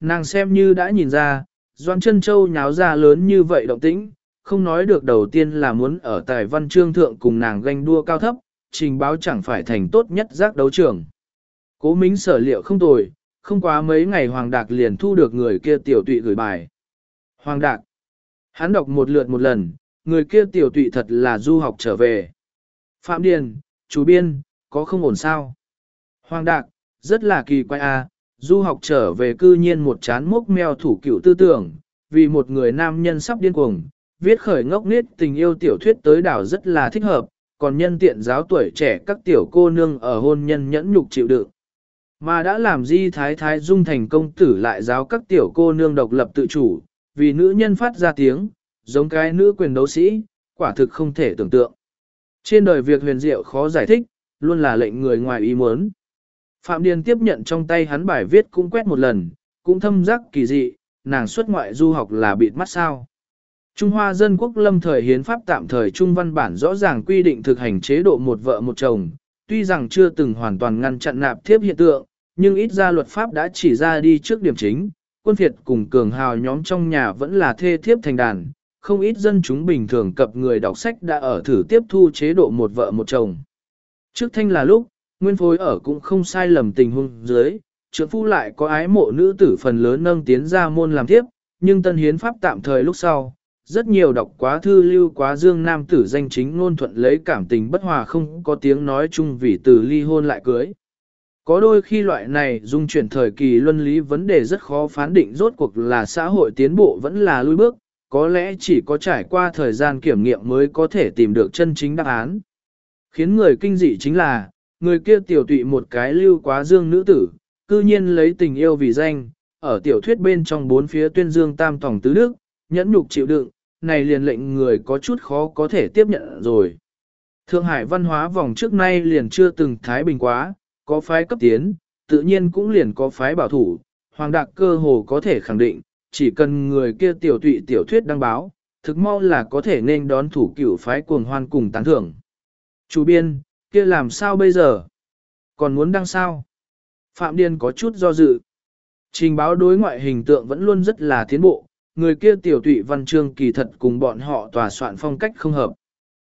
Nàng xem như đã nhìn ra, Doan chân Châu nháo ra lớn như vậy động tĩnh, không nói được đầu tiên là muốn ở tài văn chương thượng cùng nàng ganh đua cao thấp, trình báo chẳng phải thành tốt nhất giác đấu trường. Cố mính sở liệu không tồi, không quá mấy ngày Hoàng Đạc liền thu được người kia tiểu tụy gửi bài. Hoàng Đạc. Hắn đọc một lượt một lần, người kia tiểu tụy thật là du học trở về. Phạm Điền, chú Biên, có không ổn sao? Hoàng Đạc, rất là kỳ quái a, à, du học trở về cư nhiên một chán mốc mèo thủ cựu tư tưởng, vì một người nam nhân sắp điên cuồng, viết khởi ngốc nết tình yêu tiểu thuyết tới đảo rất là thích hợp, còn nhân tiện giáo tuổi trẻ các tiểu cô nương ở hôn nhân nhẫn nhục chịu đựng. Mà đã làm di thái thái dung thành công tử lại giáo các tiểu cô nương độc lập tự chủ, vì nữ nhân phát ra tiếng, giống cái nữ quyền đấu sĩ, quả thực không thể tưởng tượng. Trên đời việc huyền diệu khó giải thích, luôn là lệnh người ngoài ý muốn. Phạm Điền tiếp nhận trong tay hắn bài viết cũng quét một lần, cũng thâm giác kỳ dị, nàng xuất ngoại du học là bịt mắt sao. Trung Hoa Dân Quốc lâm thời hiến pháp tạm thời Trung văn bản rõ ràng quy định thực hành chế độ một vợ một chồng, tuy rằng chưa từng hoàn toàn ngăn chặn nạp thiếp hiện tượng, nhưng ít ra luật pháp đã chỉ ra đi trước điểm chính, quân phiệt cùng cường hào nhóm trong nhà vẫn là thê thiếp thành đàn, không ít dân chúng bình thường cập người đọc sách đã ở thử tiếp thu chế độ một vợ một chồng. Trước thanh là lúc, nguyên phối ở cũng không sai lầm tình huống dưới, trưởng phu lại có ái mộ nữ tử phần lớn nâng tiến ra môn làm tiếp, nhưng tân hiến pháp tạm thời lúc sau, rất nhiều đọc quá thư lưu quá dương nam tử danh chính ngôn thuận lấy cảm tình bất hòa không có tiếng nói chung vì từ ly hôn lại cưới. Có đôi khi loại này dung chuyển thời kỳ luân lý vấn đề rất khó phán định rốt cuộc là xã hội tiến bộ vẫn là lui bước, có lẽ chỉ có trải qua thời gian kiểm nghiệm mới có thể tìm được chân chính đáp án. Khiến người kinh dị chính là, người kia tiểu tụy một cái lưu quá dương nữ tử, cư nhiên lấy tình yêu vì danh, ở tiểu thuyết bên trong bốn phía tuyên dương tam tổng tứ đức, nhẫn nhục chịu đựng, này liền lệnh người có chút khó có thể tiếp nhận rồi. Thượng Hải văn hóa vòng trước nay liền chưa từng thái bình quá, có phái cấp tiến, tự nhiên cũng liền có phái bảo thủ, Hoàng Đạc cơ hồ có thể khẳng định, chỉ cần người kia tiểu tụy tiểu thuyết đăng báo, thực mau là có thể nên đón thủ cửu phái cuồng hoan cùng tán thưởng. Chủ biên, kia làm sao bây giờ? Còn muốn đăng sao? Phạm Điền có chút do dự. Trình báo đối ngoại hình tượng vẫn luôn rất là tiến bộ, người kia tiểu tụy văn chương kỳ thật cùng bọn họ tòa soạn phong cách không hợp.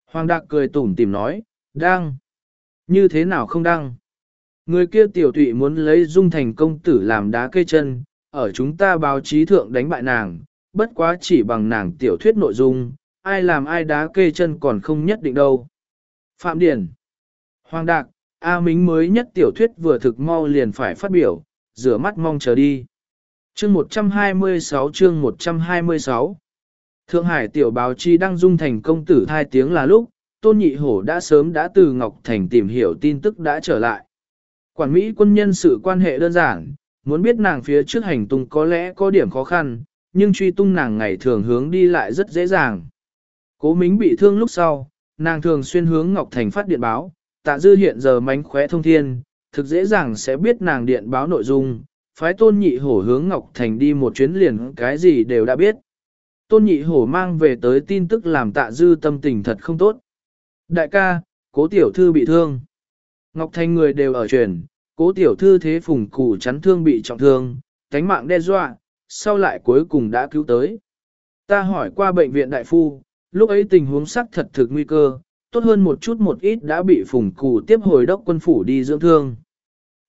Hoàng Đạc cười tủm tìm nói, đăng. Như thế nào không đăng? Người kia tiểu tụy muốn lấy dung thành công tử làm đá cây chân, ở chúng ta báo chí thượng đánh bại nàng, bất quá chỉ bằng nàng tiểu thuyết nội dung, ai làm ai đá cây chân còn không nhất định đâu. Phạm Điển Hoàng Đạc, A Mính mới nhất tiểu thuyết vừa thực mau liền phải phát biểu, rửa mắt mong chờ đi. Chương 126 chương 126 Thượng Hải tiểu báo chí đăng dung thành công tử hai tiếng là lúc, Tôn Nhị Hổ đã sớm đã từ Ngọc Thành tìm hiểu tin tức đã trở lại. Quản Mỹ quân nhân sự quan hệ đơn giản, muốn biết nàng phía trước hành tung có lẽ có điểm khó khăn, nhưng truy tung nàng ngày thường hướng đi lại rất dễ dàng. Cố Mính bị thương lúc sau, nàng thường xuyên hướng Ngọc Thành phát điện báo, tạ dư hiện giờ mánh khóe thông thiên, thực dễ dàng sẽ biết nàng điện báo nội dung, phái tôn nhị hổ hướng Ngọc Thành đi một chuyến liền cái gì đều đã biết. Tôn nhị hổ mang về tới tin tức làm tạ dư tâm tình thật không tốt. Đại ca, cố tiểu thư bị thương. Ngọc Thành người đều ở truyền, cố tiểu thư thế phùng củ chắn thương bị trọng thương, cánh mạng đe dọa, sau lại cuối cùng đã cứu tới. Ta hỏi qua bệnh viện đại phu, lúc ấy tình huống sắc thật thực nguy cơ, tốt hơn một chút một ít đã bị phùng cù tiếp hồi đốc quân phủ đi dưỡng thương.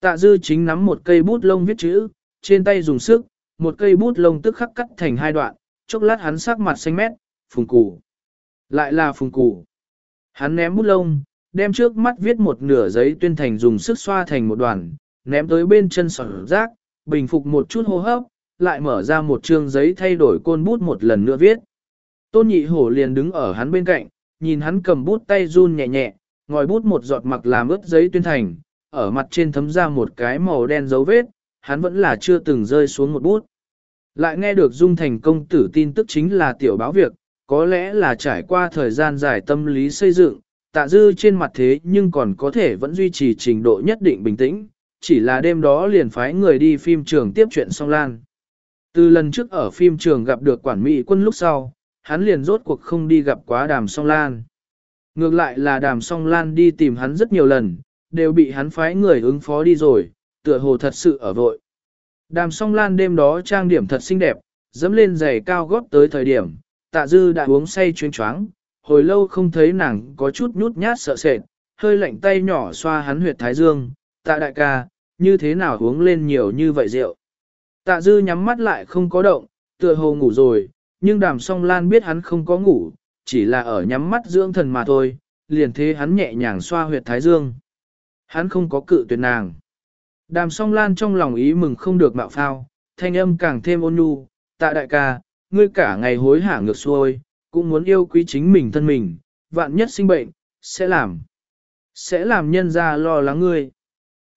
Tạ dư chính nắm một cây bút lông viết chữ, trên tay dùng sức, một cây bút lông tức khắc cắt thành hai đoạn, chốc lát hắn sắc mặt xanh mét, phùng cù. Lại là phùng cù. Hắn ném bút lông, đem trước mắt viết một nửa giấy tuyên thành dùng sức xoa thành một đoàn, ném tới bên chân sở rác, bình phục một chút hô hấp, lại mở ra một chương giấy thay đổi côn bút một lần nữa viết. Tôn nhị hổ liền đứng ở hắn bên cạnh, nhìn hắn cầm bút tay run nhẹ nhẹ, ngòi bút một giọt mặc làm ướt giấy tuyên thành, ở mặt trên thấm ra một cái màu đen dấu vết, hắn vẫn là chưa từng rơi xuống một bút. Lại nghe được dung thành công tử tin tức chính là tiểu báo việc, có lẽ là trải qua thời gian dài tâm lý xây dựng, tạ dư trên mặt thế nhưng còn có thể vẫn duy trì trình độ nhất định bình tĩnh, chỉ là đêm đó liền phái người đi phim trường tiếp chuyện song lan. Từ lần trước ở phim trường gặp được quản mỹ quân lúc sau, hắn liền rốt cuộc không đi gặp quá đàm song lan. Ngược lại là đàm song lan đi tìm hắn rất nhiều lần, đều bị hắn phái người ứng phó đi rồi, tựa hồ thật sự ở vội. Đàm song lan đêm đó trang điểm thật xinh đẹp, dẫm lên giày cao gót tới thời điểm, tạ dư đã uống say chuyến choáng, hồi lâu không thấy nàng có chút nhút nhát sợ sệt, hơi lạnh tay nhỏ xoa hắn huyệt thái dương, tạ đại ca, như thế nào uống lên nhiều như vậy rượu. Tạ dư nhắm mắt lại không có động, tựa hồ ngủ rồi, nhưng đàm song lan biết hắn không có ngủ, chỉ là ở nhắm mắt dưỡng thần mà thôi, liền thế hắn nhẹ nhàng xoa huyệt thái dương. Hắn không có cự tuyệt nàng. Đàm song lan trong lòng ý mừng không được mạo phao, thanh âm càng thêm ôn nhu, tạ đại ca, ngươi cả ngày hối hả ngược xuôi, cũng muốn yêu quý chính mình thân mình, vạn nhất sinh bệnh, sẽ làm. Sẽ làm nhân ra lo lắng ngươi.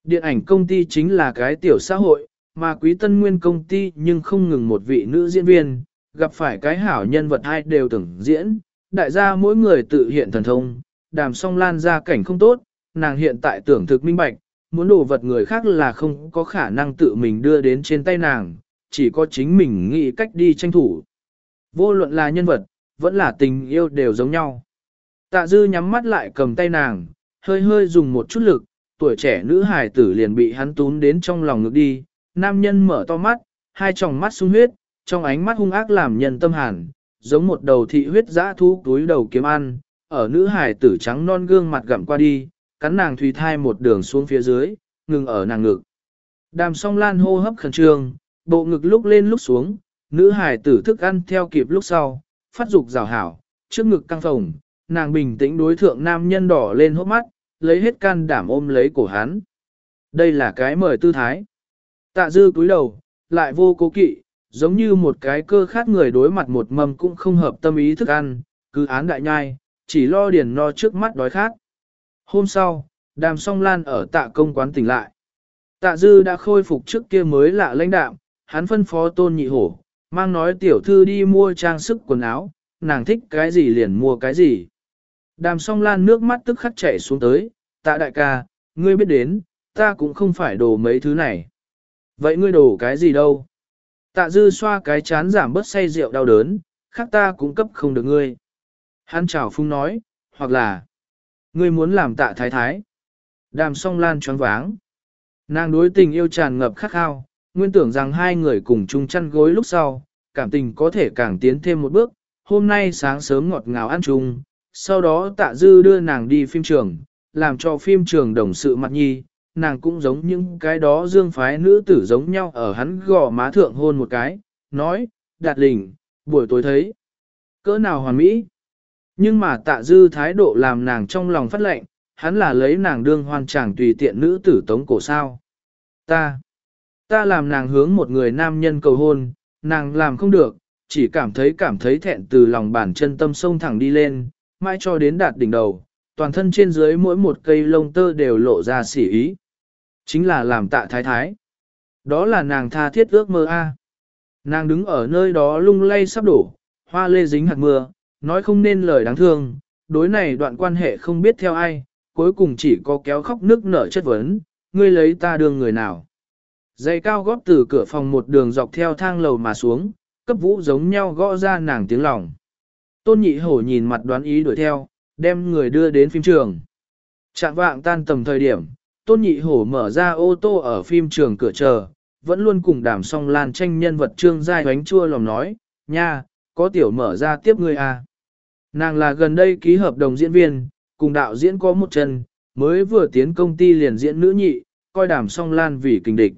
Điện ảnh công ty chính là cái tiểu xã hội, mà quý tân nguyên công ty nhưng không ngừng một vị nữ diễn viên, gặp phải cái hảo nhân vật hai đều tưởng diễn, đại gia mỗi người tự hiện thần thông, đàm song lan ra cảnh không tốt, nàng hiện tại tưởng thực minh bạch, muốn đồ vật người khác là không có khả năng tự mình đưa đến trên tay nàng, chỉ có chính mình nghĩ cách đi tranh thủ. Vô luận là nhân vật, vẫn là tình yêu đều giống nhau. Tạ dư nhắm mắt lại cầm tay nàng, hơi hơi dùng một chút lực, tuổi trẻ nữ hài tử liền bị hắn tún đến trong lòng ngực đi, nam nhân mở to mắt, hai tròng mắt sung huyết, trong ánh mắt hung ác làm nhân tâm hàn, giống một đầu thị huyết dã thú túi đầu kiếm ăn, ở nữ hải tử trắng non gương mặt gặm qua đi, cắn nàng thủy thai một đường xuống phía dưới, ngừng ở nàng ngực. Đàm song lan hô hấp khẩn trương, bộ ngực lúc lên lúc xuống, nữ hải tử thức ăn theo kịp lúc sau, phát dục rào hảo, trước ngực căng phồng, nàng bình tĩnh đối thượng nam nhân đỏ lên hốc mắt, lấy hết can đảm ôm lấy cổ hắn. Đây là cái mời tư thái. Tạ dư cúi đầu, lại vô cố kỵ, giống như một cái cơ khát người đối mặt một mầm cũng không hợp tâm ý thức ăn, cứ án đại nhai, chỉ lo điền no trước mắt đói khát. Hôm sau, đàm song lan ở tạ công quán tỉnh lại. Tạ dư đã khôi phục trước kia mới lạ lãnh đạm, hắn phân phó tôn nhị hổ, mang nói tiểu thư đi mua trang sức quần áo, nàng thích cái gì liền mua cái gì. Đàm song lan nước mắt tức khắc chảy xuống tới, tạ đại ca, ngươi biết đến, ta cũng không phải đồ mấy thứ này. Vậy ngươi đồ cái gì đâu? Tạ dư xoa cái chán giảm bớt say rượu đau đớn, khác ta cũng cấp không được ngươi. Hắn chào phung nói, hoặc là, ngươi muốn làm tạ thái thái. Đàm song lan choáng váng. Nàng đối tình yêu tràn ngập khắc khao, nguyên tưởng rằng hai người cùng chung chăn gối lúc sau, cảm tình có thể càng tiến thêm một bước. Hôm nay sáng sớm ngọt ngào ăn chung, sau đó tạ dư đưa nàng đi phim trường, làm cho phim trường đồng sự mặt nhi, nàng cũng giống những cái đó dương phái nữ tử giống nhau ở hắn gò má thượng hôn một cái, nói, đạt đỉnh buổi tối thấy, cỡ nào hoàn mỹ. Nhưng mà tạ dư thái độ làm nàng trong lòng phát lệnh, hắn là lấy nàng đương hoàn chàng tùy tiện nữ tử tống cổ sao. Ta, ta làm nàng hướng một người nam nhân cầu hôn, nàng làm không được, chỉ cảm thấy cảm thấy thẹn từ lòng bàn chân tâm sông thẳng đi lên, mãi cho đến đạt đỉnh đầu, toàn thân trên dưới mỗi một cây lông tơ đều lộ ra sỉ ý. Chính là làm tạ thái thái. Đó là nàng tha thiết ước mơ a. Nàng đứng ở nơi đó lung lay sắp đổ, hoa lê dính hạt mưa, nói không nên lời đáng thương, đối này đoạn quan hệ không biết theo ai, cuối cùng chỉ có kéo khóc nước nở chất vấn, ngươi lấy ta đường người nào. Dây cao góp từ cửa phòng một đường dọc theo thang lầu mà xuống, cấp vũ giống nhau gõ ra nàng tiếng lòng. Tôn nhị hổ nhìn mặt đoán ý đuổi theo, đem người đưa đến phim trường. Trạng vạng tan tầm thời điểm, tôn nhị hổ mở ra ô tô ở phim trường cửa chờ, vẫn luôn cùng đàm song lan tranh nhân vật trương giai hoánh chua lòng nói, nha, có tiểu mở ra tiếp người à. Nàng là gần đây ký hợp đồng diễn viên, cùng đạo diễn có một chân, mới vừa tiến công ty liền diễn nữ nhị, coi đàm song lan vì kình địch.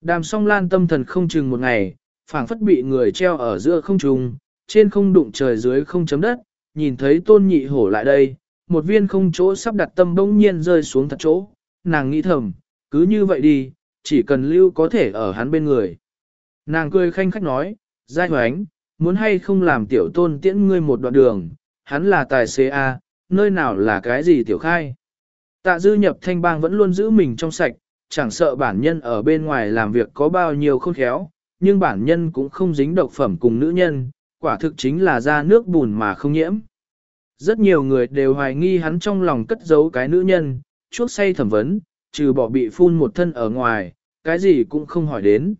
Đàm song lan tâm thần không chừng một ngày, phảng phất bị người treo ở giữa không trung, trên không đụng trời dưới không chấm đất, nhìn thấy tôn nhị hổ lại đây, một viên không chỗ sắp đặt tâm bỗng nhiên rơi xuống thật chỗ, nàng nghĩ thầm, cứ như vậy đi, chỉ cần lưu có thể ở hắn bên người. Nàng cười khanh khách nói, giai hoánh, muốn hay không làm tiểu tôn tiễn ngươi một đoạn đường, hắn là tài xế A, nơi nào là cái gì tiểu khai. Tạ dư nhập thanh bang vẫn luôn giữ mình trong sạch, chẳng sợ bản nhân ở bên ngoài làm việc có bao nhiêu khôn khéo, nhưng bản nhân cũng không dính độc phẩm cùng nữ nhân, quả thực chính là ra nước bùn mà không nhiễm. Rất nhiều người đều hoài nghi hắn trong lòng cất giấu cái nữ nhân, chuốc say thẩm vấn, trừ bỏ bị phun một thân ở ngoài, cái gì cũng không hỏi đến.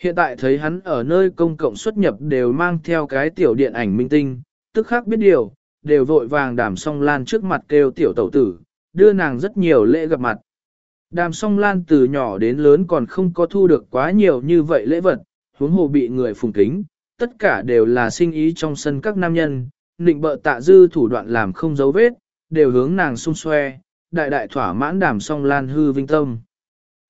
Hiện tại thấy hắn ở nơi công cộng xuất nhập đều mang theo cái tiểu điện ảnh minh tinh, tức khác biết điều, đều vội vàng đàm song lan trước mặt kêu tiểu tẩu tử, đưa nàng rất nhiều lễ gặp mặt. Đàm song lan từ nhỏ đến lớn còn không có thu được quá nhiều như vậy lễ vật, huống hồ bị người phùng kính, tất cả đều là sinh ý trong sân các nam nhân, nịnh bợ tạ dư thủ đoạn làm không dấu vết, đều hướng nàng xung xoe, đại đại thỏa mãn đàm song lan hư vinh tâm.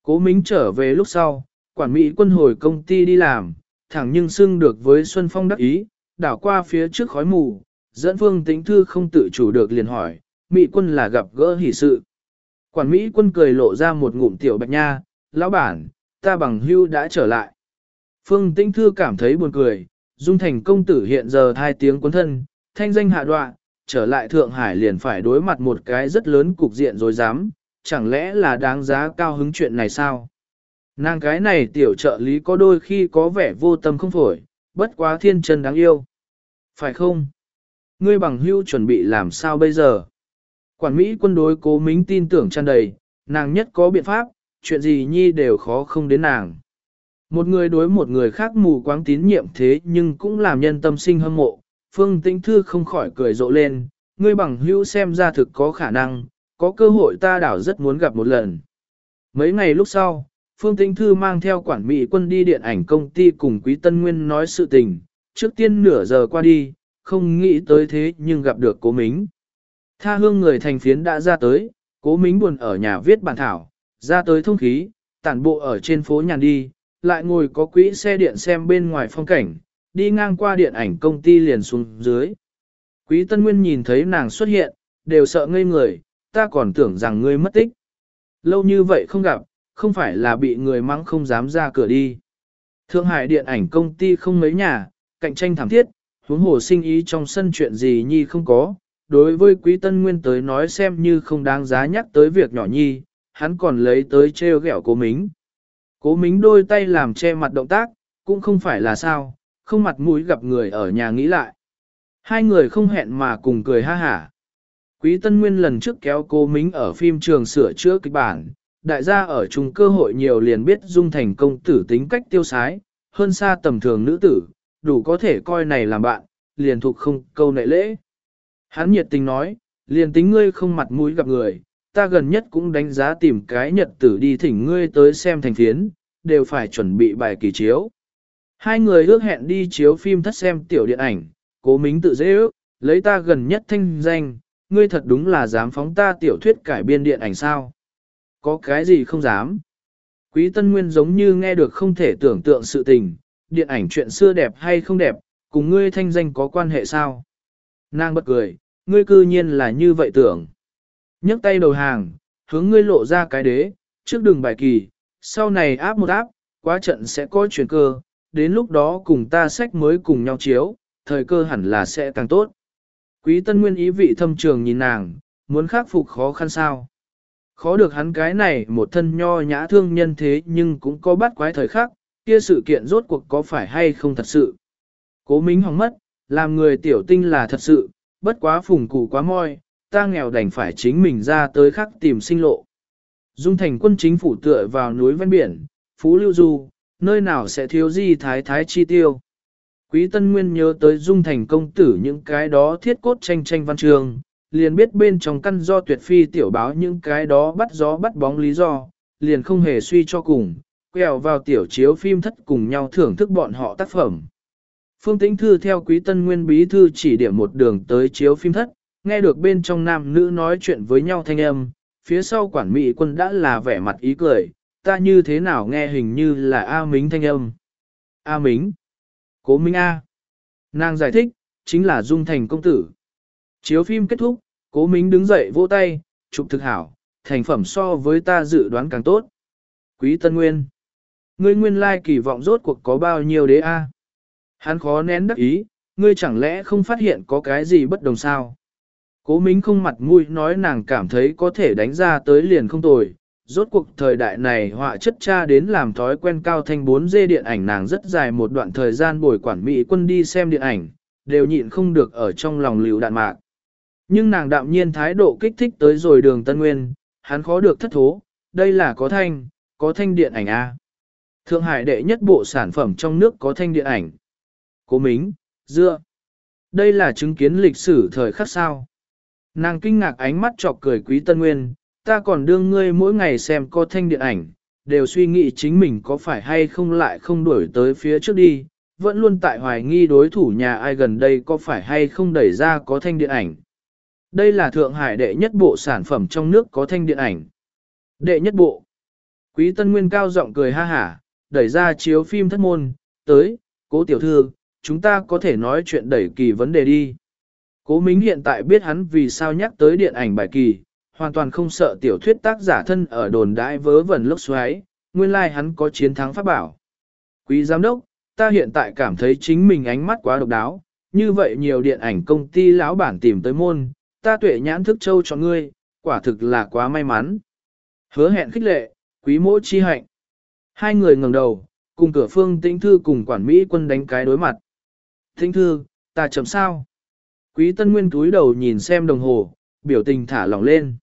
Cố Mính trở về lúc sau, quản mỹ quân hồi công ty đi làm, thẳng nhưng xưng được với Xuân Phong đắc ý, đảo qua phía trước khói mù, dẫn phương tĩnh thư không tự chủ được liền hỏi, mỹ quân là gặp gỡ hỷ sự. Quản mỹ quân cười lộ ra một ngụm tiểu bạch nha, lão bản, ta bằng hưu đã trở lại. Phương tĩnh thư cảm thấy buồn cười, dung thành công tử hiện giờ hai tiếng cuốn thân, thanh danh hạ đoạn, trở lại Thượng Hải liền phải đối mặt một cái rất lớn cục diện rồi dám, chẳng lẽ là đáng giá cao hứng chuyện này sao? Nàng cái này tiểu trợ lý có đôi khi có vẻ vô tâm không phổi, bất quá thiên chân đáng yêu. Phải không? Ngươi bằng hưu chuẩn bị làm sao bây giờ? Quản Mỹ quân đối cố mính tin tưởng tràn đầy, nàng nhất có biện pháp, chuyện gì nhi đều khó không đến nàng. Một người đối một người khác mù quáng tín nhiệm thế nhưng cũng làm nhân tâm sinh hâm mộ, Phương Tĩnh Thư không khỏi cười rộ lên, ngươi bằng hữu xem ra thực có khả năng, có cơ hội ta đảo rất muốn gặp một lần. Mấy ngày lúc sau, Phương Tĩnh Thư mang theo quản mỹ quân đi điện ảnh công ty cùng Quý Tân Nguyên nói sự tình, trước tiên nửa giờ qua đi, không nghĩ tới thế nhưng gặp được cố mính. Tha hương người thành phiến đã ra tới, cố mính buồn ở nhà viết bản thảo, ra tới thông khí, tản bộ ở trên phố nhàn đi, lại ngồi có quỹ xe điện xem bên ngoài phong cảnh, đi ngang qua điện ảnh công ty liền xuống dưới. Quý Tân Nguyên nhìn thấy nàng xuất hiện, đều sợ ngây người, ta còn tưởng rằng ngươi mất tích. Lâu như vậy không gặp, không phải là bị người mắng không dám ra cửa đi. Thượng Hải điện ảnh công ty không mấy nhà, cạnh tranh thảm thiết, huống hồ sinh ý trong sân chuyện gì nhi không có. Đối với Quý Tân Nguyên tới nói xem như không đáng giá nhắc tới việc nhỏ nhi, hắn còn lấy tới treo ghẹo cố mính. Cố mính đôi tay làm che mặt động tác, cũng không phải là sao, không mặt mũi gặp người ở nhà nghĩ lại. Hai người không hẹn mà cùng cười ha hả. Quý Tân Nguyên lần trước kéo cô Mính ở phim trường sửa chữa kịch bản, đại gia ở chung cơ hội nhiều liền biết dung thành công tử tính cách tiêu sái, hơn xa tầm thường nữ tử, đủ có thể coi này làm bạn, liền thuộc không câu nệ lễ. Hắn nhiệt tình nói, liền tính ngươi không mặt mũi gặp người, ta gần nhất cũng đánh giá tìm cái nhật tử đi thỉnh ngươi tới xem thành phiến, đều phải chuẩn bị bài kỳ chiếu. Hai người ước hẹn đi chiếu phim thất xem tiểu điện ảnh, cố mính tự dễ ước, lấy ta gần nhất thanh danh, ngươi thật đúng là dám phóng ta tiểu thuyết cải biên điện ảnh sao. Có cái gì không dám. Quý Tân Nguyên giống như nghe được không thể tưởng tượng sự tình, điện ảnh chuyện xưa đẹp hay không đẹp, cùng ngươi thanh danh có quan hệ sao. Nàng bật cười, ngươi cư nhiên là như vậy tưởng. nhấc tay đầu hàng, hướng ngươi lộ ra cái đế, trước đường bài kỳ, sau này áp một áp, quá trận sẽ có chuyển cơ, đến lúc đó cùng ta sách mới cùng nhau chiếu, thời cơ hẳn là sẽ càng tốt. Quý Tân Nguyên ý vị thâm trường nhìn nàng, muốn khắc phục khó khăn sao. Khó được hắn cái này một thân nho nhã thương nhân thế nhưng cũng có bắt quái thời khắc, kia sự kiện rốt cuộc có phải hay không thật sự. Cố Mính hỏng mất, làm người tiểu tinh là thật sự, bất quá phùng cụ quá moi, ta nghèo đành phải chính mình ra tới khắc tìm sinh lộ. Dung thành quân chính phủ tựa vào núi ven biển, Phú Lưu Du, nơi nào sẽ thiếu gì thái thái chi tiêu. Quý Tân Nguyên nhớ tới dung thành công tử những cái đó thiết cốt tranh tranh văn trường, liền biết bên trong căn do tuyệt phi tiểu báo những cái đó bắt gió bắt bóng lý do, liền không hề suy cho cùng, quẹo vào tiểu chiếu phim thất cùng nhau thưởng thức bọn họ tác phẩm. Phương Tĩnh Thư theo Quý Tân Nguyên bí thư chỉ điểm một đường tới chiếu phim thất, nghe được bên trong nam nữ nói chuyện với nhau thanh âm, phía sau quản mỹ quân đã là vẻ mặt ý cười, ta như thế nào nghe hình như là A Mính thanh âm. A Mính. Cố Minh A. Nàng giải thích, chính là Dung Thành công tử. Chiếu phim kết thúc, Cố Minh đứng dậy vỗ tay, chụp thực hảo, thành phẩm so với ta dự đoán càng tốt. Quý Tân Nguyên. Ngươi nguyên lai kỳ vọng rốt cuộc có bao nhiêu đế A. Hắn khó nén đắc ý, ngươi chẳng lẽ không phát hiện có cái gì bất đồng sao? Cố Minh không mặt mũi nói nàng cảm thấy có thể đánh ra tới liền không tồi, Rốt cuộc thời đại này họa chất cha đến làm thói quen cao thanh 4D điện ảnh nàng rất dài một đoạn thời gian bồi quản Mỹ quân đi xem điện ảnh, đều nhịn không được ở trong lòng liều đạn mạc. Nhưng nàng đạm nhiên thái độ kích thích tới rồi đường Tân Nguyên, hắn khó được thất thố, đây là có thanh, có thanh điện ảnh A. Thượng Hải đệ nhất bộ sản phẩm trong nước có thanh điện ảnh. Cố Mính, Dựa. Đây là chứng kiến lịch sử thời khắc sao. Nàng kinh ngạc ánh mắt chọc cười quý Tân Nguyên, ta còn đương ngươi mỗi ngày xem có thanh điện ảnh, đều suy nghĩ chính mình có phải hay không lại không đuổi tới phía trước đi, vẫn luôn tại hoài nghi đối thủ nhà ai gần đây có phải hay không đẩy ra có thanh điện ảnh. Đây là Thượng Hải đệ nhất bộ sản phẩm trong nước có thanh điện ảnh. Đệ nhất bộ. Quý Tân Nguyên cao giọng cười ha hả, đẩy ra chiếu phim thất môn, tới, cố tiểu thư, chúng ta có thể nói chuyện đẩy kỳ vấn đề đi. Cố Mính hiện tại biết hắn vì sao nhắc tới điện ảnh bài kỳ, hoàn toàn không sợ tiểu thuyết tác giả thân ở đồn đãi vớ vẩn lốc xoáy, nguyên lai like hắn có chiến thắng pháp bảo. Quý giám đốc, ta hiện tại cảm thấy chính mình ánh mắt quá độc đáo, như vậy nhiều điện ảnh công ty lão bản tìm tới môn, ta tuệ nhãn thức châu cho ngươi, quả thực là quá may mắn. Hứa hẹn khích lệ, quý mỗ chi hạnh. Hai người ngẩng đầu, cùng cửa phương tĩnh thư cùng quản Mỹ quân đánh cái đối mặt. Tĩnh thư, ta chấm sao? Quý tân nguyên túi đầu nhìn xem đồng hồ, biểu tình thả lỏng lên.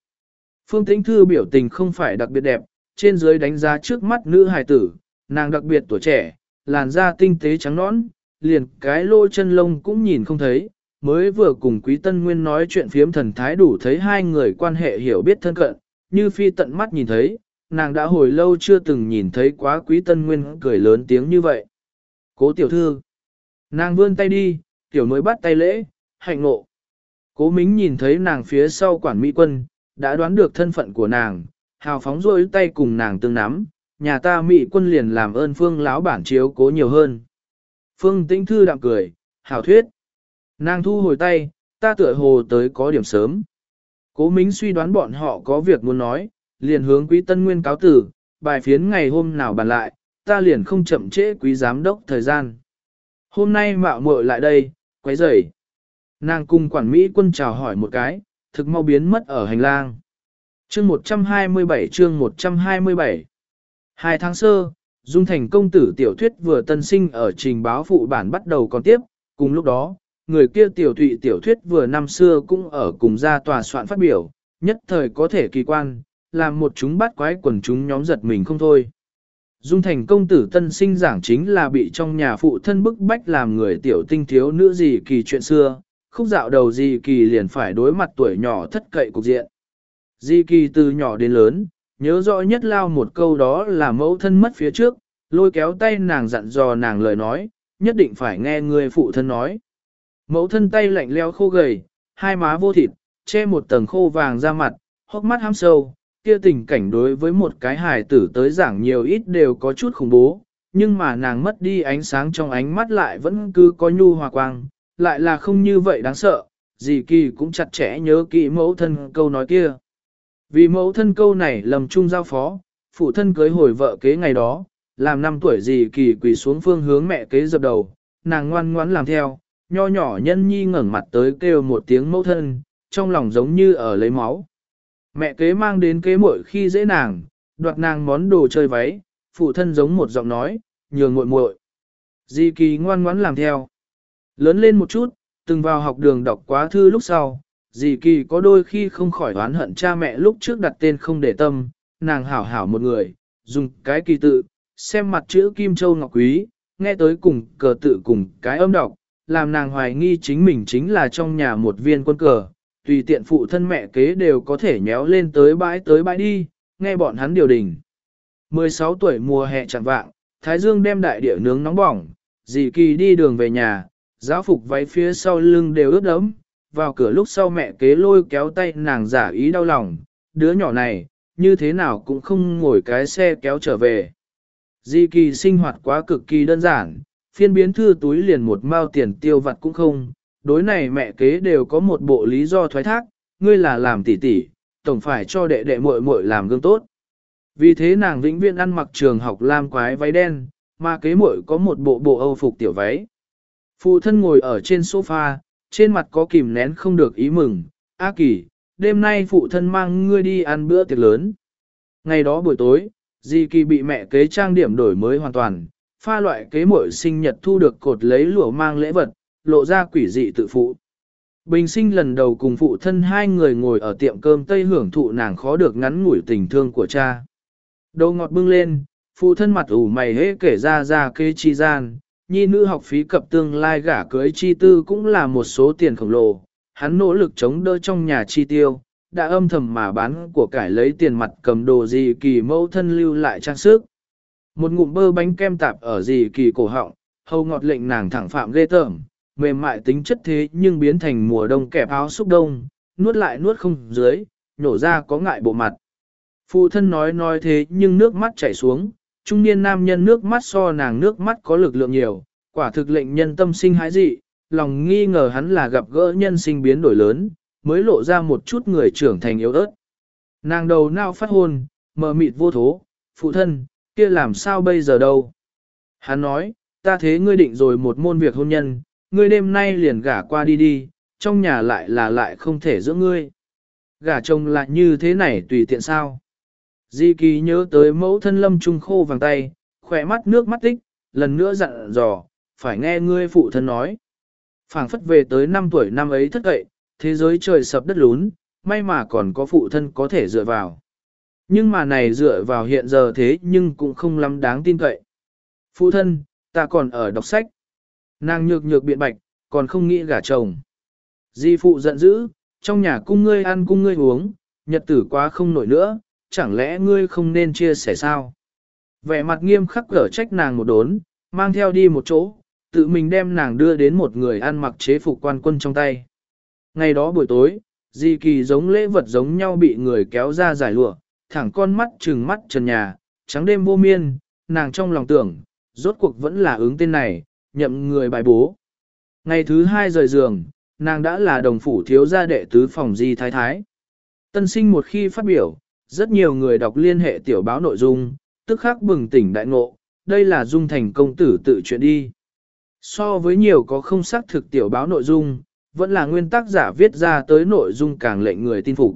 Phương tĩnh thư biểu tình không phải đặc biệt đẹp, trên dưới đánh giá trước mắt nữ hài tử, nàng đặc biệt tuổi trẻ, làn da tinh tế trắng nõn, liền cái lô chân lông cũng nhìn không thấy, mới vừa cùng Quý Tân Nguyên nói chuyện phiếm thần thái đủ thấy hai người quan hệ hiểu biết thân cận, như phi tận mắt nhìn thấy, nàng đã hồi lâu chưa từng nhìn thấy quá Quý Tân Nguyên cười lớn tiếng như vậy. Cố tiểu thư, nàng vươn tay đi, tiểu mới bắt tay lễ, hạnh ngộ. Cố Mính nhìn thấy nàng phía sau quản mỹ quân, đã đoán được thân phận của nàng, hào phóng rôi tay cùng nàng tương nắm, nhà ta mỹ quân liền làm ơn phương lão bản chiếu cố nhiều hơn. Phương tĩnh thư đạm cười, hảo thuyết. Nàng thu hồi tay, ta tựa hồ tới có điểm sớm. Cố Mính suy đoán bọn họ có việc muốn nói, liền hướng quý tân nguyên cáo tử, bài phiến ngày hôm nào bàn lại, ta liền không chậm trễ quý giám đốc thời gian. Hôm nay mạo muội lại đây, quấy rầy. Nàng cùng quản Mỹ quân chào hỏi một cái, thực mau biến mất ở hành lang. Chương 127 chương 127 Hai tháng sơ, Dung Thành công tử tiểu thuyết vừa tân sinh ở trình báo phụ bản bắt đầu còn tiếp, cùng lúc đó, người kia tiểu thụy tiểu thuyết vừa năm xưa cũng ở cùng ra tòa soạn phát biểu, nhất thời có thể kỳ quan, làm một chúng bắt quái quần chúng nhóm giật mình không thôi. Dung thành công tử tân sinh giảng chính là bị trong nhà phụ thân bức bách làm người tiểu tinh thiếu nữ gì kỳ chuyện xưa, không dạo đầu di kỳ liền phải đối mặt tuổi nhỏ thất cậy cục diện. Di kỳ từ nhỏ đến lớn, nhớ rõ nhất lao một câu đó là mẫu thân mất phía trước, lôi kéo tay nàng dặn dò nàng lời nói, nhất định phải nghe người phụ thân nói. Mẫu thân tay lạnh leo khô gầy, hai má vô thịt, che một tầng khô vàng ra mặt, hốc mắt hăm sâu, kia tình cảnh đối với một cái hài tử tới giảng nhiều ít đều có chút khủng bố, nhưng mà nàng mất đi ánh sáng trong ánh mắt lại vẫn cứ có nhu hòa quang, lại là không như vậy đáng sợ, dì kỳ cũng chặt chẽ nhớ kỹ mẫu thân câu nói kia. Vì mẫu thân câu này lầm chung giao phó, phụ thân cưới hồi vợ kế ngày đó, làm năm tuổi dì kỳ quỳ xuống phương hướng mẹ kế dập đầu, nàng ngoan ngoãn làm theo, nho nhỏ nhân nhi ngẩng mặt tới kêu một tiếng mẫu thân, trong lòng giống như ở lấy máu. Mẹ kế mang đến kế muội khi dễ nàng, đoạt nàng món đồ chơi váy, phụ thân giống một giọng nói, nhường muội muội. Di kỳ ngoan ngoãn làm theo. Lớn lên một chút, từng vào học đường đọc quá thư lúc sau, dì kỳ có đôi khi không khỏi oán hận cha mẹ lúc trước đặt tên không để tâm, nàng hảo hảo một người, dùng cái kỳ tự, xem mặt chữ Kim Châu Ngọc Quý, nghe tới cùng cờ tự cùng cái âm đọc, làm nàng hoài nghi chính mình chính là trong nhà một viên quân cờ, tùy tiện phụ thân mẹ kế đều có thể nhéo lên tới bãi tới bãi đi, nghe bọn hắn điều đình. 16 tuổi mùa hè chẳng vạng, Thái Dương đem đại địa nướng nóng bỏng, dì kỳ đi đường về nhà, giáo phục váy phía sau lưng đều ướt đẫm, vào cửa lúc sau mẹ kế lôi kéo tay nàng giả ý đau lòng, đứa nhỏ này, như thế nào cũng không ngồi cái xe kéo trở về. Di kỳ sinh hoạt quá cực kỳ đơn giản, phiên biến thư túi liền một mao tiền tiêu vặt cũng không, đối này mẹ kế đều có một bộ lý do thoái thác, ngươi là làm tỷ tỷ, tổng phải cho đệ đệ muội muội làm gương tốt. Vì thế nàng vĩnh viễn ăn mặc trường học lam quái váy đen, mà kế muội có một bộ bộ âu phục tiểu váy. Phụ thân ngồi ở trên sofa, trên mặt có kìm nén không được ý mừng, A kỳ, đêm nay phụ thân mang ngươi đi ăn bữa tiệc lớn. Ngày đó buổi tối, Di Kỳ bị mẹ kế trang điểm đổi mới hoàn toàn, pha loại kế muội sinh nhật thu được cột lấy lụa mang lễ vật, lộ ra quỷ dị tự phụ. Bình sinh lần đầu cùng phụ thân hai người ngồi ở tiệm cơm Tây hưởng thụ nàng khó được ngắn ngủi tình thương của cha. Đầu ngọt bưng lên, phụ thân mặt ủ mày hế kể ra ra kê chi gian, nhi nữ học phí cập tương lai gả cưới chi tư cũng là một số tiền khổng lồ, hắn nỗ lực chống đỡ trong nhà chi tiêu, đã âm thầm mà bán của cải lấy tiền mặt cầm đồ gì kỳ mẫu thân lưu lại trang sức. Một ngụm bơ bánh kem tạp ở gì kỳ cổ họng, hầu ngọt lệnh nàng thẳng phạm ghê tởm, mềm mại tính chất thế nhưng biến thành mùa đông kẹp áo xúc đông, nuốt lại nuốt không dưới, nhổ ra có ngại bộ mặt. Phụ thân nói nói thế nhưng nước mắt chảy xuống, trung niên nam nhân nước mắt so nàng nước mắt có lực lượng nhiều, quả thực lệnh nhân tâm sinh hãi dị, lòng nghi ngờ hắn là gặp gỡ nhân sinh biến đổi lớn, mới lộ ra một chút người trưởng thành yếu ớt. Nàng đầu nao phát hôn, mờ mịt vô thố, phụ thân, kia làm sao bây giờ đâu? Hắn nói, ta thế ngươi định rồi một môn việc hôn nhân, ngươi đêm nay liền gả qua đi đi, trong nhà lại là lại không thể giữ ngươi. Gả chồng lại như thế này tùy tiện sao? Di kỳ nhớ tới mẫu thân lâm trung khô vàng tay, khỏe mắt nước mắt tích, lần nữa dặn dò, phải nghe ngươi phụ thân nói. phảng phất về tới năm tuổi năm ấy thất cậy, thế giới trời sập đất lún, may mà còn có phụ thân có thể dựa vào. Nhưng mà này dựa vào hiện giờ thế nhưng cũng không lắm đáng tin cậy. Phụ thân, ta còn ở đọc sách. Nàng nhược nhược biện bạch, còn không nghĩ gả chồng. Di phụ giận dữ, trong nhà cung ngươi ăn cung ngươi uống, nhật tử quá không nổi nữa, chẳng lẽ ngươi không nên chia sẻ sao? Vẻ mặt nghiêm khắc gở trách nàng một đốn, mang theo đi một chỗ, tự mình đem nàng đưa đến một người ăn mặc chế phục quan quân trong tay. Ngày đó buổi tối, Di Kỳ giống lễ vật giống nhau bị người kéo ra giải lụa, thẳng con mắt trừng mắt trần nhà, trắng đêm vô miên, nàng trong lòng tưởng, rốt cuộc vẫn là ứng tên này, nhậm người bài bố. Ngày thứ hai rời giường, nàng đã là đồng phủ thiếu gia đệ tứ phòng Di Thái Thái. Tân sinh một khi phát biểu, rất nhiều người đọc liên hệ tiểu báo nội dung, tức khắc bừng tỉnh đại ngộ, đây là dung thành công tử tự chuyện đi. So với nhiều có không xác thực tiểu báo nội dung, vẫn là nguyên tác giả viết ra tới nội dung càng lệnh người tin phục.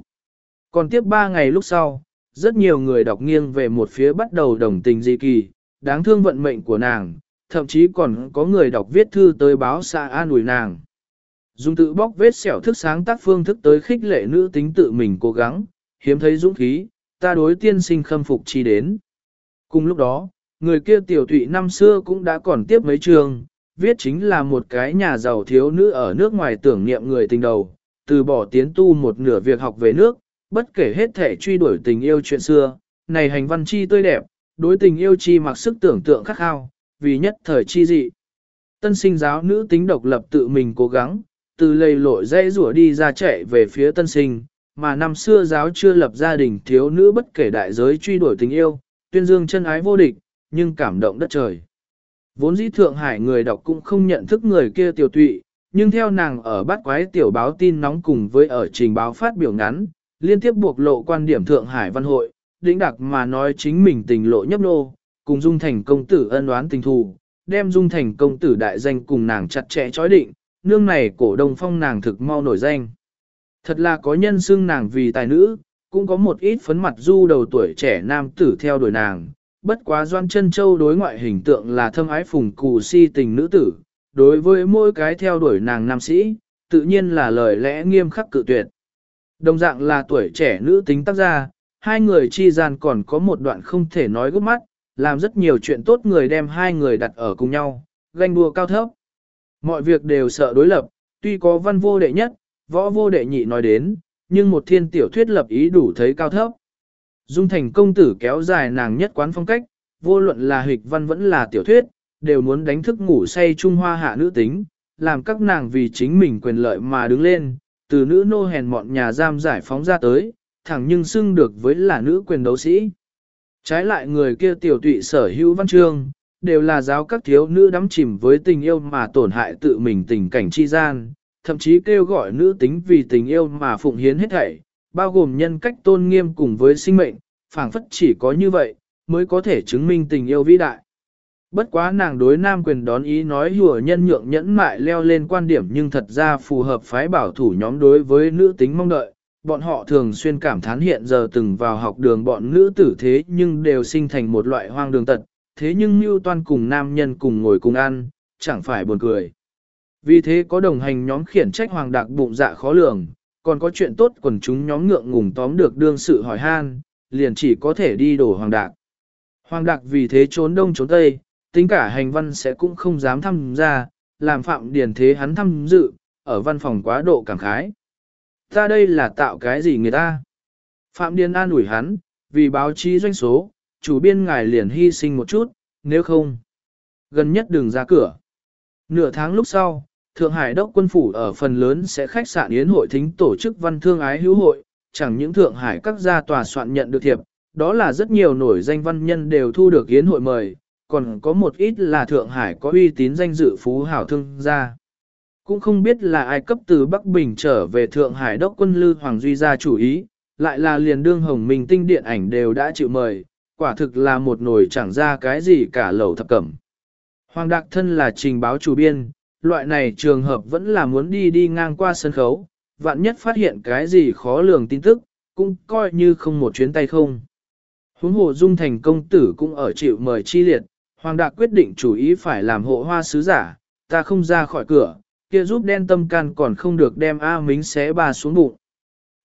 Còn tiếp 3 ngày lúc sau, rất nhiều người đọc nghiêng về một phía bắt đầu đồng tình di kỳ, đáng thương vận mệnh của nàng, thậm chí còn có người đọc viết thư tới báo xa an ủi nàng. Dùng tự bóc vết sẹo thức sáng tác phương thức tới khích lệ nữ tính tự mình cố gắng, hiếm thấy dũng khí, ta đối tiên sinh khâm phục chi đến. Cùng lúc đó, người kia tiểu thụy năm xưa cũng đã còn tiếp mấy trường, viết chính là một cái nhà giàu thiếu nữ ở nước ngoài tưởng niệm người tình đầu, từ bỏ tiến tu một nửa việc học về nước, bất kể hết thể truy đuổi tình yêu chuyện xưa, này hành văn chi tươi đẹp, đối tình yêu chi mặc sức tưởng tượng khắc khao, vì nhất thời chi dị. Tân sinh giáo nữ tính độc lập tự mình cố gắng, từ lầy lội dây rủa đi ra chạy về phía tân sinh, mà năm xưa giáo chưa lập gia đình thiếu nữ bất kể đại giới truy đuổi tình yêu, tuyên dương chân ái vô địch, nhưng cảm động đất trời. Vốn dĩ Thượng Hải người đọc cũng không nhận thức người kia tiểu tụy, nhưng theo nàng ở bát quái tiểu báo tin nóng cùng với ở trình báo phát biểu ngắn, liên tiếp buộc lộ quan điểm Thượng Hải văn hội, đĩnh đặc mà nói chính mình tình lộ nhấp nô, cùng dung thành công tử ân oán tình thù, đem dung thành công tử đại danh cùng nàng chặt chẽ chói định, nương này cổ đông phong nàng thực mau nổi danh. Thật là có nhân xưng nàng vì tài nữ, cũng có một ít phấn mặt du đầu tuổi trẻ nam tử theo đuổi nàng. Bất quá Doan chân Châu đối ngoại hình tượng là thâm ái phùng cù si tình nữ tử, đối với mỗi cái theo đuổi nàng nam sĩ, tự nhiên là lời lẽ nghiêm khắc cự tuyệt. Đồng dạng là tuổi trẻ nữ tính tác gia, hai người chi gian còn có một đoạn không thể nói gấp mắt, làm rất nhiều chuyện tốt người đem hai người đặt ở cùng nhau, ganh đua cao thấp. Mọi việc đều sợ đối lập, tuy có văn vô đệ nhất, võ vô đệ nhị nói đến, nhưng một thiên tiểu thuyết lập ý đủ thấy cao thấp. Dung thành công tử kéo dài nàng nhất quán phong cách, vô luận là hịch văn vẫn là tiểu thuyết, đều muốn đánh thức ngủ say Trung Hoa hạ nữ tính, làm các nàng vì chính mình quyền lợi mà đứng lên, từ nữ nô hèn mọn nhà giam giải phóng ra tới, thẳng nhưng xưng được với là nữ quyền đấu sĩ. Trái lại người kia tiểu tụy sở hữu văn chương, đều là giáo các thiếu nữ đắm chìm với tình yêu mà tổn hại tự mình tình cảnh chi gian, thậm chí kêu gọi nữ tính vì tình yêu mà phụng hiến hết thảy, bao gồm nhân cách tôn nghiêm cùng với sinh mệnh, phảng phất chỉ có như vậy, mới có thể chứng minh tình yêu vĩ đại. Bất quá nàng đối nam quyền đón ý nói hùa nhân nhượng nhẫn mại leo lên quan điểm nhưng thật ra phù hợp phái bảo thủ nhóm đối với nữ tính mong đợi. Bọn họ thường xuyên cảm thán hiện giờ từng vào học đường bọn nữ tử thế nhưng đều sinh thành một loại hoang đường tật, thế nhưng mưu toan cùng nam nhân cùng ngồi cùng ăn, chẳng phải buồn cười. Vì thế có đồng hành nhóm khiển trách hoàng đạc bụng dạ khó lường, còn có chuyện tốt quần chúng nhóm ngượng ngùng tóm được đương sự hỏi han, liền chỉ có thể đi đổ hoàng đạc. Hoàng đạc vì thế trốn đông trốn tây, tính cả hành văn sẽ cũng không dám tham gia, làm phạm điển thế hắn tham dự, ở văn phòng quá độ cảm khái. Ta đây là tạo cái gì người ta? Phạm Điền an ủi hắn, vì báo chí doanh số, chủ biên ngài liền hy sinh một chút, nếu không, gần nhất đừng ra cửa. Nửa tháng lúc sau, Thượng Hải Đốc quân phủ ở phần lớn sẽ khách sạn yến hội thính tổ chức văn thương ái hữu hội, chẳng những Thượng Hải các gia tòa soạn nhận được thiệp, đó là rất nhiều nổi danh văn nhân đều thu được yến hội mời, còn có một ít là Thượng Hải có uy tín danh dự phú hảo thương gia. Cũng không biết là ai cấp từ Bắc Bình trở về Thượng Hải đốc quân Lư Hoàng Duy gia chủ ý, lại là liền đương hồng minh tinh điện ảnh đều đã chịu mời, quả thực là một nồi chẳng ra cái gì cả lẩu thập cẩm. Hoàng Đạc Thân là trình báo chủ biên, loại này trường hợp vẫn là muốn đi đi ngang qua sân khấu, vạn nhất phát hiện cái gì khó lường tin tức, cũng coi như không một chuyến tay không. Huống hồ dung thành công tử cũng ở chịu mời chi liệt, Hoàng Đạc quyết định chủ ý phải làm hộ hoa sứ giả, ta không ra khỏi cửa, kia giúp đen tâm can còn không được đem A Mính xé ba xuống bụng.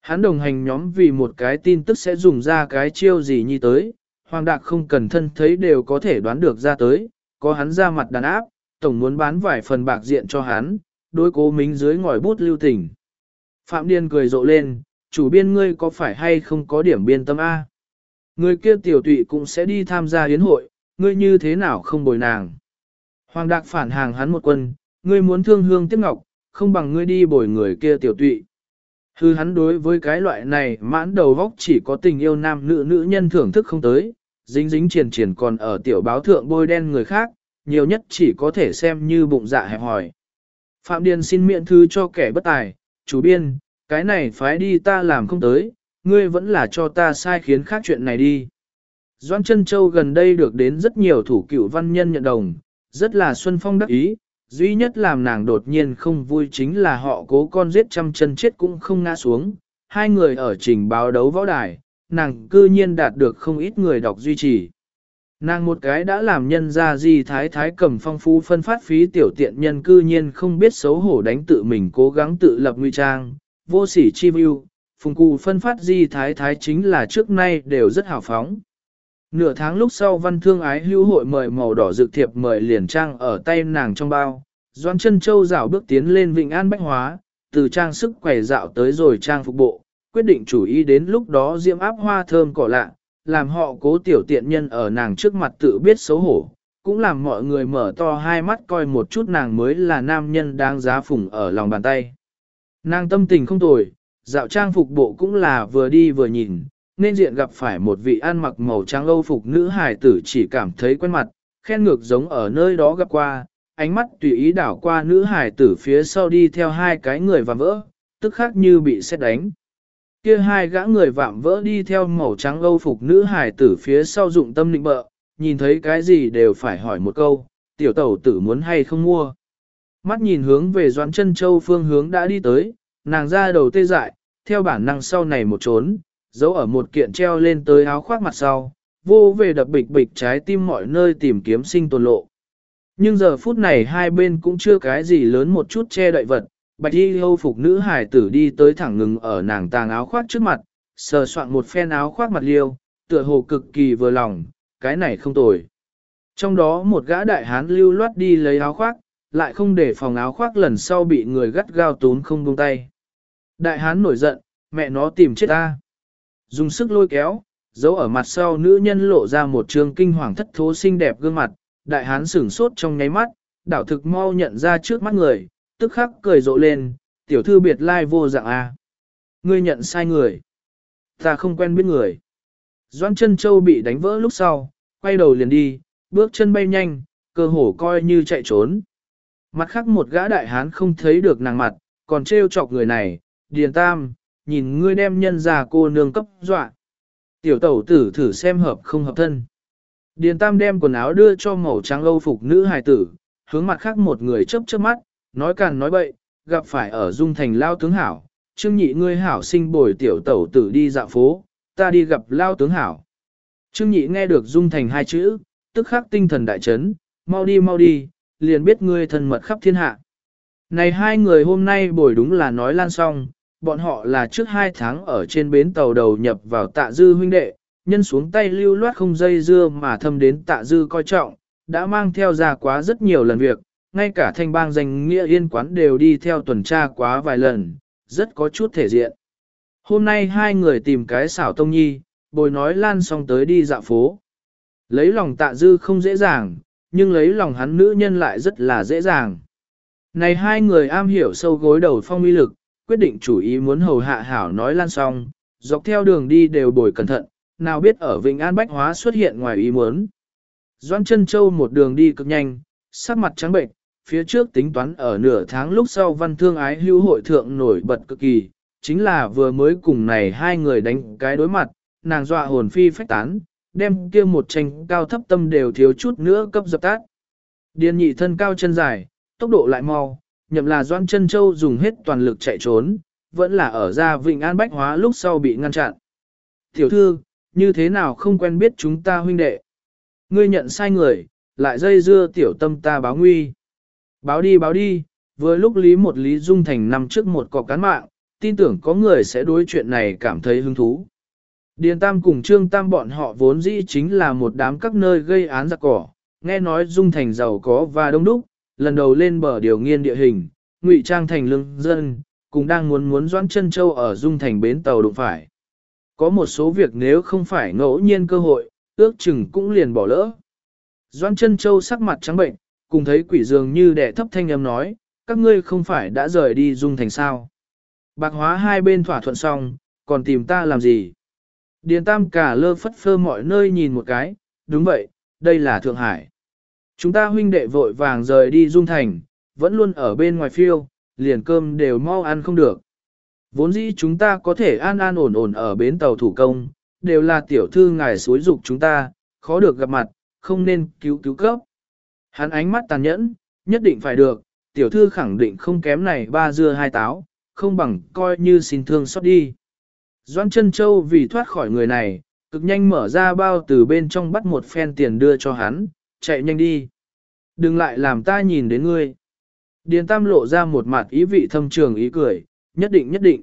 Hắn đồng hành nhóm vì một cái tin tức sẽ dùng ra cái chiêu gì như tới, Hoàng Đạc không cần thân thấy đều có thể đoán được ra tới, có hắn ra mặt đàn áp, tổng muốn bán vài phần bạc diện cho hắn, đối cố mính dưới ngòi bút lưu tình. Phạm Điên cười rộ lên, chủ biên ngươi có phải hay không có điểm biên tâm A? Người kia tiểu tụy cũng sẽ đi tham gia yến hội, ngươi như thế nào không bồi nàng? Hoàng Đạc phản hàng hắn một quân, ngươi muốn thương hương tiếp ngọc, không bằng ngươi đi bồi người kia tiểu tụy. Hư hắn đối với cái loại này mãn đầu vóc chỉ có tình yêu nam nữ nữ nhân thưởng thức không tới, dính dính triển triển còn ở tiểu báo thượng bôi đen người khác, nhiều nhất chỉ có thể xem như bụng dạ hẹp hỏi. Phạm Điền xin miễn thư cho kẻ bất tài, chủ biên, cái này phái đi ta làm không tới, ngươi vẫn là cho ta sai khiến khác chuyện này đi. Doan Trân Châu gần đây được đến rất nhiều thủ cựu văn nhân nhận đồng, rất là xuân phong đắc ý, duy nhất làm nàng đột nhiên không vui chính là họ cố con giết trăm chân chết cũng không ngã xuống. Hai người ở trình báo đấu võ đài, nàng cư nhiên đạt được không ít người đọc duy trì. Nàng một cái đã làm nhân ra gì thái thái cầm phong phú phân phát phí tiểu tiện nhân cư nhiên không biết xấu hổ đánh tự mình cố gắng tự lập nguy trang, vô sỉ chi view, phùng cụ phân phát di thái thái chính là trước nay đều rất hào phóng. Nửa tháng lúc sau văn thương ái hữu hội mời màu đỏ dược thiệp mời liền trang ở tay nàng trong bao, doan chân châu rảo bước tiến lên vịnh an bách hóa, từ trang sức quẻ dạo tới rồi trang phục bộ, quyết định chủ ý đến lúc đó diễm áp hoa thơm cỏ lạ, làm họ cố tiểu tiện nhân ở nàng trước mặt tự biết xấu hổ, cũng làm mọi người mở to hai mắt coi một chút nàng mới là nam nhân đáng giá phủng ở lòng bàn tay. Nàng tâm tình không tồi, dạo trang phục bộ cũng là vừa đi vừa nhìn, nên diện gặp phải một vị ăn mặc màu trắng âu phục nữ hài tử chỉ cảm thấy quen mặt, khen ngược giống ở nơi đó gặp qua, ánh mắt tùy ý đảo qua nữ hài tử phía sau đi theo hai cái người và vỡ, tức khác như bị xét đánh. Kia hai gã người vạm vỡ đi theo màu trắng âu phục nữ hài tử phía sau dụng tâm định bợ, nhìn thấy cái gì đều phải hỏi một câu, tiểu tẩu tử muốn hay không mua. Mắt nhìn hướng về Doãn chân châu phương hướng đã đi tới, nàng ra đầu tê dại, theo bản năng sau này một trốn, giấu ở một kiện treo lên tới áo khoác mặt sau, vô về đập bịch bịch trái tim mọi nơi tìm kiếm sinh tồn lộ. Nhưng giờ phút này hai bên cũng chưa cái gì lớn một chút che đậy vật, bạch y hâu phục nữ hải tử đi tới thẳng ngừng ở nàng tàng áo khoác trước mặt, sờ soạn một phen áo khoác mặt liêu, tựa hồ cực kỳ vừa lòng, cái này không tồi. Trong đó một gã đại hán lưu loát đi lấy áo khoác, lại không để phòng áo khoác lần sau bị người gắt gao tún không buông tay. Đại hán nổi giận, mẹ nó tìm chết ta. Dùng sức lôi kéo, giấu ở mặt sau nữ nhân lộ ra một trường kinh hoàng thất thố xinh đẹp gương mặt, đại hán sửng sốt trong nháy mắt, đảo thực mau nhận ra trước mắt người, tức khắc cười rộ lên, tiểu thư biệt lai vô dạng a. Ngươi nhận sai người. Ta không quen biết người. Doan chân châu bị đánh vỡ lúc sau, quay đầu liền đi, bước chân bay nhanh, cơ hồ coi như chạy trốn. Mặt khác một gã đại hán không thấy được nàng mặt, còn trêu chọc người này, điền tam, nhìn ngươi đem nhân già cô nương cấp dọa. Tiểu tẩu tử thử xem hợp không hợp thân. Điền tam đem quần áo đưa cho màu trắng âu phục nữ hài tử, hướng mặt khác một người chớp chớp mắt, nói càn nói bậy, gặp phải ở dung thành lao tướng hảo, trương nhị ngươi hảo sinh bồi tiểu tẩu tử đi dạo phố, ta đi gặp lao tướng hảo. Trương nhị nghe được dung thành hai chữ, tức khắc tinh thần đại chấn, mau đi mau đi, liền biết ngươi thân mật khắp thiên hạ. Này hai người hôm nay bồi đúng là nói lan xong, bọn họ là trước hai tháng ở trên bến tàu đầu nhập vào tạ dư huynh đệ, nhân xuống tay lưu loát không dây dưa mà thâm đến tạ dư coi trọng, đã mang theo ra quá rất nhiều lần việc, ngay cả thanh bang danh nghĩa yên quán đều đi theo tuần tra quá vài lần, rất có chút thể diện. Hôm nay hai người tìm cái xảo tông nhi, bồi nói lan xong tới đi dạo phố. Lấy lòng tạ dư không dễ dàng, nhưng lấy lòng hắn nữ nhân lại rất là dễ dàng. Này hai người am hiểu sâu gối đầu phong uy lực, quyết định chủ ý muốn hầu hạ hảo nói lan xong, dọc theo đường đi đều bồi cẩn thận, nào biết ở Vịnh An Bách Hóa xuất hiện ngoài ý muốn. Doan chân châu một đường đi cực nhanh, sắc mặt trắng bệnh, phía trước tính toán ở nửa tháng lúc sau văn thương ái hưu hội thượng nổi bật cực kỳ, chính là vừa mới cùng này hai người đánh cái đối mặt, nàng dọa hồn phi phách tán, đem kia một tranh cao thấp tâm đều thiếu chút nữa cấp dập tát. Điền nhị thân cao chân dài, tốc độ lại mau, nhậm là Doan chân châu dùng hết toàn lực chạy trốn, vẫn là ở ra Vịnh An Bách Hóa lúc sau bị ngăn chặn. Tiểu thư, như thế nào không quen biết chúng ta huynh đệ? Ngươi nhận sai người, lại dây dưa tiểu tâm ta báo nguy. Báo đi báo đi, vừa lúc Lý một Lý Dung Thành nằm trước một cọc cán mạng, tin tưởng có người sẽ đối chuyện này cảm thấy hứng thú. Điền Tam cùng Trương Tam bọn họ vốn dĩ chính là một đám các nơi gây án giặc cỏ, nghe nói Dung Thành giàu có và đông đúc, lần đầu lên bờ điều nghiên địa hình, ngụy trang thành lương dân, cũng đang muốn muốn doãn chân châu ở Dung Thành bến tàu đụng phải. Có một số việc nếu không phải ngẫu nhiên cơ hội, ước chừng cũng liền bỏ lỡ. Doãn chân châu sắc mặt trắng bệnh, cùng thấy quỷ dường như đẻ thấp thanh âm nói, các ngươi không phải đã rời đi Dung Thành sao. Bạc hóa hai bên thỏa thuận xong, còn tìm ta làm gì? Điền tam cả lơ phất phơ mọi nơi nhìn một cái, đúng vậy, đây là Thượng Hải. Chúng ta huynh đệ vội vàng rời đi Dung Thành, vẫn luôn ở bên ngoài phiêu, liền cơm đều mau ăn không được. Vốn dĩ chúng ta có thể an an ổn ổn ở bến tàu thủ công, đều là tiểu thư ngài suối dục chúng ta, khó được gặp mặt, không nên cứu cứu cấp. Hắn ánh mắt tàn nhẫn, nhất định phải được, tiểu thư khẳng định không kém này ba dưa hai táo, không bằng coi như xin thương xót đi. Doan chân châu vì thoát khỏi người này, cực nhanh mở ra bao từ bên trong bắt một phen tiền đưa cho hắn, chạy nhanh đi. Đừng lại làm ta nhìn đến ngươi. Điền Tam lộ ra một mặt ý vị thâm trường ý cười, nhất định nhất định.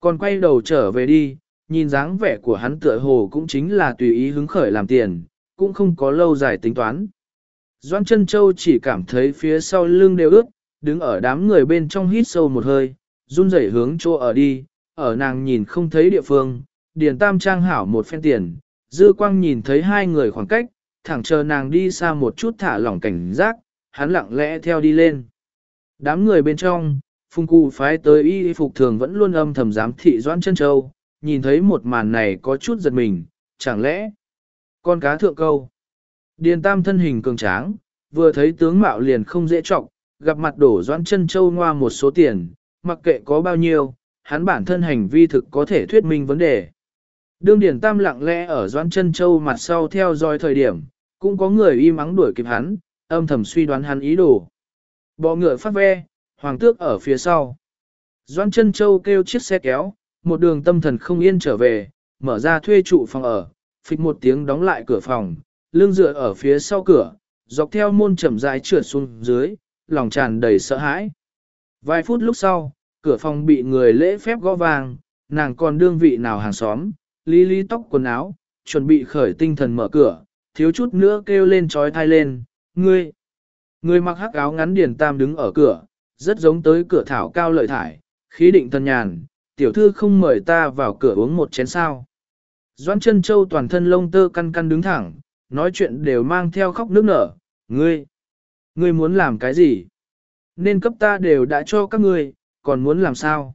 Còn quay đầu trở về đi, nhìn dáng vẻ của hắn tựa hồ cũng chính là tùy ý hứng khởi làm tiền, cũng không có lâu dài tính toán. Doan chân châu chỉ cảm thấy phía sau lưng đều ướt, đứng ở đám người bên trong hít sâu một hơi, run rẩy hướng chỗ ở đi, ở nàng nhìn không thấy địa phương, điền tam trang hảo một phen tiền, dư quang nhìn thấy hai người khoảng cách, thẳng chờ nàng đi xa một chút thả lỏng cảnh giác, hắn lặng lẽ theo đi lên. Đám người bên trong, phung cụ phái tới y phục thường vẫn luôn âm thầm giám thị doãn chân châu, nhìn thấy một màn này có chút giật mình, chẳng lẽ con cá thượng câu. Điền tam thân hình cường tráng, vừa thấy tướng mạo liền không dễ trọng, gặp mặt đổ doãn chân châu ngoa một số tiền, mặc kệ có bao nhiêu, hắn bản thân hành vi thực có thể thuyết minh vấn đề. Đương Điền Tam lặng lẽ ở Doãn Chân Châu mặt sau theo dõi thời điểm, cũng có người y mắng đuổi kịp hắn, âm thầm suy đoán hắn ý đồ. Bọ ngựa phát ve, hoàng tước ở phía sau. Doãn Chân Châu kêu chiếc xe kéo, một đường tâm thần không yên trở về, mở ra thuê trụ phòng ở, phịch một tiếng đóng lại cửa phòng, lưng dựa ở phía sau cửa, dọc theo môn chậm rãi trượt xuống dưới, lòng tràn đầy sợ hãi. Vài phút lúc sau, cửa phòng bị người lễ phép gõ vàng, nàng còn đương vị nào hàng xóm, lý lý tóc quần áo, chuẩn bị khởi tinh thần mở cửa, thiếu chút nữa kêu lên trói thai lên, ngươi. Người mặc hắc áo ngắn điền tam đứng ở cửa, rất giống tới cửa thảo cao lợi thải, khí định thần nhàn, tiểu thư không mời ta vào cửa uống một chén sao. Doãn chân châu toàn thân lông tơ căn căn đứng thẳng, nói chuyện đều mang theo khóc nước nở, ngươi, ngươi muốn làm cái gì? Nên cấp ta đều đã cho các ngươi, còn muốn làm sao?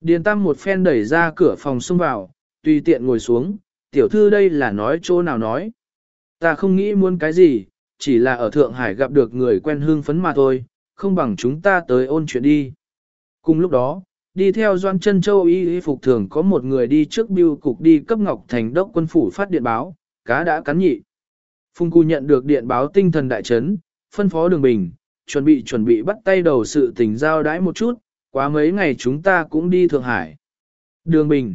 Điền Tam một phen đẩy ra cửa phòng xông vào, tùy tiện ngồi xuống, tiểu thư đây là nói chỗ nào nói. Ta không nghĩ muốn cái gì, chỉ là ở Thượng Hải gặp được người quen hương phấn mà thôi, không bằng chúng ta tới ôn chuyện đi. Cùng lúc đó, đi theo Doan Trân Châu y y phục thường có một người đi trước biêu cục đi cấp Ngọc Thành đốc quân phủ phát điện báo, cá đã cắn nhị. Phùng Cù nhận được điện báo tinh thần đại chấn, phân phó đường bình, chuẩn bị chuẩn bị bắt tay đầu sự tình giao đãi một chút, quá mấy ngày chúng ta cũng đi Thượng Hải. Đường bình,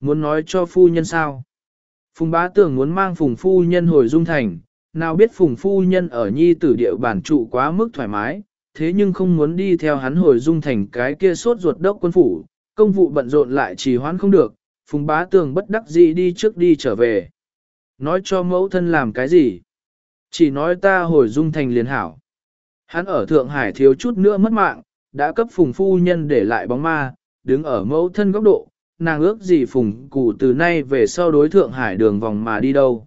muốn nói cho phu nhân sao? Phùng bá tưởng muốn mang phùng phu nhân hồi dung thành, nào biết phùng phu nhân ở nhi tử địa bản trụ quá mức thoải mái, thế nhưng không muốn đi theo hắn hồi dung thành cái kia sốt ruột đốc quân phủ, công vụ bận rộn lại trì hoãn không được, phùng bá tường bất đắc dĩ đi trước đi trở về. Nói cho mẫu thân làm cái gì? Chỉ nói ta hồi dung thành liền hảo. Hắn ở Thượng Hải thiếu chút nữa mất mạng, đã cấp phùng phu nhân để lại bóng ma, đứng ở mẫu thân góc độ, nàng ước gì phùng cụ từ nay về sau đối thượng hải đường vòng mà đi đâu.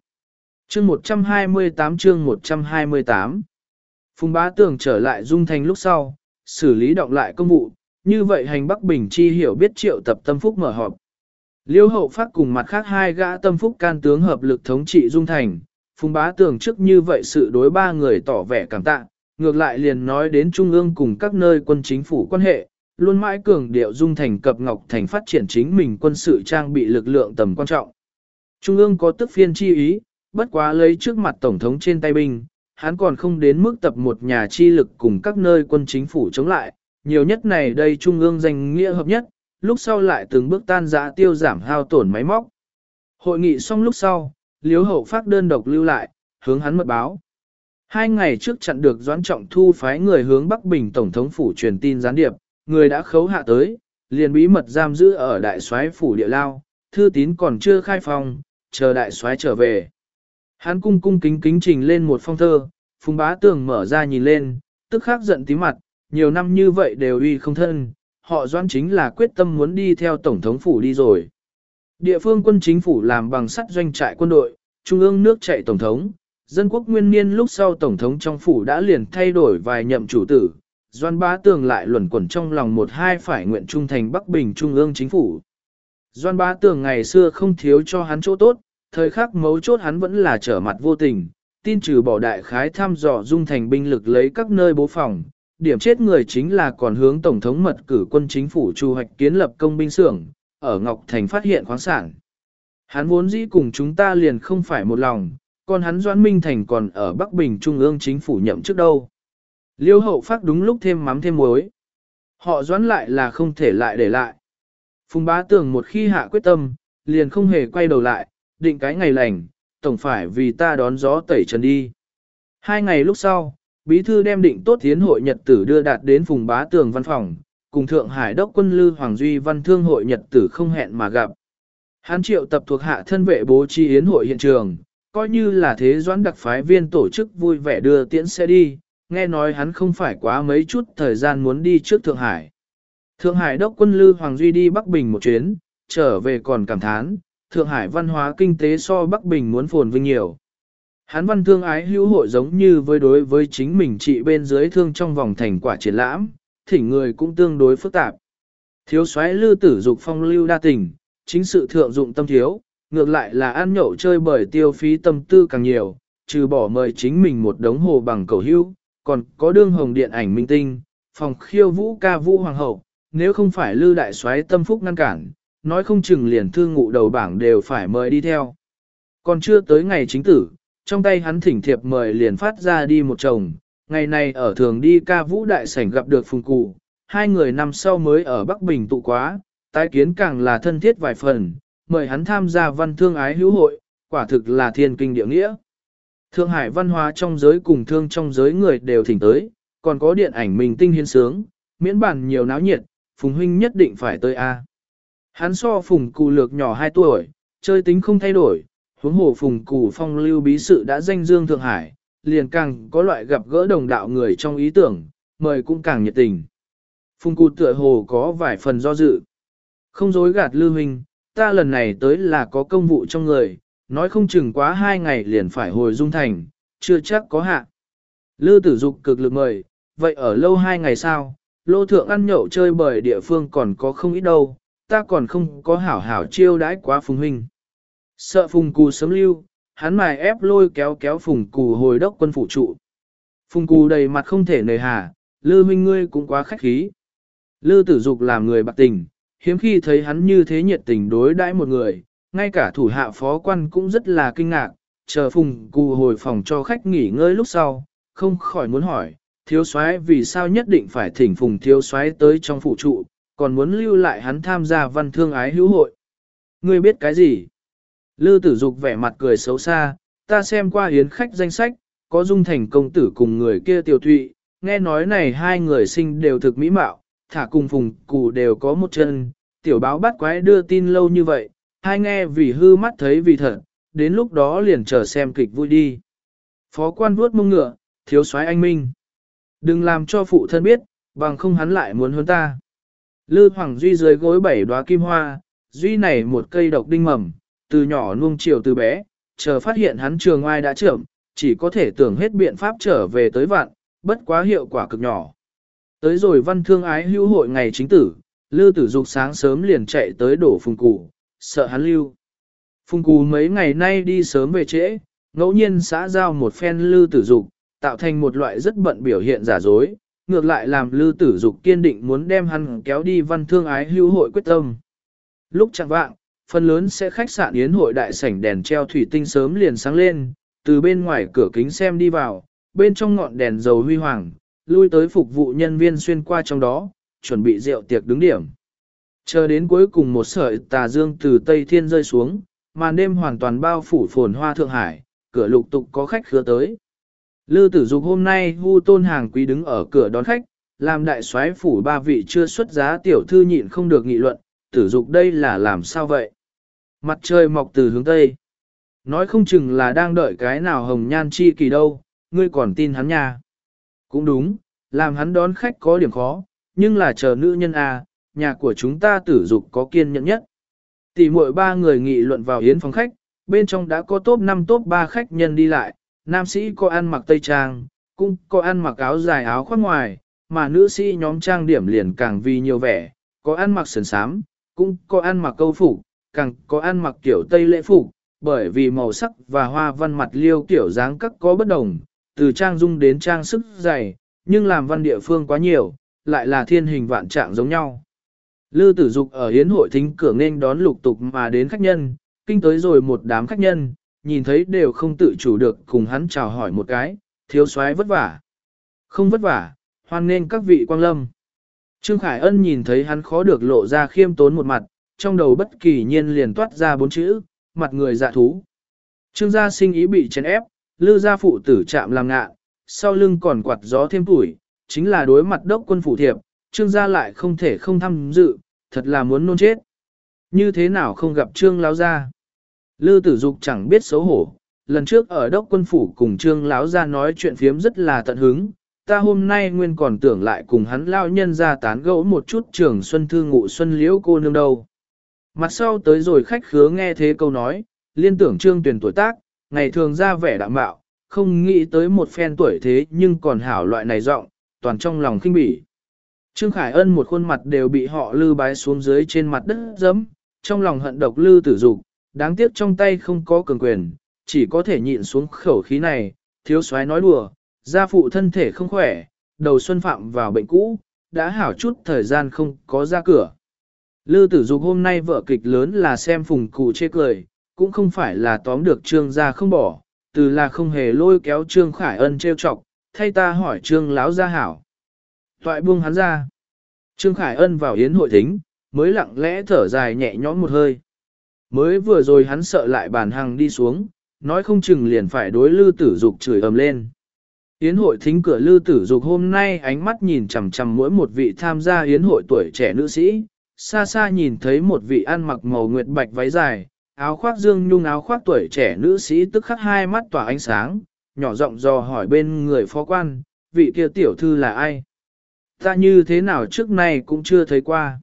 Chương 128 chương 128 Phùng bá tường trở lại dung thành lúc sau, xử lý động lại công vụ, như vậy hành Bắc Bình chi hiểu biết triệu tập tâm phúc mở họp. Liêu hậu phát cùng mặt khác hai gã tâm phúc can tướng hợp lực thống trị dung thành, phùng bá tường trước như vậy sự đối ba người tỏ vẻ cảm tạ, ngược lại liền nói đến trung ương cùng các nơi quân chính phủ quan hệ, luôn mãi cường điệu dung thành cập ngọc thành phát triển chính mình quân sự trang bị lực lượng tầm quan trọng. Trung ương có tức phiên chi ý, bất quá lấy trước mặt tổng thống trên tay binh, hắn còn không đến mức tập một nhà chi lực cùng các nơi quân chính phủ chống lại, nhiều nhất này đây trung ương danh nghĩa hợp nhất, lúc sau lại từng bước tan giã tiêu giảm hao tổn máy móc. Hội nghị xong lúc sau, Liếu Hậu phát đơn độc lưu lại, hướng hắn mật báo. Hai ngày trước chặn được Doãn Trọng Thu phái người hướng Bắc Bình Tổng thống phủ truyền tin gián điệp, người đã khấu hạ tới, liền bí mật giam giữ ở đại soái phủ địa lao, thư tín còn chưa khai phòng chờ đại soái trở về. Hắn cung cung kính kính trình lên một phong thơ, phùng bá tường mở ra nhìn lên, tức khắc giận tí mặt, nhiều năm như vậy đều uy không thân, họ doan chính là quyết tâm muốn đi theo Tổng thống phủ đi rồi. Địa phương quân chính phủ làm bằng sắt doanh trại quân đội, trung ương nước chạy Tổng thống, dân quốc nguyên niên lúc sau Tổng thống trong phủ đã liền thay đổi vài nhậm chủ tử, doan bá tường lại luẩn quẩn trong lòng một hai phải nguyện trung thành Bắc Bình trung ương chính phủ. Doan bá tường ngày xưa không thiếu cho hắn chỗ tốt, thời khắc mấu chốt hắn vẫn là trở mặt vô tình, tin trừ bỏ đại khái thăm dò dung thành binh lực lấy các nơi bố phòng, điểm chết người chính là còn hướng Tổng thống mật cử quân chính phủ chu hoạch kiến lập công binh xưởng, ở Ngọc Thành phát hiện khoáng sản. Hắn vốn dĩ cùng chúng ta liền không phải một lòng, còn hắn Doãn Minh Thành còn ở Bắc Bình Trung ương chính phủ nhậm trước đâu. Liêu hậu phát đúng lúc thêm mắm thêm muối. Họ Doãn lại là không thể lại để lại. Phùng bá tưởng một khi hạ quyết tâm, liền không hề quay đầu lại, định cái ngày lành, tổng phải vì ta đón gió tẩy trần đi. Hai ngày lúc sau, bí thư đem định tốt tiến hội nhật tử đưa đạt đến phùng bá tường văn phòng, cùng Thượng Hải đốc quân Lư Hoàng Duy văn thương hội nhật tử không hẹn mà gặp. Hán triệu tập thuộc hạ thân vệ bố trí yến hội hiện trường, coi như là thế doãn đặc phái viên tổ chức vui vẻ đưa tiễn xe đi, nghe nói hắn không phải quá mấy chút thời gian muốn đi trước Thượng Hải. Thượng Hải đốc quân Lư Hoàng Duy đi Bắc Bình một chuyến, trở về còn cảm thán, Thượng Hải văn hóa kinh tế so Bắc Bình muốn phồn vinh nhiều. Hán văn thương ái hữu hội giống như với đối với chính mình trị bên dưới thương trong vòng thành quả triển lãm, thỉnh người cũng tương đối phức tạp. Thiếu soái lư tử dục phong lưu đa tình, chính sự thượng dụng tâm thiếu, ngược lại là ăn nhậu chơi bởi tiêu phí tâm tư càng nhiều, trừ bỏ mời chính mình một đống hồ bằng cầu hữu, còn có đương hồng điện ảnh minh tinh, phòng khiêu vũ ca vũ hoàng hậu, nếu không phải lư đại soái tâm phúc ngăn cản, nói không chừng liền thương ngụ đầu bảng đều phải mời đi theo. Còn chưa tới ngày chính tử, trong tay hắn thỉnh thiệp mời liền phát ra đi một chồng, ngày này ở thường đi ca vũ đại sảnh gặp được phùng cụ, hai người năm sau mới ở Bắc Bình tụ quá, tái kiến càng là thân thiết vài phần, mời hắn tham gia văn thương ái hữu hội, quả thực là thiên kinh địa nghĩa. Thượng Hải văn hóa trong giới cùng thương trong giới người đều thỉnh tới, còn có điện ảnh mình tinh hiến sướng, miễn bản nhiều náo nhiệt, Phùng Huynh nhất định phải tới A. Hắn so Phùng Cụ lược nhỏ 2 tuổi, chơi tính không thay đổi, huống hồ Phùng Cụ phong lưu bí sự đã danh dương Thượng Hải, liền càng có loại gặp gỡ đồng đạo người trong ý tưởng, mời cũng càng nhiệt tình. Phùng Cụ tựa hồ có vài phần do dự. Không dối gạt Lưu Huynh, ta lần này tới là có công vụ trong người, nói không chừng quá hai ngày liền phải hồi dung thành, chưa chắc có hạ. Lư tử dục cực lực mời, vậy ở lâu hai ngày sao, lô thượng ăn nhậu chơi bởi địa phương còn có không ít đâu, ta còn không có hảo hảo chiêu đãi quá phùng huynh. Sợ phùng cù sớm lưu, hắn mài ép lôi kéo kéo phùng cù hồi đốc quân phụ trụ. Phùng cù đầy mặt không thể nề hà, lư huynh ngươi cũng quá khách khí. Lư tử dục làm người bạc tình, hiếm khi thấy hắn như thế nhiệt tình đối đãi một người, ngay cả thủ hạ phó quan cũng rất là kinh ngạc, chờ phùng cù hồi phòng cho khách nghỉ ngơi lúc sau, không khỏi muốn hỏi, thiếu soái vì sao nhất định phải thỉnh phùng thiếu soái tới trong phụ trụ, còn muốn lưu lại hắn tham gia văn thương ái hữu hội. Ngươi biết cái gì? Lư tử dục vẻ mặt cười xấu xa, ta xem qua hiến khách danh sách, có dung thành công tử cùng người kia tiểu thụy, nghe nói này hai người sinh đều thực mỹ mạo, thả cùng phùng cụ đều có một chân, tiểu báo bắt quái đưa tin lâu như vậy, hai nghe vì hư mắt thấy vì thật, đến lúc đó liền chờ xem kịch vui đi. Phó quan vuốt mông ngựa, thiếu soái anh minh. Đừng làm cho phụ thân biết, bằng không hắn lại muốn hơn ta. Lư Hoàng Duy dưới gối bảy đóa kim hoa, Duy này một cây độc đinh mầm, từ nhỏ nuông chiều từ bé, chờ phát hiện hắn trường ai đã trưởng, chỉ có thể tưởng hết biện pháp trở về tới vạn, bất quá hiệu quả cực nhỏ. Tới rồi văn thương ái hữu hội ngày chính tử, Lư Tử Dục sáng sớm liền chạy tới đổ phùng cụ, sợ hắn lưu. Phùng cụ mấy ngày nay đi sớm về trễ, ngẫu nhiên xã giao một phen Lư Tử Dục, tạo thành một loại rất bận biểu hiện giả dối, ngược lại làm Lư Tử Dục kiên định muốn đem hắn kéo đi văn thương ái hữu hội quyết tâm. Lúc chẳng vạng, phần lớn sẽ khách sạn yến hội đại sảnh đèn treo thủy tinh sớm liền sáng lên, từ bên ngoài cửa kính xem đi vào, bên trong ngọn đèn dầu huy hoàng, lui tới phục vụ nhân viên xuyên qua trong đó, chuẩn bị rượu tiệc đứng điểm. Chờ đến cuối cùng một sợi tà dương từ Tây Thiên rơi xuống, màn đêm hoàn toàn bao phủ phồn hoa Thượng Hải, cửa lục tục có khách khứa tới. Lư tử dục hôm nay hu tôn hàng quý đứng ở cửa đón khách, làm đại soái phủ ba vị chưa xuất giá tiểu thư nhịn không được nghị luận, tử dục đây là làm sao vậy? Mặt trời mọc từ hướng Tây. Nói không chừng là đang đợi cái nào hồng nhan chi kỳ đâu, ngươi còn tin hắn nha. Cũng đúng, làm hắn đón khách có điểm khó, nhưng là chờ nữ nhân à, nhà của chúng ta tử dục có kiên nhẫn nhất. Tỷ muội ba người nghị luận vào yến phòng khách, bên trong đã có top 5 top 3 khách nhân đi lại, nam sĩ có ăn mặc tây trang, cũng có ăn mặc áo dài áo khoác ngoài, mà nữ sĩ nhóm trang điểm liền càng vì nhiều vẻ, có ăn mặc sần sám, cũng có ăn mặc câu phục, càng có ăn mặc kiểu tây lễ phục, bởi vì màu sắc và hoa văn mặt liêu kiểu dáng các có bất đồng, từ trang dung đến trang sức dày, nhưng làm văn địa phương quá nhiều, lại là thiên hình vạn trạng giống nhau. Lư tử dục ở hiến hội thính cửa nên đón lục tục mà đến khách nhân, kinh tới rồi một đám khách nhân, nhìn thấy đều không tự chủ được cùng hắn chào hỏi một cái, thiếu soái vất vả. Không vất vả, hoan nên các vị quang lâm. Trương Khải Ân nhìn thấy hắn khó được lộ ra khiêm tốn một mặt, trong đầu bất kỳ nhiên liền toát ra bốn chữ, mặt người dạ thú. Trương gia sinh ý bị chèn ép, lư gia phụ tử chạm làm ngạ, sau lưng còn quạt gió thêm tuổi, chính là đối mặt đốc quân phủ thiệp, trương gia lại không thể không tham dự, thật là muốn nôn chết. Như thế nào không gặp trương láo gia? Lư tử dục chẳng biết xấu hổ, lần trước ở đốc quân phủ cùng trương láo gia nói chuyện phiếm rất là tận hứng, ta hôm nay nguyên còn tưởng lại cùng hắn lao nhân ra tán gẫu một chút trường xuân thư ngụ xuân liễu cô nương đâu. Mặt sau tới rồi khách khứa nghe thế câu nói, liên tưởng trương tuyển tuổi tác, ngày thường ra vẻ đạm bạo, không nghĩ tới một phen tuổi thế nhưng còn hảo loại này rộng, toàn trong lòng khinh bỉ. Trương Khải Ân một khuôn mặt đều bị họ lư bái xuống dưới trên mặt đất dẫm, trong lòng hận độc lư tử dục, đáng tiếc trong tay không có cường quyền, chỉ có thể nhịn xuống khẩu khí này, thiếu soái nói đùa, gia phụ thân thể không khỏe, đầu xuân phạm vào bệnh cũ, đã hảo chút thời gian không có ra cửa. Lư tử dục hôm nay vợ kịch lớn là xem phùng cụ chê cười, cũng không phải là tóm được trương gia không bỏ, từ là không hề lôi kéo trương khải ân trêu chọc, thay ta hỏi trương láo gia hảo. Toại buông hắn ra. Trương khải ân vào yến hội thính, mới lặng lẽ thở dài nhẹ nhõm một hơi. Mới vừa rồi hắn sợ lại bàn hàng đi xuống, nói không chừng liền phải đối lư tử dục chửi ầm lên. Yến hội thính cửa lư tử dục hôm nay ánh mắt nhìn chằm chằm mỗi một vị tham gia yến hội tuổi trẻ nữ sĩ, xa xa nhìn thấy một vị ăn mặc màu nguyệt bạch váy dài, áo khoác dương nhung áo khoác tuổi trẻ nữ sĩ tức khắc hai mắt tỏa ánh sáng, nhỏ giọng dò hỏi bên người phó quan, vị kia tiểu thư là ai? Ta như thế nào trước nay cũng chưa thấy qua.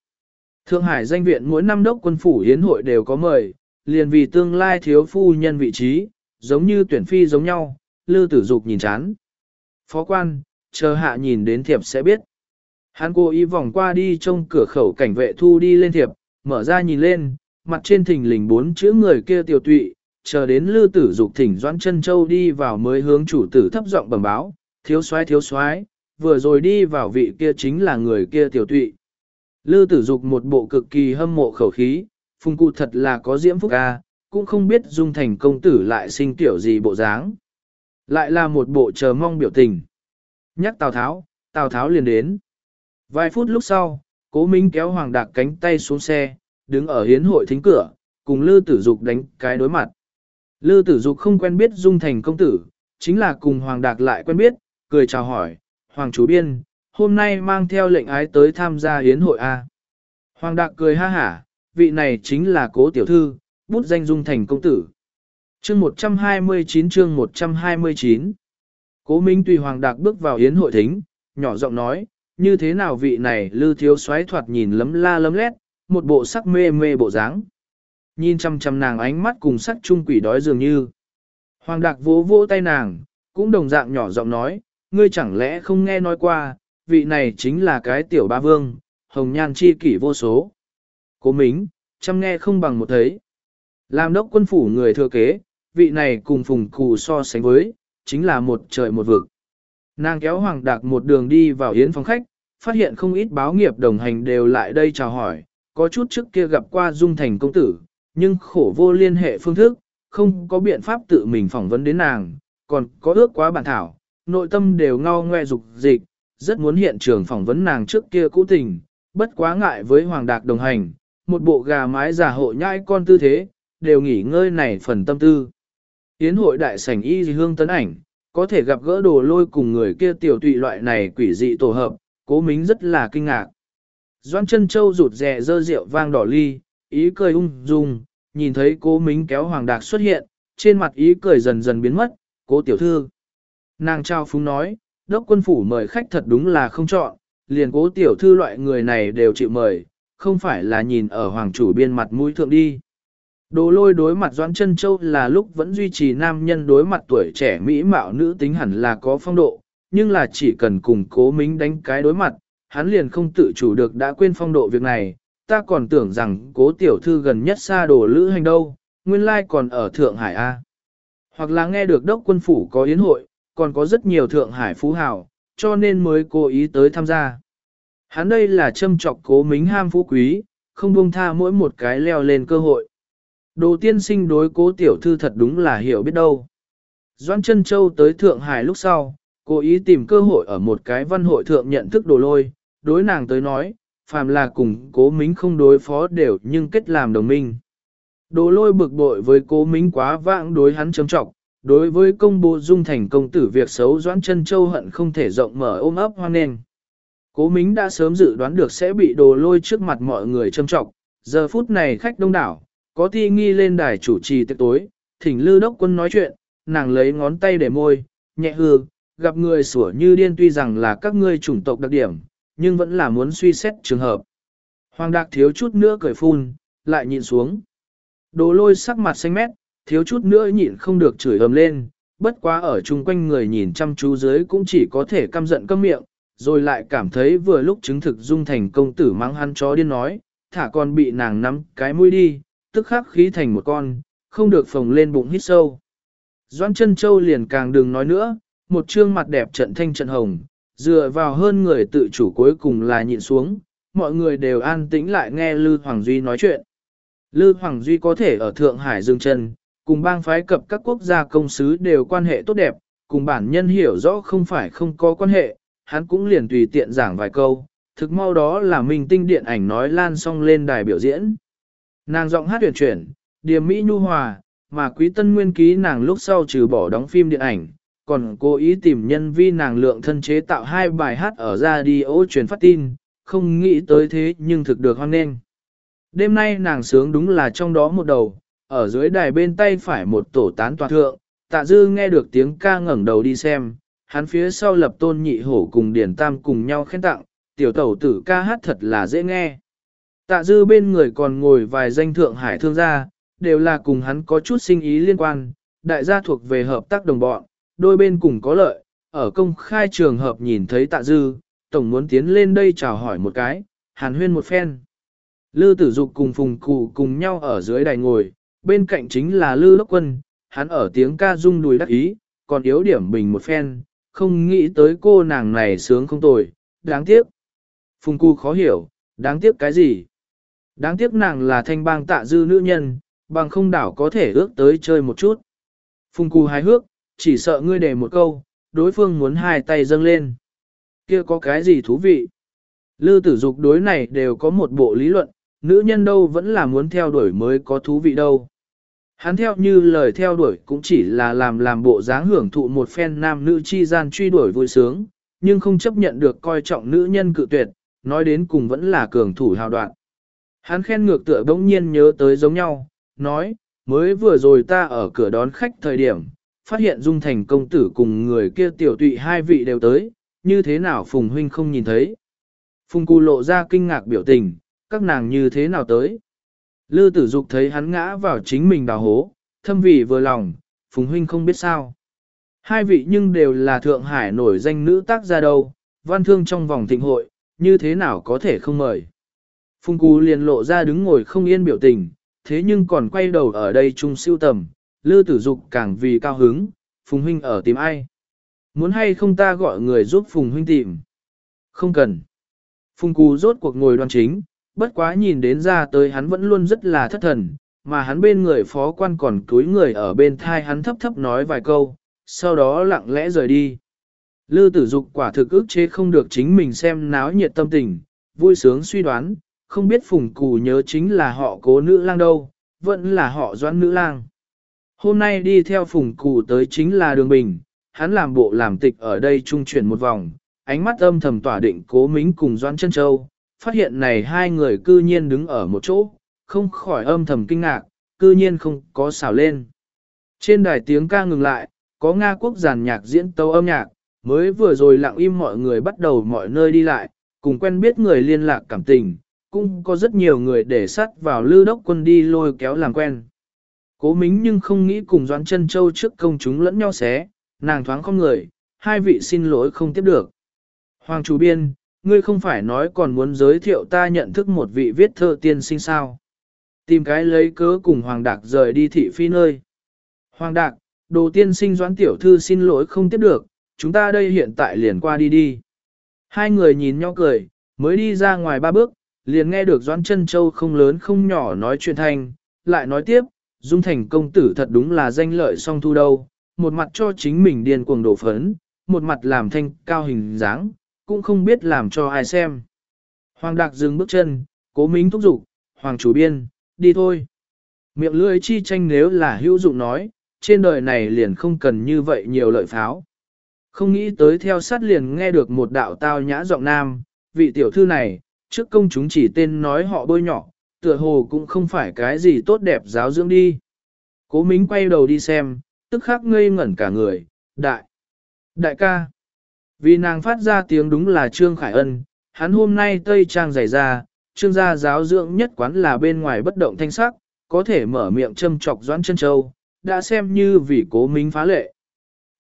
Thượng Hải danh viện mỗi năm đốc quân phủ hiến hội đều có mời, liền vì tương lai thiếu phu nhân vị trí, giống như tuyển phi giống nhau, lư tử dục nhìn chán. Phó quan, chờ hạ nhìn đến thiệp sẽ biết. Hắn cố ý vòng qua đi trong cửa khẩu cảnh vệ thu đi lên thiệp, mở ra nhìn lên, mặt trên thỉnh lình bốn chữ người kia tiểu tụy, chờ đến lư tử dục thỉnh doãn chân châu đi vào mới hướng chủ tử thấp giọng bẩm báo, thiếu soái thiếu soái, vừa rồi đi vào vị kia chính là người kia tiểu tụy. Lư tử dục một bộ cực kỳ hâm mộ khẩu khí, phùng cụ thật là có diễm phúc ca, cũng không biết dung thành công tử lại sinh tiểu gì bộ dáng. Lại là một bộ chờ mong biểu tình. Nhắc Tào Tháo, Tào Tháo liền đến. Vài phút lúc sau, cố Minh kéo Hoàng Đạc cánh tay xuống xe, đứng ở hiến hội thính cửa, cùng Lư Tử Dục đánh cái đối mặt. Lư Tử Dục không quen biết Dung Thành công tử, chính là cùng Hoàng Đạc lại quen biết, cười chào hỏi, Hoàng chủ biên, hôm nay mang theo lệnh ái tới tham gia hiến hội A. Hoàng Đạc cười ha hả, vị này chính là cố tiểu thư, bút danh Dung Thành công tử. Chương 129 chương 129 Cố Minh tùy Hoàng Đạc bước vào hiến hội thính, nhỏ giọng nói, như thế nào vị này lư thiếu xoáy thoạt nhìn lấm la lấm lét, một bộ sắc mê mê bộ dáng. Nhìn chăm chăm nàng ánh mắt cùng sắc trung quỷ đói dường như. Hoàng Đạc vỗ vỗ tay nàng, cũng đồng dạng nhỏ giọng nói, ngươi chẳng lẽ không nghe nói qua, vị này chính là cái tiểu ba vương, hồng nhan chi kỷ vô số. Cố mính, chăm nghe không bằng một thấy. Làm đốc quân phủ người thừa kế, vị này cùng phùng cù so sánh với, chính là một trời một vực. Nàng kéo Hoàng Đạc một đường đi vào yến phòng khách, phát hiện không ít báo nghiệp đồng hành đều lại đây chào hỏi, có chút trước kia gặp qua Dung Thành công tử, nhưng khổ vô liên hệ phương thức, không có biện pháp tự mình phỏng vấn đến nàng, còn có ước quá bản thảo, nội tâm đều ngao ngoe dục dịch, rất muốn hiện trường phỏng vấn nàng trước kia cũ tình, bất quá ngại với Hoàng Đạc đồng hành, một bộ gà mái giả hộ nhãi con tư thế, đều nghỉ ngơi này phần tâm tư. Yến hội đại sảnh y hương tấn ảnh, có thể gặp gỡ đồ lôi cùng người kia tiểu tụy loại này quỷ dị tổ hợp, cố mính rất là kinh ngạc. Doan chân châu rụt rè dơ rượu vang đỏ ly, ý cười ung dung, nhìn thấy cố mính kéo hoàng đạc xuất hiện, trên mặt ý cười dần dần biến mất, cố tiểu thư. Nàng trao phúng nói, đốc quân phủ mời khách thật đúng là không chọn, liền cố tiểu thư loại người này đều chịu mời, không phải là nhìn ở hoàng chủ biên mặt mũi thượng đi. Đồ lôi đối mặt Doãn chân Châu là lúc vẫn duy trì nam nhân đối mặt tuổi trẻ mỹ mạo nữ tính hẳn là có phong độ, nhưng là chỉ cần cùng cố mính đánh cái đối mặt, hắn liền không tự chủ được đã quên phong độ việc này, ta còn tưởng rằng cố tiểu thư gần nhất xa đồ lữ hành đâu, nguyên lai còn ở Thượng Hải A. Hoặc là nghe được đốc quân phủ có yến hội, còn có rất nhiều Thượng Hải phú hào, cho nên mới cố ý tới tham gia. Hắn đây là châm trọc cố mính ham phú quý, không buông tha mỗi một cái leo lên cơ hội. Đồ tiên sinh đối cố tiểu thư thật đúng là hiểu biết đâu. Doan chân châu tới Thượng Hải lúc sau, cố ý tìm cơ hội ở một cái văn hội thượng nhận thức đồ lôi, đối nàng tới nói, phàm là cùng cố mính không đối phó đều nhưng kết làm đồng minh. Đồ lôi bực bội với cố mính quá vãng đối hắn chấm trọng, đối với công bố dung thành công tử việc xấu doãn chân châu hận không thể rộng mở ôm ấp hoang nền. Cố mính đã sớm dự đoán được sẽ bị đồ lôi trước mặt mọi người châm trọng, giờ phút này khách đông đảo, có thi nghi lên đài chủ trì tiệc tối, thỉnh lư đốc quân nói chuyện, nàng lấy ngón tay để môi, nhẹ hư, gặp người sủa như điên tuy rằng là các ngươi chủng tộc đặc điểm, nhưng vẫn là muốn suy xét trường hợp. Hoàng Đạc thiếu chút nữa cười phun, lại nhìn xuống. Đồ lôi sắc mặt xanh mét, thiếu chút nữa nhịn không được chửi ầm lên, bất quá ở chung quanh người nhìn chăm chú dưới cũng chỉ có thể căm giận căm miệng, rồi lại cảm thấy vừa lúc chứng thực dung thành công tử mang hắn chó điên nói, thả con bị nàng nắm cái mũi đi, tức khắc khí thành một con, không được phồng lên bụng hít sâu. Doan chân châu liền càng đừng nói nữa, một trương mặt đẹp trận thanh trận hồng, dựa vào hơn người tự chủ cuối cùng là nhịn xuống, mọi người đều an tĩnh lại nghe Lư Hoàng Duy nói chuyện. Lư Hoàng Duy có thể ở Thượng Hải dừng chân, cùng bang phái cập các quốc gia công sứ đều quan hệ tốt đẹp, cùng bản nhân hiểu rõ không phải không có quan hệ, hắn cũng liền tùy tiện giảng vài câu, thực mau đó là mình tinh điện ảnh nói lan xong lên đài biểu diễn. Nàng giọng hát tuyển chuyển, điềm mỹ nhu hòa, mà quý tân nguyên ký nàng lúc sau trừ bỏ đóng phim điện ảnh, còn cố ý tìm nhân vi nàng lượng thân chế tạo hai bài hát ở radio truyền phát tin, không nghĩ tới thế nhưng thực được hoan nghênh. Đêm nay nàng sướng đúng là trong đó một đầu, ở dưới đài bên tay phải một tổ tán toàn thượng, tạ dư nghe được tiếng ca ngẩng đầu đi xem, hắn phía sau lập tôn nhị hổ cùng điển tam cùng nhau khen tặng, tiểu tẩu tử ca hát thật là dễ nghe. Tạ dư bên người còn ngồi vài danh thượng hải thương gia, đều là cùng hắn có chút sinh ý liên quan, đại gia thuộc về hợp tác đồng bọn, đôi bên cùng có lợi, ở công khai trường hợp nhìn thấy tạ dư, tổng muốn tiến lên đây chào hỏi một cái, hàn huyên một phen. Lư tử dục cùng phùng cụ cùng nhau ở dưới đài ngồi, bên cạnh chính là Lư Lốc Quân, hắn ở tiếng ca rung đùi đắc ý, còn yếu điểm bình một phen, không nghĩ tới cô nàng này sướng không tồi, đáng tiếc. Phùng cụ khó hiểu, đáng tiếc cái gì? Đáng tiếc nàng là thanh bang tạ dư nữ nhân, bằng không đảo có thể ước tới chơi một chút. Phùng cù hài hước, chỉ sợ ngươi để một câu, đối phương muốn hai tay dâng lên. Kia có cái gì thú vị? Lư tử dục đối này đều có một bộ lý luận, nữ nhân đâu vẫn là muốn theo đuổi mới có thú vị đâu. Hắn theo như lời theo đuổi cũng chỉ là làm làm bộ dáng hưởng thụ một phen nam nữ chi gian truy đuổi vui sướng, nhưng không chấp nhận được coi trọng nữ nhân cự tuyệt, nói đến cùng vẫn là cường thủ hào đoạn. Hắn khen ngược tựa bỗng nhiên nhớ tới giống nhau, nói, mới vừa rồi ta ở cửa đón khách thời điểm, phát hiện Dung Thành công tử cùng người kia tiểu tụy hai vị đều tới, như thế nào Phùng Huynh không nhìn thấy, Phùng Cù lộ ra kinh ngạc biểu tình, các nàng như thế nào tới. Lư tử dục thấy hắn ngã vào chính mình đào hố, thâm vị vừa lòng, Phùng Huynh không biết sao. Hai vị nhưng đều là Thượng Hải nổi danh nữ tác gia đâu, văn thương trong vòng thịnh hội, như thế nào có thể không mời. Phùng Cú liền lộ ra đứng ngồi không yên biểu tình, thế nhưng còn quay đầu ở đây chung siêu tầm, Lư Tử Dục càng vì cao hứng, Phùng Huynh ở tìm ai. Muốn hay không ta gọi người giúp Phùng Huynh tìm. Không cần. Phùng Cú rốt cuộc ngồi đoan chính, bất quá nhìn đến ra tới hắn vẫn luôn rất là thất thần, mà hắn bên người phó quan còn cúi người ở bên thai hắn thấp thấp nói vài câu, sau đó lặng lẽ rời đi. Lư tử dục quả thực ức chế không được chính mình xem náo nhiệt tâm tình, vui sướng suy đoán, không biết phùng cù nhớ chính là họ cố nữ lang đâu, vẫn là họ doãn nữ lang. Hôm nay đi theo phùng cù tới chính là đường bình, hắn làm bộ làm tịch ở đây trung chuyển một vòng, ánh mắt âm thầm tỏa định cố mính cùng doãn chân châu, phát hiện này hai người cư nhiên đứng ở một chỗ, không khỏi âm thầm kinh ngạc, cư nhiên không có xào lên. Trên đài tiếng ca ngừng lại, có Nga quốc giàn nhạc diễn tấu âm nhạc, mới vừa rồi lặng im mọi người bắt đầu mọi nơi đi lại, cùng quen biết người liên lạc cảm tình, cũng có rất nhiều người để sát vào lưu đốc quân đi lôi kéo làm quen. Cố mính nhưng không nghĩ cùng Doãn chân Châu trước công chúng lẫn nhau xé, nàng thoáng không người, hai vị xin lỗi không tiếp được. Hoàng chủ biên, ngươi không phải nói còn muốn giới thiệu ta nhận thức một vị viết thơ tiên sinh sao. Tìm cái lấy cớ cùng Hoàng Đạc rời đi thị phi nơi. Hoàng Đạc, đồ tiên sinh doãn tiểu thư xin lỗi không tiếp được, chúng ta đây hiện tại liền qua đi đi. Hai người nhìn nhau cười, mới đi ra ngoài ba bước, liền nghe được doãn chân châu không lớn không nhỏ nói chuyện thanh, lại nói tiếp, Dung Thành công tử thật đúng là danh lợi song thu đâu, một mặt cho chính mình điên cuồng đổ phấn, một mặt làm thanh cao hình dáng, cũng không biết làm cho ai xem. Hoàng Đạc dừng bước chân, cố mính thúc giục, Hoàng chủ biên, đi thôi. Miệng lưỡi chi tranh nếu là hữu dụng nói, trên đời này liền không cần như vậy nhiều lợi pháo. Không nghĩ tới theo sát liền nghe được một đạo tao nhã giọng nam, vị tiểu thư này, trước công chúng chỉ tên nói họ bôi nhỏ, tựa hồ cũng không phải cái gì tốt đẹp giáo dưỡng đi. Cố Mính quay đầu đi xem, tức khắc ngây ngẩn cả người, đại, đại ca. Vì nàng phát ra tiếng đúng là Trương Khải Ân, hắn hôm nay tây trang dày ra, trương gia giáo dưỡng nhất quán là bên ngoài bất động thanh sắc, có thể mở miệng châm chọc Doãn Chân Châu, đã xem như vì cố mính phá lệ.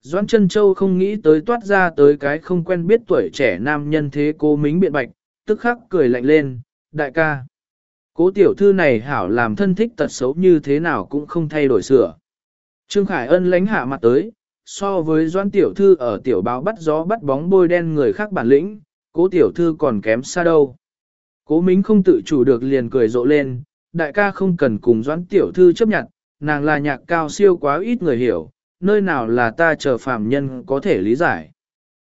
Doãn Chân Châu không nghĩ tới toát ra tới cái không quen biết tuổi trẻ nam nhân thế cố mính biện bạch, tức khắc cười lạnh lên, đại ca. Cố tiểu thư này hảo làm thân thích tật xấu như thế nào cũng không thay đổi sửa. Trương Khải Ân lánh hạ mặt tới, so với doãn tiểu thư ở tiểu báo bắt gió bắt bóng bôi đen người khác bản lĩnh, cố tiểu thư còn kém xa đâu. Cố Mính không tự chủ được liền cười rộ lên, đại ca không cần cùng doãn tiểu thư chấp nhận, nàng là nhạc cao siêu quá ít người hiểu, nơi nào là ta chờ phàm nhân có thể lý giải.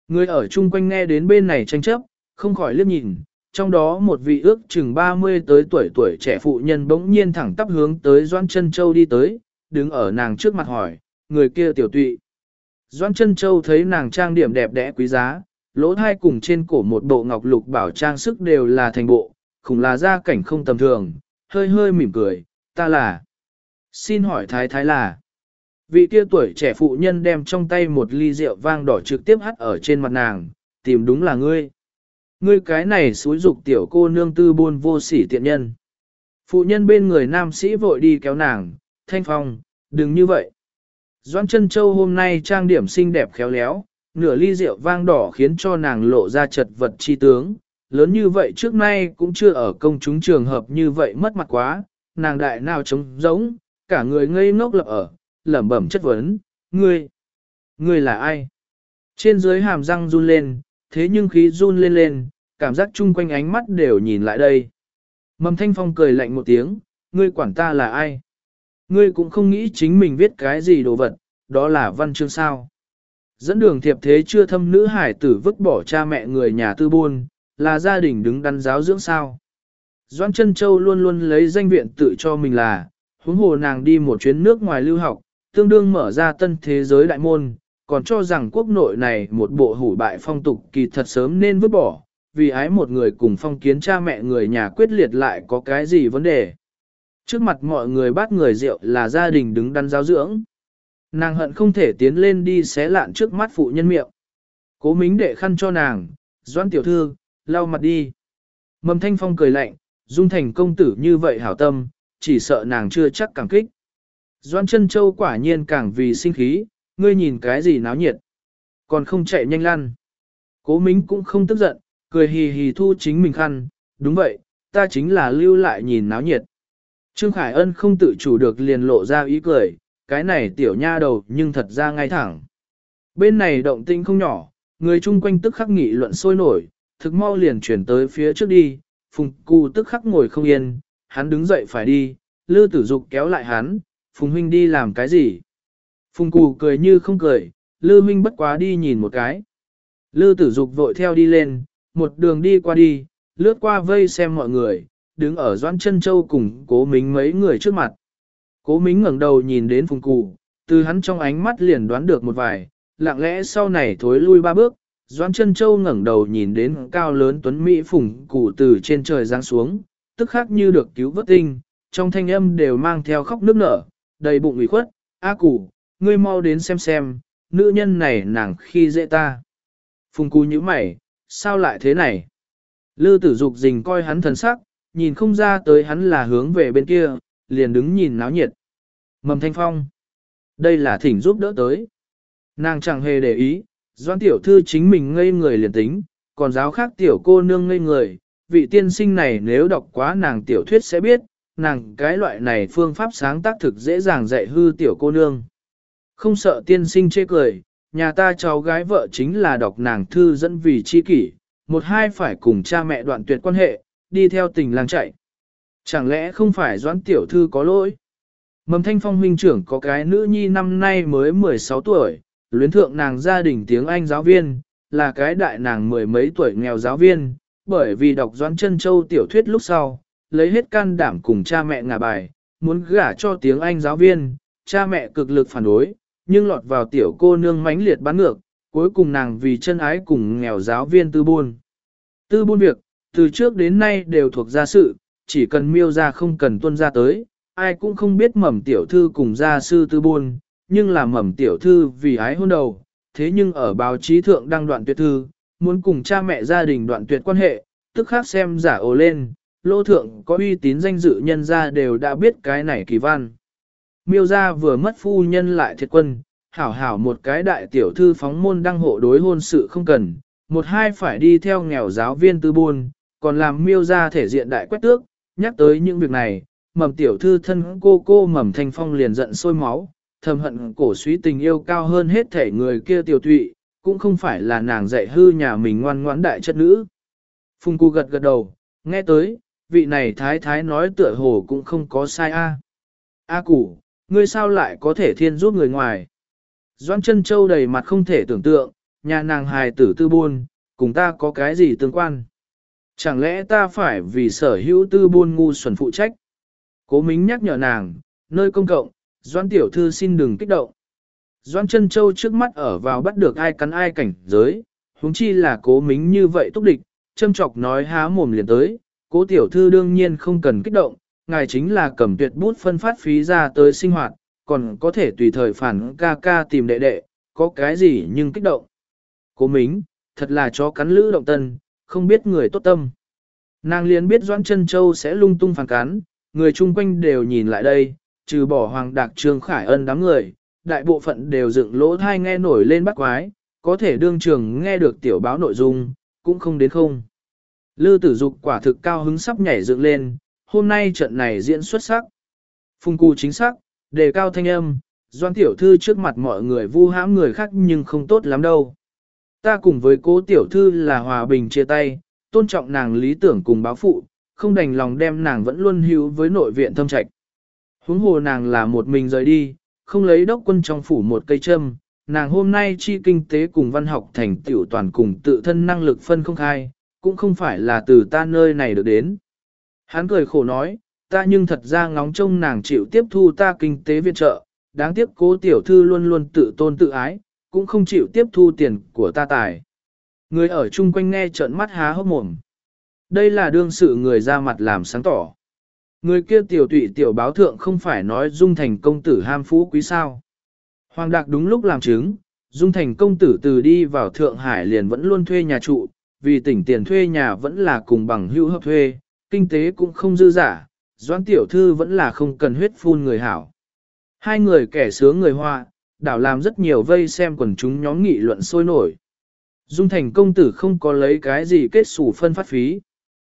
Người ở chung quanh nghe đến bên này tranh chấp, không khỏi liếc nhìn, trong đó một vị ước chừng 30 tới tuổi tuổi trẻ phụ nhân bỗng nhiên thẳng tắp hướng tới Doan Trân Châu đi tới, đứng ở nàng trước mặt hỏi, người kia tiểu tụy. Doan Trân Châu thấy nàng trang điểm đẹp đẽ quý giá, lỗ thai cùng trên cổ một bộ ngọc lục bảo trang sức đều là thành bộ, khủng là gia cảnh không tầm thường, hơi hơi mỉm cười, ta là. Xin hỏi thái thái là. Vị kia tuổi trẻ phụ nhân đem trong tay một ly rượu vang đỏ trực tiếp hắt ở trên mặt nàng, tìm đúng là ngươi. Ngươi cái này xúi dục tiểu cô nương tư buôn vô sỉ tiện nhân. Phụ nhân bên người nam sĩ vội đi kéo nàng, thanh phong, đừng như vậy. Doan chân châu hôm nay trang điểm xinh đẹp khéo léo, nửa ly rượu vang đỏ khiến cho nàng lộ ra chật vật chi tướng, lớn như vậy trước nay cũng chưa ở công chúng trường hợp như vậy mất mặt quá, nàng đại nào trống giống, cả người ngây ngốc lập ở, lẩm bẩm chất vấn, ngươi, ngươi là ai? Trên dưới hàm răng run lên, thế nhưng khí run lên lên, cảm giác chung quanh ánh mắt đều nhìn lại đây. Mầm thanh phong cười lạnh một tiếng, ngươi quản ta là ai? Ngươi cũng không nghĩ chính mình viết cái gì đồ vật, đó là văn chương sao. Dẫn đường thiệp thế chưa thâm nữ hải tử vứt bỏ cha mẹ người nhà tư buôn, là gia đình đứng đắn giáo dưỡng sao. Doan chân Châu luôn luôn lấy danh viện tự cho mình là, huống hồ nàng đi một chuyến nước ngoài lưu học, tương đương mở ra tân thế giới đại môn, còn cho rằng quốc nội này một bộ hủ bại phong tục kỳ thật sớm nên vứt bỏ, vì ái một người cùng phong kiến cha mẹ người nhà quyết liệt lại có cái gì vấn đề. Trước mặt mọi người bắt người rượu là gia đình đứng đắn giáo dưỡng. Nàng hận không thể tiến lên đi xé lạn trước mắt phụ nhân miệng. Cố mính đệ khăn cho nàng, doan tiểu thư, lau mặt đi. Mầm thanh phong cười lạnh, dung thành công tử như vậy hảo tâm, chỉ sợ nàng chưa chắc cảm kích. Doan chân châu quả nhiên càng vì sinh khí, ngươi nhìn cái gì náo nhiệt, còn không chạy nhanh lăn. Cố Mính cũng không tức giận, cười hì hì thu chính mình khăn, đúng vậy, ta chính là lưu lại nhìn náo nhiệt. Trương Khải Ân không tự chủ được liền lộ ra ý cười, cái này tiểu nha đầu nhưng thật ra ngay thẳng. Bên này động tinh không nhỏ, người chung quanh tức khắc nghị luận sôi nổi, thực mau liền chuyển tới phía trước đi, Phùng Cù tức khắc ngồi không yên, hắn đứng dậy phải đi, Lư Tử Dục kéo lại hắn, Phùng Huynh đi làm cái gì? Phùng Cù cười như không cười, Lư Minh bất quá đi nhìn một cái. Lư Tử Dục vội theo đi lên, một đường đi qua đi, lướt qua vây xem mọi người, đứng ở Doãn Chân Châu cùng Cố Mính mấy người trước mặt. Cố Mính ngẩng đầu nhìn đến Phùng Cù, từ hắn trong ánh mắt liền đoán được một vài, lặng lẽ sau này thối lui ba bước, Doãn Chân Châu ngẩng đầu nhìn đến cao lớn tuấn mỹ Phùng cụ từ trên trời giáng xuống, tức khắc như được cứu vớt tinh, trong thanh âm đều mang theo khóc nước nở, đầy bụng ủy khuất, "A Cụ, ngươi mau đến xem xem, nữ nhân này nàng khi dễ ta." Phùng Cú nhíu mày, sao lại thế này? Lư tử dục dình coi hắn thần sắc, nhìn không ra tới hắn là hướng về bên kia, liền đứng nhìn náo nhiệt. Mầm thanh phong. Đây là thỉnh giúp đỡ tới. Nàng chẳng hề để ý, doan tiểu thư chính mình ngây người liền tính, còn giáo khác tiểu cô nương ngây người. Vị tiên sinh này nếu đọc quá nàng tiểu thuyết sẽ biết, nàng cái loại này phương pháp sáng tác thực dễ dàng dạy hư tiểu cô nương. Không sợ tiên sinh chê cười, nhà ta cháu gái vợ chính là đọc nàng thư dẫn vì chi kỷ, một hai phải cùng cha mẹ đoạn tuyệt quan hệ, đi theo tình lang chạy. Chẳng lẽ không phải doãn tiểu thư có lỗi? Mầm thanh phong huynh trưởng có cái nữ nhi năm nay mới 16 tuổi, luyến thượng nàng gia đình tiếng Anh giáo viên, là cái đại nàng mười mấy tuổi nghèo giáo viên, bởi vì đọc doãn chân châu tiểu thuyết lúc sau, lấy hết can đảm cùng cha mẹ ngả bài, muốn gả cho tiếng Anh giáo viên, cha mẹ cực lực phản đối, nhưng lọt vào tiểu cô nương mãnh liệt bán ngược, cuối cùng nàng vì chân ái cùng nghèo giáo viên tư buôn. Tư buôn việc, từ trước đến nay đều thuộc gia sự, chỉ cần miêu ra không cần tuân ra tới, ai cũng không biết mầm tiểu thư cùng gia sư tư buôn, nhưng là mầm tiểu thư vì ái hôn đầu, thế nhưng ở báo chí thượng đăng đoạn tuyệt thư, muốn cùng cha mẹ gia đình đoạn tuyệt quan hệ, tức khác xem giả ồ lên, lô thượng có uy tín danh dự nhân ra đều đã biết cái này kỳ văn. Miêu gia vừa mất phu nhân lại thiệt quân, hảo hảo một cái đại tiểu thư phóng môn đăng hộ đối hôn sự không cần, một hai phải đi theo nghèo giáo viên tư buôn, còn làm miêu gia thể diện đại quét tước, nhắc tới những việc này, mầm tiểu thư thân cô cô mầm thanh phong liền giận sôi máu, thầm hận cổ suý tình yêu cao hơn hết thể người kia tiểu tụy, cũng không phải là nàng dạy hư nhà mình ngoan ngoãn đại chất nữ. Phùng cu gật gật đầu, nghe tới, vị này thái thái nói tựa hồ cũng không có sai a. A à củ, ngươi sao lại có thể thiên giúp người ngoài? Doan chân châu đầy mặt không thể tưởng tượng, nhà nàng hài tử tư buôn, cùng ta có cái gì tương quan? Chẳng lẽ ta phải vì sở hữu tư buôn ngu xuẩn phụ trách? Cố Mính nhắc nhở nàng, nơi công cộng, Doan tiểu thư xin đừng kích động. Doan chân châu trước mắt ở vào bắt được ai cắn ai cảnh giới, huống chi là cố Mính như vậy túc địch, châm chọc nói há mồm liền tới, cố tiểu thư đương nhiên không cần kích động, ngài chính là cầm tuyệt bút phân phát phí ra tới sinh hoạt, còn có thể tùy thời phản ca ca tìm đệ đệ, có cái gì nhưng kích động. Cố Mính, thật là chó cắn lữ động tân, không biết người tốt tâm. Nàng liền biết Doãn Trân Châu sẽ lung tung phản cắn, người chung quanh đều nhìn lại đây, trừ bỏ Hoàng Đạc Trương Khải Ân đám người, đại bộ phận đều dựng lỗ thai nghe nổi lên bắt quái, có thể đương trường nghe được tiểu báo nội dung, cũng không đến không. Lư tử dục quả thực cao hứng sắp nhảy dựng lên, hôm nay trận này diễn xuất sắc. Phùng cù chính xác, đề cao thanh âm, doan tiểu thư trước mặt mọi người vu hãm người khác nhưng không tốt lắm đâu. Ta cùng với cố tiểu thư là hòa bình chia tay, tôn trọng nàng lý tưởng cùng báo phụ, không đành lòng đem nàng vẫn luôn hữu với nội viện thâm trạch. Huống hồ nàng là một mình rời đi, không lấy đốc quân trong phủ một cây châm, nàng hôm nay chi kinh tế cùng văn học thành tiểu toàn cùng tự thân năng lực phân không khai, cũng không phải là từ ta nơi này được đến. Hắn cười khổ nói, ta nhưng thật ra ngóng trông nàng chịu tiếp thu ta kinh tế viện trợ, đáng tiếc cố tiểu thư luôn luôn tự tôn tự ái, cũng không chịu tiếp thu tiền của ta tài. Người ở chung quanh nghe trợn mắt há hốc mồm. Đây là đương sự người ra mặt làm sáng tỏ. Người kia tiểu tụy tiểu báo thượng không phải nói dung thành công tử ham phú quý sao. Hoàng Đạc đúng lúc làm chứng, dung thành công tử từ đi vào Thượng Hải liền vẫn luôn thuê nhà trụ, vì tỉnh tiền thuê nhà vẫn là cùng bằng hữu hợp thuê, kinh tế cũng không dư giả, doãn tiểu thư vẫn là không cần huyết phun người hảo. Hai người kẻ sướng người hoa, đảo làm rất nhiều vây xem quần chúng nhóm nghị luận sôi nổi. Dung thành công tử không có lấy cái gì kết sủ phân phát phí.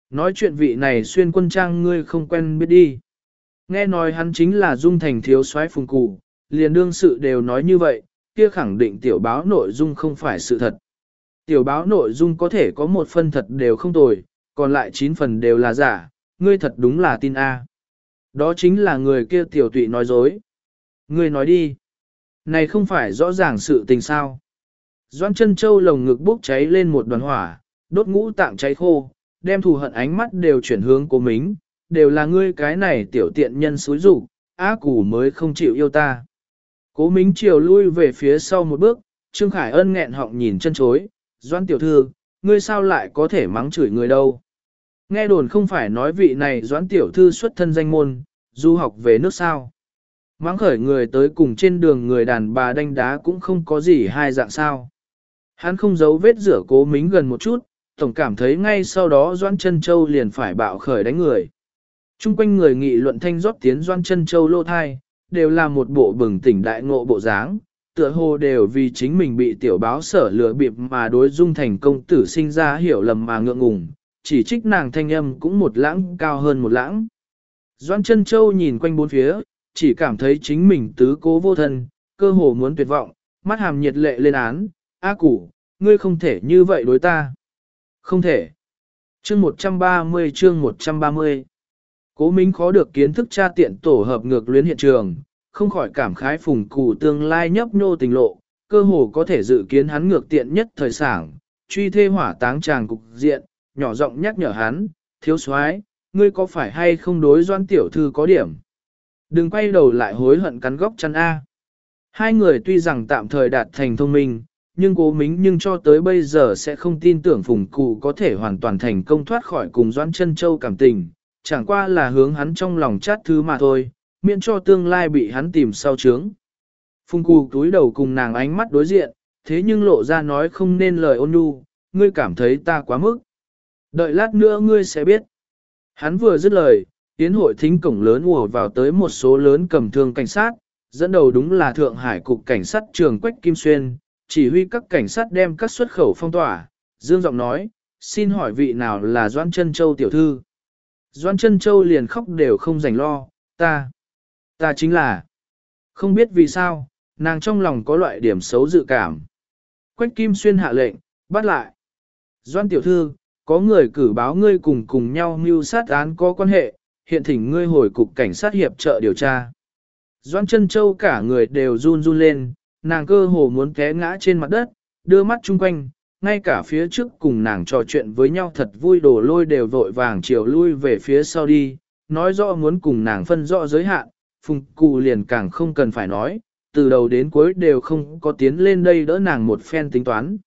Nói chuyện vị này xuyên quân trang ngươi không quen biết đi. Nghe nói hắn chính là dung thành thiếu soái phùng cụ, liền đương sự đều nói như vậy, kia khẳng định tiểu báo nội dung không phải sự thật. Tiểu báo nội dung có thể có một phân thật đều không tồi, còn lại 9 phần đều là giả, ngươi thật đúng là tin A. Đó chính là người kia tiểu tụy nói dối. Ngươi nói đi. Này không phải rõ ràng sự tình sao. Doan chân châu lồng ngực bốc cháy lên một đoàn hỏa, đốt ngũ tạng cháy khô, đem thù hận ánh mắt đều chuyển hướng của mình, đều là ngươi cái này tiểu tiện nhân xúi rủ, á củ mới không chịu yêu ta. Cố Mính chiều lui về phía sau một bước, Trương Khải Ân nghẹn họng nhìn chân chối, Doan tiểu thư, ngươi sao lại có thể mắng chửi người đâu. Nghe đồn không phải nói vị này Doãn tiểu thư xuất thân danh môn, du học về nước sao. Mắng khởi người tới cùng trên đường người đàn bà đánh đá cũng không có gì hai dạng sao. Hắn không giấu vết rửa cố mính gần một chút, tổng cảm thấy ngay sau đó Doan chân Châu liền phải bạo khởi đánh người. Trung quanh người nghị luận thanh rót tiến Doan chân Châu lô thai, đều là một bộ bừng tỉnh đại ngộ bộ dáng, tựa hồ đều vì chính mình bị tiểu báo sở lừa bịp mà đối dung thành công tử sinh ra hiểu lầm mà ngượng ngùng, chỉ trích nàng thanh âm cũng một lãng cao hơn một lãng. Doan chân Châu nhìn quanh bốn phía, chỉ cảm thấy chính mình tứ cố vô thân, cơ hồ muốn tuyệt vọng, mắt hàm nhiệt lệ lên án, A củ, ngươi không thể như vậy đối ta. Không thể. Chương 130 chương 130 Cố Minh khó được kiến thức tra tiện tổ hợp ngược luyến hiện trường, không khỏi cảm khái phùng cụ tương lai nhấp nhô tình lộ, cơ hồ có thể dự kiến hắn ngược tiện nhất thời sản truy thê hỏa táng tràng cục diện, nhỏ giọng nhắc nhở hắn, thiếu soái ngươi có phải hay không đối doan tiểu thư có điểm. Đừng quay đầu lại hối hận cắn góc chăn A. Hai người tuy rằng tạm thời đạt thành thông minh, nhưng cố mính nhưng cho tới bây giờ sẽ không tin tưởng phùng cụ có thể hoàn toàn thành công thoát khỏi cùng doan chân châu cảm tình, chẳng qua là hướng hắn trong lòng chát thứ mà thôi, miễn cho tương lai bị hắn tìm sau chướng. Phùng cụ túi đầu cùng nàng ánh mắt đối diện, thế nhưng lộ ra nói không nên lời ôn nhu, ngươi cảm thấy ta quá mức. Đợi lát nữa ngươi sẽ biết. Hắn vừa dứt lời, tiến hội thính cổng lớn ùa vào tới một số lớn cầm thương cảnh sát, dẫn đầu đúng là Thượng Hải Cục Cảnh sát trường Quách Kim Xuyên, chỉ huy các cảnh sát đem các xuất khẩu phong tỏa. Dương giọng nói, xin hỏi vị nào là Doan Trân Châu tiểu thư? Doan Trân Châu liền khóc đều không rảnh lo, ta, ta chính là, không biết vì sao, nàng trong lòng có loại điểm xấu dự cảm. Quách Kim Xuyên hạ lệnh, bắt lại. Doan tiểu thư, có người cử báo ngươi cùng cùng nhau mưu sát án có quan hệ, hiện thỉnh ngươi hồi cục cảnh sát hiệp trợ điều tra. Doan chân châu cả người đều run run lên, nàng cơ hồ muốn té ngã trên mặt đất, đưa mắt chung quanh, ngay cả phía trước cùng nàng trò chuyện với nhau thật vui đổ lôi đều vội vàng chiều lui về phía sau đi, nói rõ muốn cùng nàng phân rõ giới hạn, phùng cụ liền càng không cần phải nói, từ đầu đến cuối đều không có tiến lên đây đỡ nàng một phen tính toán.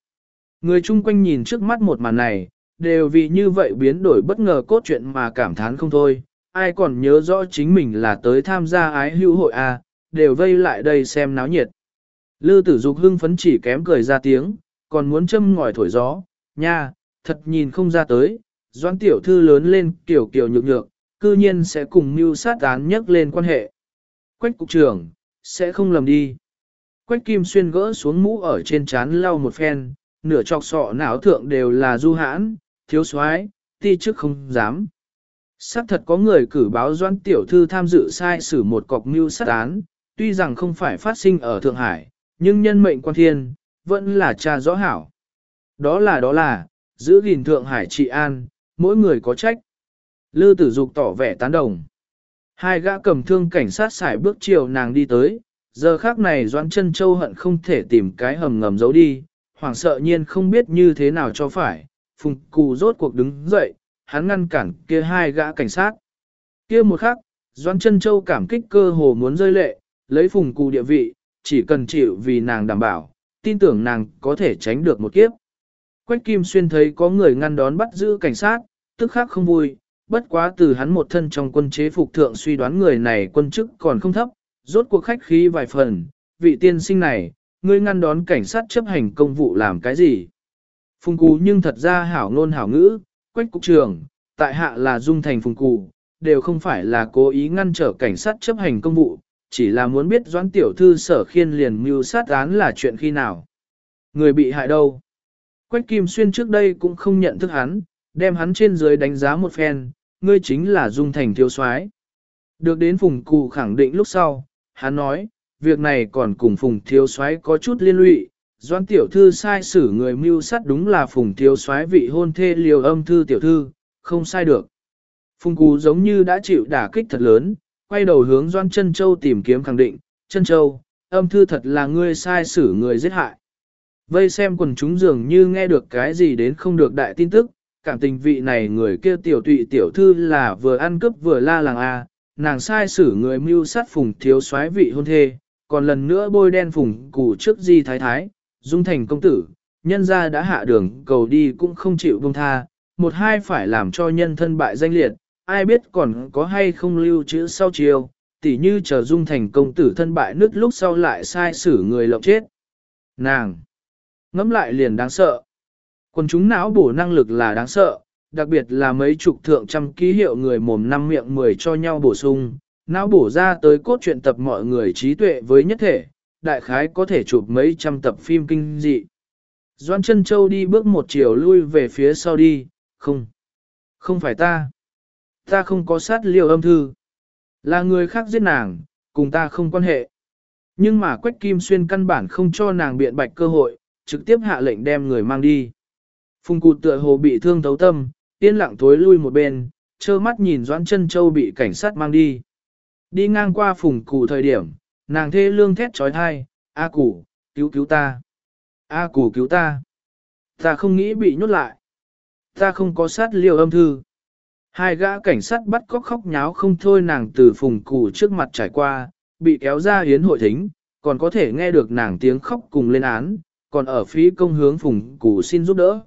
Người chung quanh nhìn trước mắt một màn này, đều vì như vậy biến đổi bất ngờ cốt truyện mà cảm thán không thôi, ai còn nhớ rõ chính mình là tới tham gia ái hữu hội A, à, đều vây lại đây xem náo nhiệt. Lư tử dục hưng phấn chỉ kém cười ra tiếng, còn muốn châm ngòi thổi gió, nha, thật nhìn không ra tới, doãn tiểu thư lớn lên kiểu kiểu nhược nhược, cư nhiên sẽ cùng mưu sát án nhắc lên quan hệ. Quách cục trưởng, sẽ không lầm đi. Quách kim xuyên gỡ xuống mũ ở trên chán lau một phen, nửa chọc sọ não thượng đều là du hãn, thiếu soái, ti chức không dám. Xác thật có người cử báo doan tiểu thư tham dự sai xử một cọc mưu sát án, tuy rằng không phải phát sinh ở Thượng Hải, nhưng nhân mệnh quan thiên, vẫn là cha rõ hảo. Đó là đó là, giữ gìn Thượng Hải trị an, mỗi người có trách. Lư tử dục tỏ vẻ tán đồng. Hai gã cầm thương cảnh sát xài bước chiều nàng đi tới, giờ khác này Doãn chân châu hận không thể tìm cái hầm ngầm giấu đi, hoảng sợ nhiên không biết như thế nào cho phải, phùng cù rốt cuộc đứng dậy, hắn ngăn cản kia hai gã cảnh sát. Kia một khắc, Doãn chân châu cảm kích cơ hồ muốn rơi lệ, lấy phùng cù địa vị, chỉ cần chịu vì nàng đảm bảo, tin tưởng nàng có thể tránh được một kiếp. Quách Kim Xuyên thấy có người ngăn đón bắt giữ cảnh sát, tức khắc không vui, bất quá từ hắn một thân trong quân chế phục thượng suy đoán người này quân chức còn không thấp, rốt cuộc khách khí vài phần, vị tiên sinh này, ngươi ngăn đón cảnh sát chấp hành công vụ làm cái gì? Phùng Cù nhưng thật ra hảo ngôn hảo ngữ, quách cục trưởng, tại hạ là dung thành Phùng Cù đều không phải là cố ý ngăn trở cảnh sát chấp hành công vụ, chỉ là muốn biết doãn tiểu thư sở khiên liền mưu sát án là chuyện khi nào. Người bị hại đâu? Quách Kim Xuyên trước đây cũng không nhận thức hắn, đem hắn trên dưới đánh giá một phen, ngươi chính là dung thành thiếu soái. Được đến Phùng Cụ khẳng định lúc sau, hắn nói, việc này còn cùng Phùng thiếu soái có chút liên lụy, Doan tiểu thư sai xử người mưu sát đúng là Phùng thiếu soái vị hôn thê liều âm thư tiểu thư, không sai được. Phùng cú giống như đã chịu đả kích thật lớn, quay đầu hướng Doan Chân Châu tìm kiếm khẳng định, Chân Châu, âm thư thật là ngươi sai xử người giết hại. Vây xem quần chúng dường như nghe được cái gì đến không được đại tin tức, cảm tình vị này người kia tiểu tụy tiểu thư là vừa ăn cướp vừa la làng A, nàng sai xử người mưu sát phùng thiếu soái vị hôn thê, còn lần nữa bôi đen phùng cụ trước di thái thái, dung thành công tử, nhân ra đã hạ đường cầu đi cũng không chịu buông tha, một hai phải làm cho nhân thân bại danh liệt, ai biết còn có hay không lưu chữ sau chiều, tỉ như chờ dung thành công tử thân bại nứt lúc sau lại sai xử người lộng chết. Nàng! Ngắm lại liền đáng sợ. Còn chúng não bổ năng lực là đáng sợ, đặc biệt là mấy chục thượng trăm ký hiệu người mồm năm miệng mười cho nhau bổ sung, não bổ ra tới cốt truyện tập mọi người trí tuệ với nhất thể, đại khái có thể chụp mấy trăm tập phim kinh dị. Doan chân châu đi bước một chiều lui về phía sau đi, không, không phải ta. Ta không có sát liều âm thư. Là người khác giết nàng, cùng ta không quan hệ. Nhưng mà Quách Kim Xuyên căn bản không cho nàng biện bạch cơ hội, trực tiếp hạ lệnh đem người mang đi. Phùng cụt tựa hồ bị thương thấu tâm, yên lặng thối lui một bên, trơ mắt nhìn Doãn chân Châu bị cảnh sát mang đi. Đi ngang qua phùng cụ thời điểm, nàng thê lương thét trói thai, A củ, cứu cứu ta. A củ cứu ta. Ta không nghĩ bị nhốt lại. Ta không có sát liều âm thư. Hai gã cảnh sát bắt cóc khóc nháo không thôi nàng từ phùng cụ trước mặt trải qua, bị kéo ra hiến hội thính, còn có thể nghe được nàng tiếng khóc cùng lên án, còn ở phía công hướng phùng cụ xin giúp đỡ.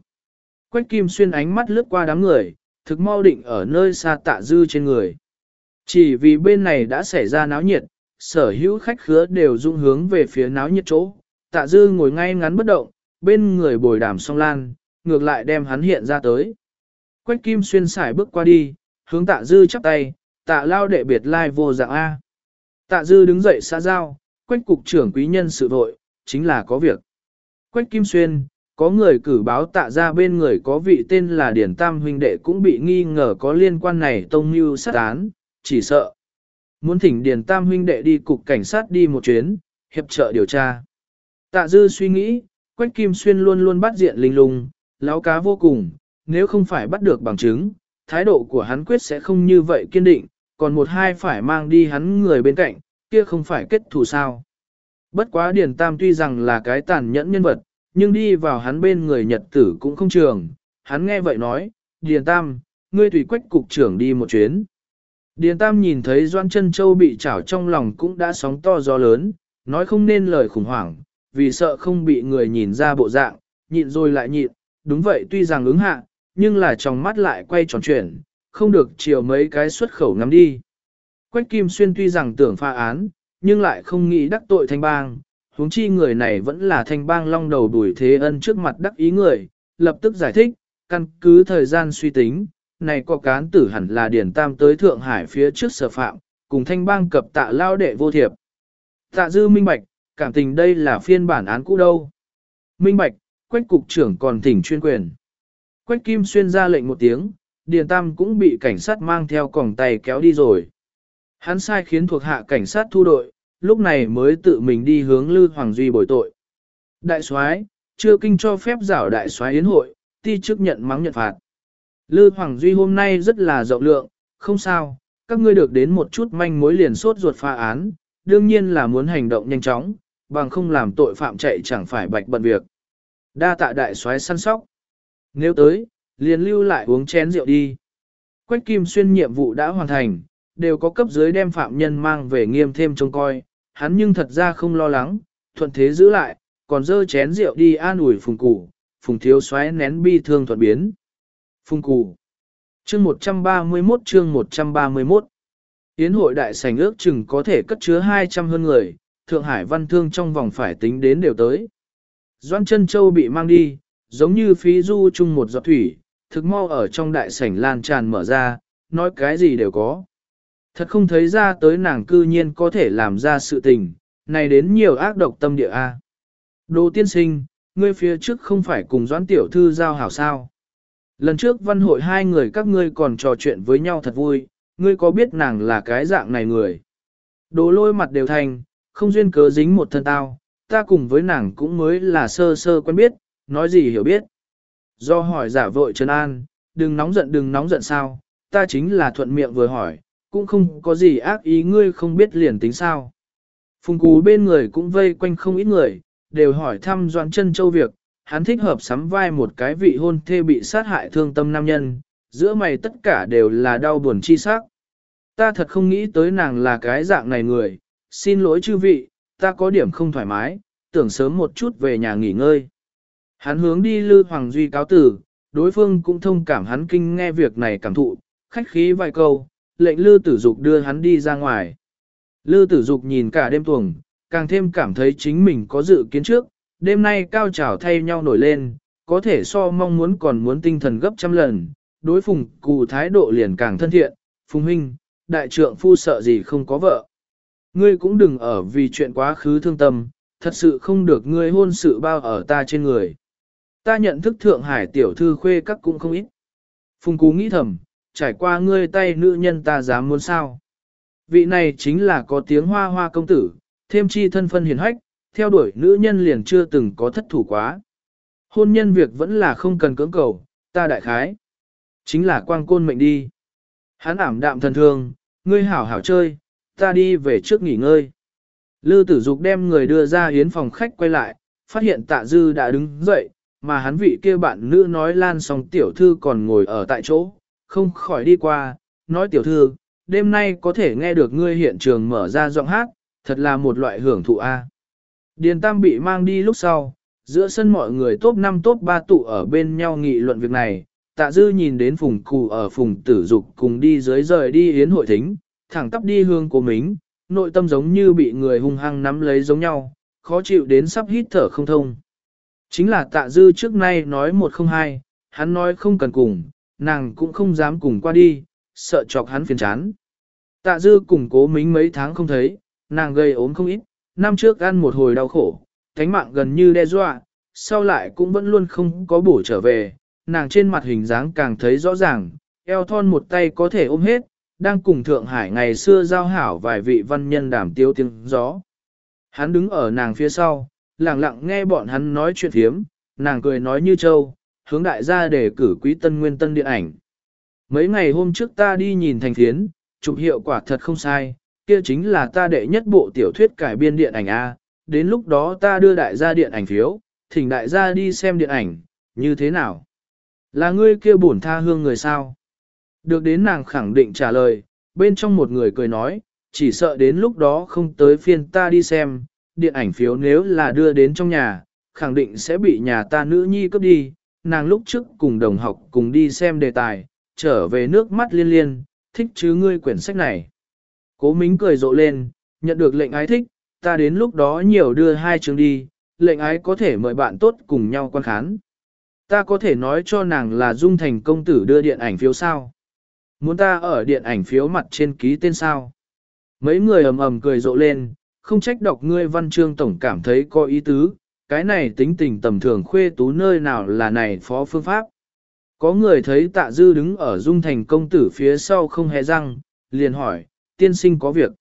Quách kim xuyên ánh mắt lướt qua đám người, thực mau định ở nơi xa tạ dư trên người. Chỉ vì bên này đã xảy ra náo nhiệt, sở hữu khách khứa đều dung hướng về phía náo nhiệt chỗ. Tạ dư ngồi ngay ngắn bất động, bên người bồi đàm song lan, ngược lại đem hắn hiện ra tới. Quách kim xuyên xài bước qua đi, hướng tạ dư chắp tay, tạ lao đệ biệt lai vô dạng A. Tạ dư đứng dậy xa giao, quách cục trưởng quý nhân sự vội, chính là có việc. Quách kim xuyên, có người cử báo tạ ra bên người có vị tên là Điển Tam huynh đệ cũng bị nghi ngờ có liên quan này tông mưu sát án, chỉ sợ. Muốn thỉnh Điền Tam huynh đệ đi cục cảnh sát đi một chuyến, hiệp trợ điều tra. Tạ dư suy nghĩ, Quách Kim Xuyên luôn luôn bắt diện linh lung, láo cá vô cùng, nếu không phải bắt được bằng chứng, thái độ của hắn quyết sẽ không như vậy kiên định, còn một hai phải mang đi hắn người bên cạnh, kia không phải kết thù sao. Bất quá Điền Tam tuy rằng là cái tàn nhẫn nhân vật, nhưng đi vào hắn bên người nhật tử cũng không trường. Hắn nghe vậy nói, Điền Tam, ngươi tùy quách cục trưởng đi một chuyến. Điền Tam nhìn thấy Doan Trân Châu bị chảo trong lòng cũng đã sóng to gió lớn, nói không nên lời khủng hoảng, vì sợ không bị người nhìn ra bộ dạng, nhịn rồi lại nhịn, đúng vậy tuy rằng ứng hạ, nhưng là trong mắt lại quay tròn chuyển, không được chiều mấy cái xuất khẩu ngắm đi. Quách Kim Xuyên tuy rằng tưởng pha án, nhưng lại không nghĩ đắc tội thanh bang, huống chi người này vẫn là thanh bang long đầu đuổi thế ân trước mặt đắc ý người, lập tức giải thích, căn cứ thời gian suy tính, này có cán tử hẳn là Điển Tam tới Thượng Hải phía trước sở phạm, cùng thanh bang cập tạ lao đệ vô thiệp. Tạ dư minh bạch, cảm tình đây là phiên bản án cũ đâu. Minh bạch, quách cục trưởng còn thỉnh chuyên quyền. Quách kim xuyên ra lệnh một tiếng, Điền Tam cũng bị cảnh sát mang theo còng tay kéo đi rồi. Hắn sai khiến thuộc hạ cảnh sát thu đội, lúc này mới tự mình đi hướng Lư Hoàng Duy bồi tội. Đại soái chưa kinh cho phép giảo đại soái yến hội, ti chức nhận mắng nhận phạt. Lư Hoàng Duy hôm nay rất là rộng lượng, không sao, các ngươi được đến một chút manh mối liền sốt ruột pha án, đương nhiên là muốn hành động nhanh chóng, bằng không làm tội phạm chạy chẳng phải bạch bận việc. Đa tạ đại soái săn sóc. Nếu tới, liền lưu lại uống chén rượu đi. Quách Kim Xuyên nhiệm vụ đã hoàn thành, đều có cấp dưới đem phạm nhân mang về nghiêm thêm trông coi, hắn nhưng thật ra không lo lắng, thuận thế giữ lại, còn dơ chén rượu đi an ủi phùng củ, phùng thiếu xoáy nén bi thương thuận biến. Phung cù. Chương 131 chương 131 Yến hội đại sảnh ước chừng có thể cất chứa 200 hơn người, Thượng Hải văn thương trong vòng phải tính đến đều tới. Doan chân Châu bị mang đi, giống như phí du chung một giọt thủy, thực mau ở trong đại sảnh lan tràn mở ra, nói cái gì đều có. Thật không thấy ra tới nàng cư nhiên có thể làm ra sự tình, này đến nhiều ác độc tâm địa A. Đồ tiên sinh, ngươi phía trước không phải cùng doãn tiểu thư giao hảo sao. Lần trước văn hội hai người các ngươi còn trò chuyện với nhau thật vui, ngươi có biết nàng là cái dạng này người. Đồ lôi mặt đều thành, không duyên cớ dính một thân tao, ta cùng với nàng cũng mới là sơ sơ quen biết, nói gì hiểu biết. Do hỏi giả vội Trần An, đừng nóng giận đừng nóng giận sao, ta chính là thuận miệng vừa hỏi, cũng không có gì ác ý ngươi không biết liền tính sao. Phùng cú bên người cũng vây quanh không ít người, đều hỏi thăm Doan chân châu việc, hắn thích hợp sắm vai một cái vị hôn thê bị sát hại thương tâm nam nhân, giữa mày tất cả đều là đau buồn chi sắc. Ta thật không nghĩ tới nàng là cái dạng này người, xin lỗi chư vị, ta có điểm không thoải mái, tưởng sớm một chút về nhà nghỉ ngơi. Hắn hướng đi Lư Hoàng Duy cáo tử, đối phương cũng thông cảm hắn kinh nghe việc này cảm thụ, khách khí vài câu, lệnh Lư Tử Dục đưa hắn đi ra ngoài. Lư Tử Dục nhìn cả đêm tuồng, càng thêm cảm thấy chính mình có dự kiến trước, đêm nay cao trào thay nhau nổi lên, có thể so mong muốn còn muốn tinh thần gấp trăm lần, đối phùng cụ thái độ liền càng thân thiện, phùng huynh, đại trượng phu sợ gì không có vợ. Ngươi cũng đừng ở vì chuyện quá khứ thương tâm, thật sự không được ngươi hôn sự bao ở ta trên người. Ta nhận thức Thượng Hải tiểu thư khuê các cũng không ít. Phùng Cú nghĩ thầm, trải qua ngươi tay nữ nhân ta dám muốn sao. Vị này chính là có tiếng hoa hoa công tử, thêm chi thân phân hiền hách, theo đuổi nữ nhân liền chưa từng có thất thủ quá. Hôn nhân việc vẫn là không cần cưỡng cầu, ta đại khái. Chính là quang côn mệnh đi. Hắn ảm đạm thần thương, ngươi hảo hảo chơi, ta đi về trước nghỉ ngơi. Lư tử dục đem người đưa ra hiến phòng khách quay lại, phát hiện tạ dư đã đứng dậy, mà hắn vị kia bạn nữ nói lan song tiểu thư còn ngồi ở tại chỗ, không khỏi đi qua, nói tiểu thư, đêm nay có thể nghe được ngươi hiện trường mở ra giọng hát, thật là một loại hưởng thụ A. Điền Tam bị mang đi lúc sau, giữa sân mọi người top 5 top 3 tụ ở bên nhau nghị luận việc này, tạ dư nhìn đến phùng cù ở phùng tử dục cùng đi dưới rời đi yến hội thính, thẳng tắp đi hương của mình, nội tâm giống như bị người hung hăng nắm lấy giống nhau, khó chịu đến sắp hít thở không thông. Chính là tạ dư trước nay nói một không hai, hắn nói không cần cùng, nàng cũng không dám cùng qua đi, sợ chọc hắn phiền chán. Tạ dư cùng cố mính mấy tháng không thấy, nàng gây ốm không ít, năm trước ăn một hồi đau khổ, thánh mạng gần như đe dọa, sau lại cũng vẫn luôn không có bổ trở về, nàng trên mặt hình dáng càng thấy rõ ràng, eo thon một tay có thể ôm hết, đang cùng Thượng Hải ngày xưa giao hảo vài vị văn nhân đàm tiêu tiếng gió. Hắn đứng ở nàng phía sau, lặng lặng nghe bọn hắn nói chuyện thiếm, nàng cười nói như châu, hướng đại gia để cử quý tân nguyên tân điện ảnh. Mấy ngày hôm trước ta đi nhìn thành thiến, chụp hiệu quả thật không sai, kia chính là ta đệ nhất bộ tiểu thuyết cải biên điện ảnh A, đến lúc đó ta đưa đại gia điện ảnh phiếu, thỉnh đại gia đi xem điện ảnh, như thế nào? Là ngươi kia bổn tha hương người sao? Được đến nàng khẳng định trả lời, bên trong một người cười nói, chỉ sợ đến lúc đó không tới phiên ta đi xem, điện ảnh phiếu nếu là đưa đến trong nhà, khẳng định sẽ bị nhà ta nữ nhi cướp đi, nàng lúc trước cùng đồng học cùng đi xem đề tài, trở về nước mắt liên liên, thích chứ ngươi quyển sách này. Cố Mính cười rộ lên, nhận được lệnh ái thích, ta đến lúc đó nhiều đưa hai chương đi, lệnh ái có thể mời bạn tốt cùng nhau quan khán. Ta có thể nói cho nàng là Dung Thành công tử đưa điện ảnh phiếu sao. Muốn ta ở điện ảnh phiếu mặt trên ký tên sao. Mấy người ầm ầm cười rộ lên, không trách đọc ngươi văn chương tổng cảm thấy có ý tứ, cái này tính tình tầm thường khuê tú nơi nào là này phó phương pháp. Có người thấy tạ dư đứng ở dung thành công tử phía sau không hề răng, liền hỏi, tiên sinh có việc.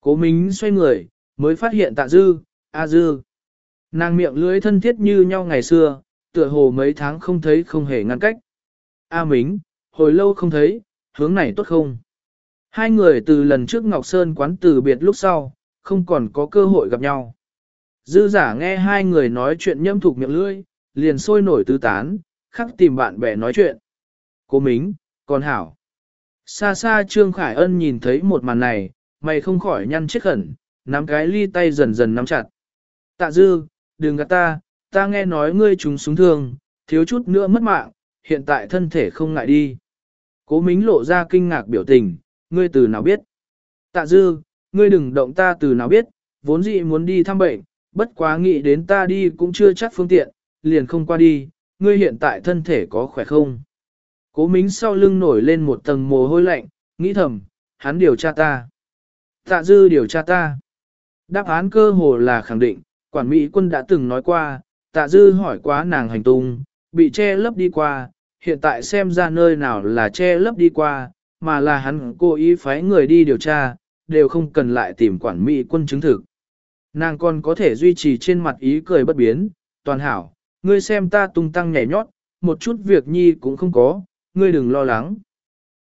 Cố Mính xoay người, mới phát hiện tạ dư, a dư. Nàng miệng lưới thân thiết như nhau ngày xưa, tựa hồ mấy tháng không thấy không hề ngăn cách. A Mính, hồi lâu không thấy, hướng này tốt không? Hai người từ lần trước Ngọc Sơn quán từ biệt lúc sau, không còn có cơ hội gặp nhau. Dư giả nghe hai người nói chuyện nhâm thục miệng lưỡi, liền sôi nổi tứ tán, khắc tìm bạn bè nói chuyện. Cô Mính, con hảo. Xa xa Trương Khải Ân nhìn thấy một màn này, mày không khỏi nhăn chiếc khẩn, nắm cái ly tay dần dần nắm chặt. Tạ dư, đừng gạt ta, ta nghe nói ngươi trúng súng thương, thiếu chút nữa mất mạng, hiện tại thân thể không ngại đi. Cố Mính lộ ra kinh ngạc biểu tình, ngươi từ nào biết? Tạ dư, ngươi đừng động ta từ nào biết, vốn dĩ muốn đi thăm bệnh, bất quá nghĩ đến ta đi cũng chưa chắc phương tiện, liền không qua đi, ngươi hiện tại thân thể có khỏe không? Cố mính sau lưng nổi lên một tầng mồ hôi lạnh, nghĩ thầm, hắn điều tra ta. Tạ dư điều tra ta. Đáp án cơ hồ là khẳng định, quản mỹ quân đã từng nói qua, tạ dư hỏi quá nàng hành tung, bị che lấp đi qua, hiện tại xem ra nơi nào là che lấp đi qua, mà là hắn cố ý phái người đi điều tra, đều không cần lại tìm quản mỹ quân chứng thực. Nàng còn có thể duy trì trên mặt ý cười bất biến, toàn hảo, ngươi xem ta tung tăng nhảy nhót, một chút việc nhi cũng không có, ngươi đừng lo lắng.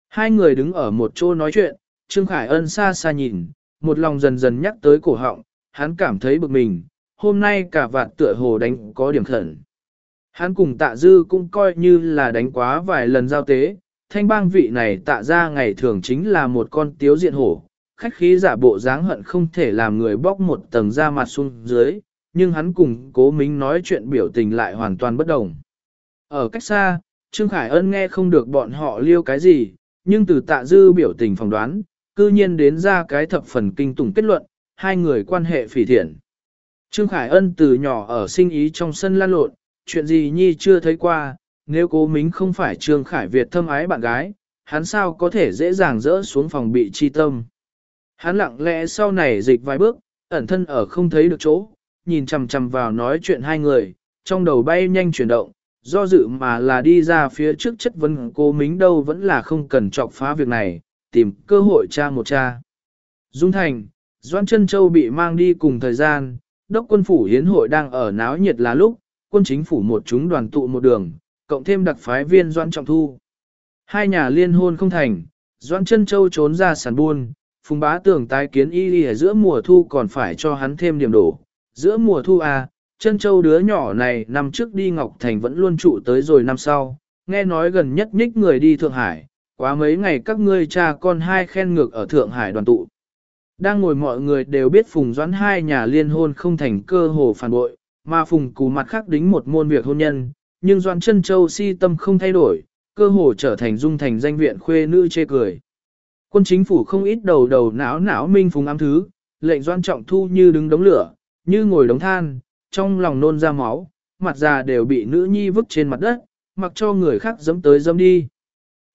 Hai người đứng ở một chỗ nói chuyện, Trương Khải Ân xa xa nhìn, một lòng dần dần nhắc tới cổ họng, hắn cảm thấy bực mình, hôm nay cả vạt tựa hồ đánh có điểm khẩn. Hắn cùng tạ dư cũng coi như là đánh quá vài lần giao tế, thanh bang vị này tạ ra ngày thường chính là một con tiếu diện hổ, khách khí giả bộ dáng hận không thể làm người bóc một tầng da mặt xuống dưới, nhưng hắn cùng cố mính nói chuyện biểu tình lại hoàn toàn bất đồng. Ở cách xa, Trương Khải Ân nghe không được bọn họ liêu cái gì, nhưng từ tạ dư biểu tình phỏng đoán, cư nhiên đến ra cái thập phần kinh tủng kết luận, hai người quan hệ phỉ thiện. Trương Khải Ân từ nhỏ ở sinh ý trong sân lan lộn, chuyện gì nhi chưa thấy qua, nếu cố mính không phải Trương Khải Việt thâm ái bạn gái, hắn sao có thể dễ dàng rỡ xuống phòng bị chi tâm. Hắn lặng lẽ sau này dịch vài bước, ẩn thân ở không thấy được chỗ, nhìn chằm chằm vào nói chuyện hai người, trong đầu bay nhanh chuyển động, do dự mà là đi ra phía trước chất vấn cô mính đâu vẫn là không cần chọc phá việc này, tìm cơ hội tra một cha. Dung Thành, Doan Trân Châu bị mang đi cùng thời gian, đốc quân phủ hiến hội đang ở náo nhiệt là lúc, quân chính phủ một chúng đoàn tụ một đường, cộng thêm đặc phái viên Doan Trọng Thu. Hai nhà liên hôn không thành, Doan Trân Châu trốn ra sàn buôn, Phùng Bá tưởng tái kiến y y ở giữa mùa thu còn phải cho hắn thêm điểm đổ. Giữa mùa thu à, Trân Châu đứa nhỏ này năm trước đi Ngọc Thành vẫn luôn trụ tới rồi năm sau, nghe nói gần nhất nhích người đi Thượng Hải, quá mấy ngày các ngươi cha con hai khen ngược ở Thượng Hải đoàn tụ. Đang ngồi mọi người đều biết Phùng Doãn hai nhà liên hôn không thành cơ hồ phản bội, mà Phùng cù mặt khác đính một môn việc hôn nhân, nhưng Doãn chân châu si tâm không thay đổi, cơ hồ trở thành dung thành danh viện khuê nữ chê cười. Quân chính phủ không ít đầu đầu não não minh Phùng ám thứ, lệnh Doãn trọng thu như đứng đống lửa, như ngồi đống than, trong lòng nôn ra máu, mặt già đều bị nữ nhi vứt trên mặt đất, mặc cho người khác dẫm tới dẫm đi.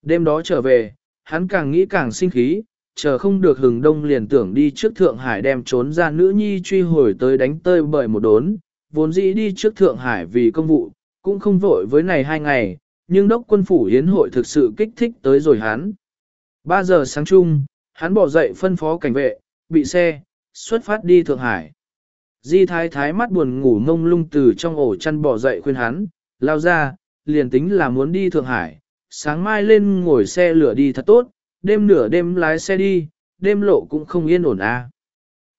Đêm đó trở về, hắn càng nghĩ càng sinh khí, chờ không được hừng đông liền tưởng đi trước Thượng Hải đem trốn ra nữ nhi truy hồi tới đánh tơi bởi một đốn, vốn dĩ đi trước Thượng Hải vì công vụ, cũng không vội với này hai ngày, nhưng đốc quân phủ hiến hội thực sự kích thích tới rồi hắn. Ba giờ sáng chung, hắn bỏ dậy phân phó cảnh vệ, bị xe, xuất phát đi Thượng Hải. Di thái thái mắt buồn ngủ ngông lung từ trong ổ chăn bỏ dậy khuyên hắn, lao ra, liền tính là muốn đi Thượng Hải, sáng mai lên ngồi xe lửa đi thật tốt, đêm nửa đêm lái xe đi, đêm lộ cũng không yên ổn à.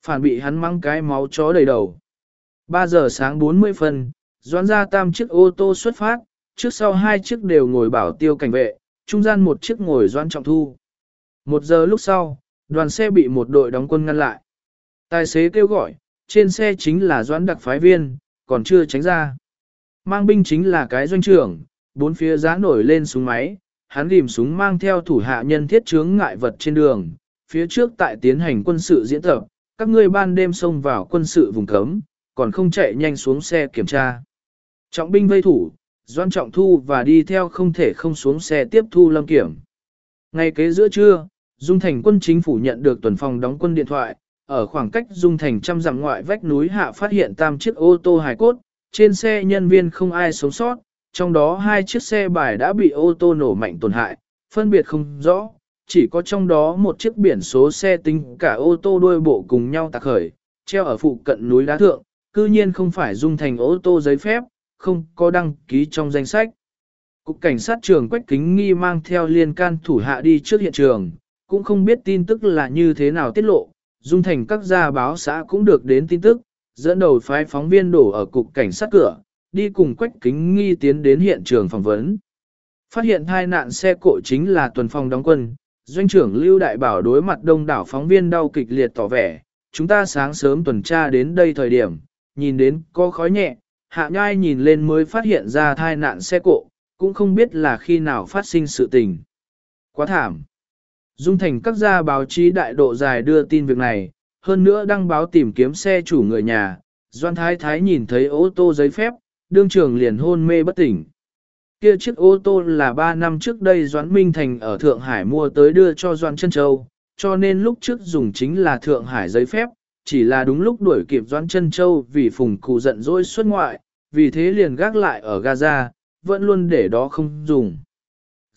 Phản bị hắn mang cái máu chó đầy đầu. 3 giờ sáng 40 phân, doãn ra tam chiếc ô tô xuất phát, trước sau hai chiếc đều ngồi bảo tiêu cảnh vệ, trung gian một chiếc ngồi doãn trọng thu. Một giờ lúc sau, đoàn xe bị một đội đóng quân ngăn lại. Tài xế kêu gọi, trên xe chính là doãn đặc phái viên, còn chưa tránh ra. Mang binh chính là cái doanh trưởng, bốn phía giá nổi lên súng máy, hắn ghim súng mang theo thủ hạ nhân thiết chướng ngại vật trên đường, phía trước tại tiến hành quân sự diễn tập, các ngươi ban đêm xông vào quân sự vùng cấm, còn không chạy nhanh xuống xe kiểm tra. Trọng binh vây thủ, doan trọng thu và đi theo không thể không xuống xe tiếp thu lâm kiểm. Ngay kế giữa trưa, Dung Thành quân chính phủ nhận được tuần phòng đóng quân điện thoại, ở khoảng cách Dung Thành trăm dặm ngoại vách núi hạ phát hiện tam chiếc ô tô hài cốt, trên xe nhân viên không ai sống sót, trong đó hai chiếc xe bài đã bị ô tô nổ mạnh tổn hại, phân biệt không rõ, chỉ có trong đó một chiếc biển số xe tính cả ô tô đuôi bộ cùng nhau tạc khởi, treo ở phụ cận núi đá thượng, cư nhiên không phải dung thành ô tô giấy phép, không có đăng ký trong danh sách. Cục cảnh sát trường Quách Kính Nghi mang theo liên can thủ hạ đi trước hiện trường, cũng không biết tin tức là như thế nào tiết lộ, dung thành các gia báo xã cũng được đến tin tức, dẫn đầu phái phóng viên đổ ở cục cảnh sát cửa, đi cùng Quách Kính Nghi tiến đến hiện trường phỏng vấn. Phát hiện thai nạn xe cộ chính là tuần phòng đóng quân, doanh trưởng Lưu Đại Bảo đối mặt đông đảo phóng viên đau kịch liệt tỏ vẻ, chúng ta sáng sớm tuần tra đến đây thời điểm, nhìn đến có khói nhẹ, hạ nhai nhìn lên mới phát hiện ra thai nạn xe cộ, cũng không biết là khi nào phát sinh sự tình. Quá thảm. Dung thành các gia báo chí đại độ dài đưa tin việc này, hơn nữa đăng báo tìm kiếm xe chủ người nhà, Doan Thái Thái nhìn thấy ô tô giấy phép, đương trường liền hôn mê bất tỉnh. Kia chiếc ô tô là 3 năm trước đây Doãn Minh Thành ở Thượng Hải mua tới đưa cho Doãn Trân Châu, cho nên lúc trước dùng chính là Thượng Hải giấy phép, chỉ là đúng lúc đuổi kịp Doãn Trân Châu vì phùng cụ giận dỗi xuất ngoại, vì thế liền gác lại ở Gaza, vẫn luôn để đó không dùng.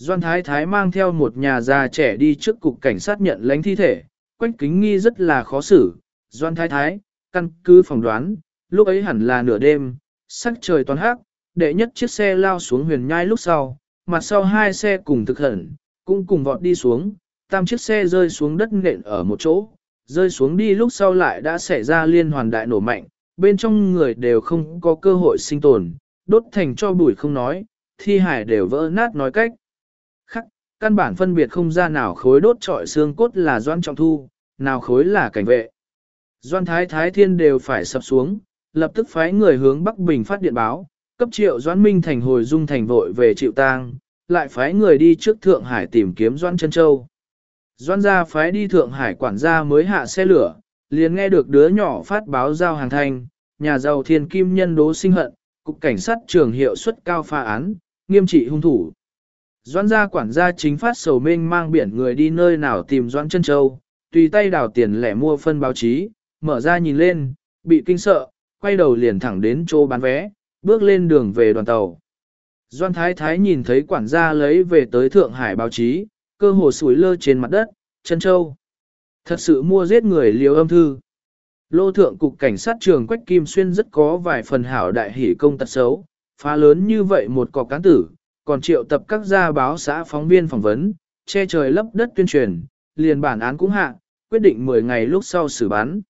Doan Thái Thái mang theo một nhà già trẻ đi trước cục cảnh sát nhận lãnh thi thể, quách kính nghi rất là khó xử. Doan Thái Thái, căn cứ phỏng đoán, lúc ấy hẳn là nửa đêm, sắc trời toàn hắc, đệ nhất chiếc xe lao xuống huyền nhai lúc sau, mặt sau hai xe cùng thực hẳn, cũng cùng vọt đi xuống, tam chiếc xe rơi xuống đất nện ở một chỗ, rơi xuống đi lúc sau lại đã xảy ra liên hoàn đại nổ mạnh, bên trong người đều không có cơ hội sinh tồn, đốt thành cho bụi không nói, thi hải đều vỡ nát nói cách. Căn bản phân biệt không ra nào khối đốt trọi xương cốt là doan trọng thu, nào khối là cảnh vệ. Doan thái thái thiên đều phải sập xuống, lập tức phái người hướng Bắc Bình phát điện báo, cấp triệu Doan Minh Thành hồi dung thành vội về triệu tang, lại phái người đi trước Thượng Hải tìm kiếm Doan chân Châu. Doan gia phái đi Thượng Hải quản gia mới hạ xe lửa, liền nghe được đứa nhỏ phát báo giao hàng thành, nhà giàu thiên kim nhân đố sinh hận, cục cảnh sát trường hiệu suất cao pha án, nghiêm trị hung thủ. Doãn gia quản gia chính phát sầu mênh mang biển người đi nơi nào tìm Doãn chân châu, tùy tay đào tiền lẻ mua phân báo chí, mở ra nhìn lên, bị kinh sợ, quay đầu liền thẳng đến chỗ bán vé, bước lên đường về đoàn tàu. Doan Thái Thái nhìn thấy quản gia lấy về tới Thượng Hải báo chí, cơ hồ sủi lơ trên mặt đất, chân châu. Thật sự mua giết người liều âm thư. Lô thượng cục cảnh sát trường Quách Kim Xuyên rất có vài phần hảo đại hỷ công tật xấu, phá lớn như vậy một cọc cán tử, còn triệu tập các gia báo xã phóng viên phỏng vấn, che trời lấp đất tuyên truyền, liền bản án cũng hạ, quyết định 10 ngày lúc sau xử bắn.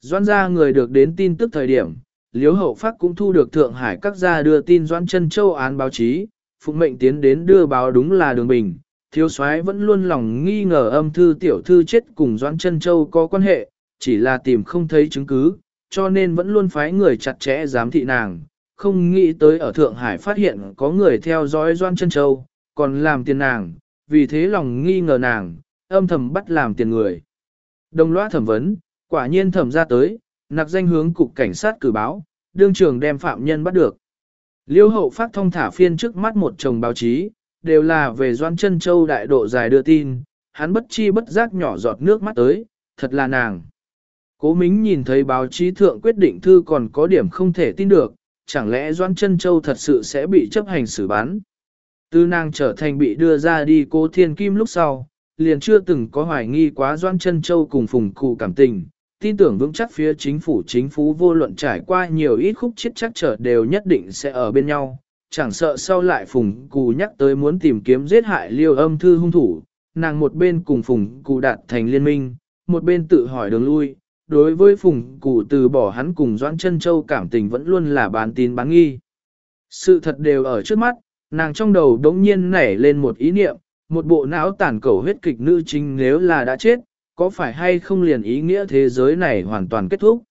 Doan gia người được đến tin tức thời điểm, Liếu Hậu Phát cũng thu được Thượng Hải các gia đưa tin Doan chân châu án báo chí, phụng mệnh tiến đến đưa báo đúng là đường bình. Thiếu soái vẫn luôn lòng nghi ngờ âm thư tiểu thư chết cùng Doan chân châu có quan hệ, chỉ là tìm không thấy chứng cứ, cho nên vẫn luôn phái người chặt chẽ giám thị nàng, không nghĩ tới ở Thượng Hải phát hiện có người theo dõi Doan Trân Châu, còn làm tiền nàng, vì thế lòng nghi ngờ nàng, âm thầm bắt làm tiền người. Đồng loa thẩm vấn, quả nhiên thẩm ra tới, nặc danh hướng cục cảnh sát cử báo, đương trường đem phạm nhân bắt được. Liêu hậu phát thông thả phiên trước mắt một chồng báo chí, đều là về Doan Trân Châu đại độ dài đưa tin, hắn bất chi bất giác nhỏ giọt nước mắt tới, thật là nàng. Cố Mính nhìn thấy báo chí thượng quyết định thư còn có điểm không thể tin được, chẳng lẽ Doan Trân Châu thật sự sẽ bị chấp hành xử bán. Tư nàng trở thành bị đưa ra đi cố thiên kim lúc sau, liền chưa từng có hoài nghi quá Doan Trân Châu cùng phùng cụ cảm tình, tin tưởng vững chắc phía chính phủ chính phủ vô luận trải qua nhiều ít khúc chết chắc trở đều nhất định sẽ ở bên nhau, chẳng sợ sau lại phùng cụ nhắc tới muốn tìm kiếm giết hại liêu âm thư hung thủ, nàng một bên cùng phùng cụ đạt thành liên minh, một bên tự hỏi đường lui, đối với phùng cụ từ bỏ hắn cùng Doãn chân Châu cảm tình vẫn luôn là bán tín bán nghi. Sự thật đều ở trước mắt, nàng trong đầu đống nhiên nảy lên một ý niệm, một bộ não tàn cầu huyết kịch nữ chính nếu là đã chết, có phải hay không liền ý nghĩa thế giới này hoàn toàn kết thúc.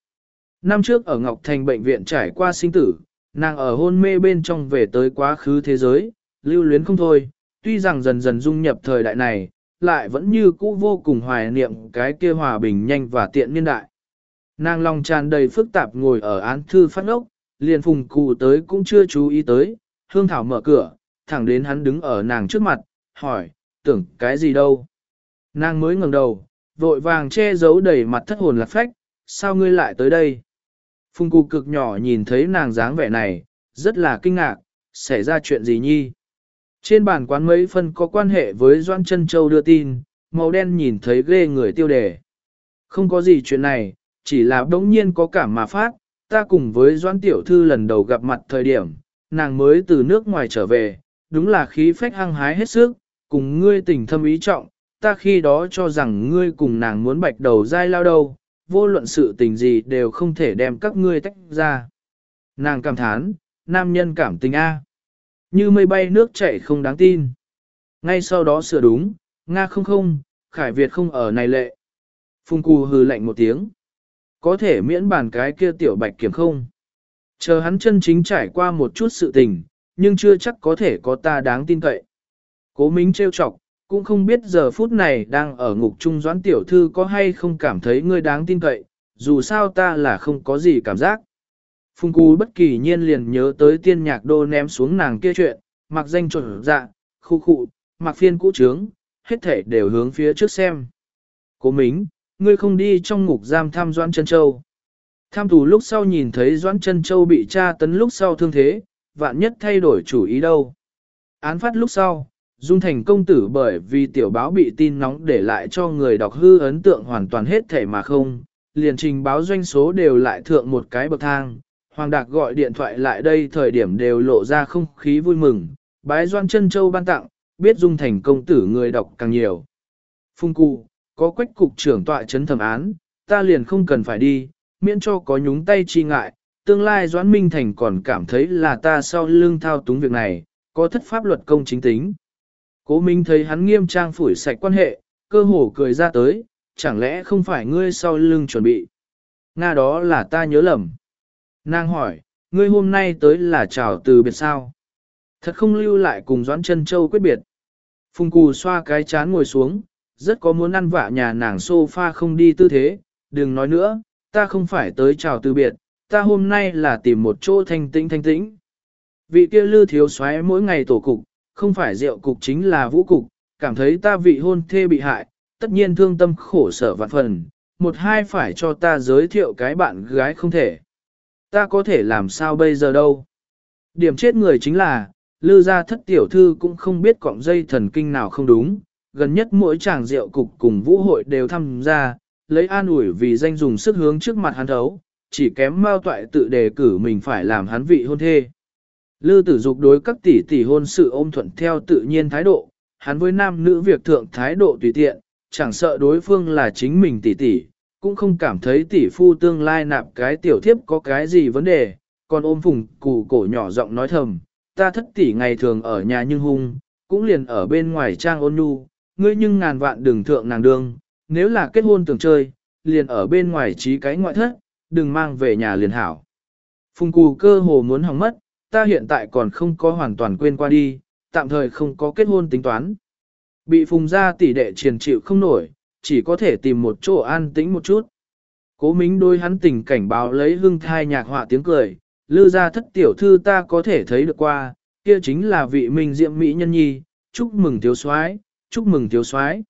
Năm trước ở Ngọc Thành bệnh viện trải qua sinh tử, nàng ở hôn mê bên trong về tới quá khứ thế giới, lưu luyến không thôi, tuy rằng dần dần dung nhập thời đại này, lại vẫn như cũ vô cùng hoài niệm cái kia hòa bình nhanh và tiện niên đại. Nàng lòng tràn đầy phức tạp ngồi ở án thư phát ốc, liền phùng cụ tới cũng chưa chú ý tới, hương thảo mở cửa, thẳng đến hắn đứng ở nàng trước mặt, hỏi, tưởng cái gì đâu. Nàng mới ngẩng đầu, vội vàng che giấu đầy mặt thất hồn lạc phách, sao ngươi lại tới đây? Phùng cụ cực nhỏ nhìn thấy nàng dáng vẻ này, rất là kinh ngạc, xảy ra chuyện gì nhi? Trên bàn quán mấy phân có quan hệ với Doan Trân Châu đưa tin, màu đen nhìn thấy ghê người tiêu đề. Không có gì chuyện này, chỉ là đống nhiên có cảm mà phát, ta cùng với Doan Tiểu Thư lần đầu gặp mặt thời điểm, nàng mới từ nước ngoài trở về, đúng là khí phách hăng hái hết sức, cùng ngươi tình thâm ý trọng, ta khi đó cho rằng ngươi cùng nàng muốn bạch đầu dai lao đâu, vô luận sự tình gì đều không thể đem các ngươi tách ra. Nàng cảm thán, nam nhân cảm tình A. Như mây bay nước chảy không đáng tin. Ngay sau đó sửa đúng, Nga không không, Khải Việt không ở này lệ. Phùng Cù hừ lạnh một tiếng. Có thể miễn bàn cái kia tiểu bạch kiểm không? Chờ hắn chân chính trải qua một chút sự tình, nhưng chưa chắc có thể có ta đáng tin cậy. Cố Mính trêu chọc, cũng không biết giờ phút này đang ở ngục trung doãn tiểu thư có hay không cảm thấy ngươi đáng tin cậy, dù sao ta là không có gì cảm giác. Phùng Cú bất kỳ nhiên liền nhớ tới tiên nhạc đô ném xuống nàng kia chuyện, mặc danh trộn dạ, khu khụ, mặc phiên cũ trướng, hết thể đều hướng phía trước xem. Cố mính, ngươi không đi trong ngục giam tham Doãn Trân Châu. Tham tù lúc sau nhìn thấy Doãn Trân Châu bị tra tấn lúc sau thương thế, vạn nhất thay đổi chủ ý đâu. Án phát lúc sau, Dung Thành công tử bởi vì tiểu báo bị tin nóng để lại cho người đọc hư ấn tượng hoàn toàn hết thể mà không, liền trình báo doanh số đều lại thượng một cái bậc thang. Hoàng Đạc gọi điện thoại lại đây thời điểm đều lộ ra không khí vui mừng, bái Doan chân Châu ban tặng, biết Dung Thành công tử người đọc càng nhiều. Phung cụ, có quách cục trưởng tọa chấn thẩm án, ta liền không cần phải đi, miễn cho có nhúng tay chi ngại, tương lai Doãn Minh Thành còn cảm thấy là ta sau lưng thao túng việc này, có thất pháp luật công chính tính. Cố Minh thấy hắn nghiêm trang phủi sạch quan hệ, cơ hồ cười ra tới, chẳng lẽ không phải ngươi sau lưng chuẩn bị. Nga đó là ta nhớ lầm. Nàng hỏi, ngươi hôm nay tới là chào từ biệt sao? Thật không lưu lại cùng Doãn chân Châu quyết biệt. Phùng Cù xoa cái chán ngồi xuống, rất có muốn ăn vạ nhà nàng sofa không đi tư thế, đừng nói nữa, ta không phải tới chào từ biệt, ta hôm nay là tìm một chỗ thanh tĩnh thanh tĩnh. Vị kia lư thiếu xoáy mỗi ngày tổ cục, không phải rượu cục chính là vũ cục, cảm thấy ta vị hôn thê bị hại, tất nhiên thương tâm khổ sở vạn phần, một hai phải cho ta giới thiệu cái bạn gái không thể. Ta có thể làm sao bây giờ đâu. Điểm chết người chính là, lư gia thất tiểu thư cũng không biết cọng dây thần kinh nào không đúng, gần nhất mỗi chàng rượu cục cùng vũ hội đều tham gia, lấy an ủi vì danh dùng sức hướng trước mặt hắn thấu, chỉ kém mao toại tự đề cử mình phải làm hắn vị hôn thê. Lư tử dục đối các tỷ tỷ hôn sự ôm thuận theo tự nhiên thái độ, hắn với nam nữ việc thượng thái độ tùy tiện, chẳng sợ đối phương là chính mình tỷ tỷ, cũng không cảm thấy tỷ phu tương lai nạp cái tiểu thiếp có cái gì vấn đề, còn ôm phùng củ cổ nhỏ giọng nói thầm, ta thất tỷ ngày thường ở nhà nhưng hung, cũng liền ở bên ngoài trang ôn nhu, ngươi nhưng ngàn vạn đừng thượng nàng đương, nếu là kết hôn tưởng chơi, liền ở bên ngoài trí cái ngoại thất, đừng mang về nhà liền hảo. Phùng cù cơ hồ muốn hỏng mất, ta hiện tại còn không có hoàn toàn quên qua đi, tạm thời không có kết hôn tính toán. Bị phùng gia tỷ đệ triền chịu không nổi, chỉ có thể tìm một chỗ an tĩnh một chút. Cố mính đôi hắn tình cảnh báo lấy hương thai nhạc họa tiếng cười, lư ra thất tiểu thư ta có thể thấy được qua, kia chính là vị minh diệm mỹ nhân nhi, chúc mừng thiếu soái, chúc mừng thiếu soái.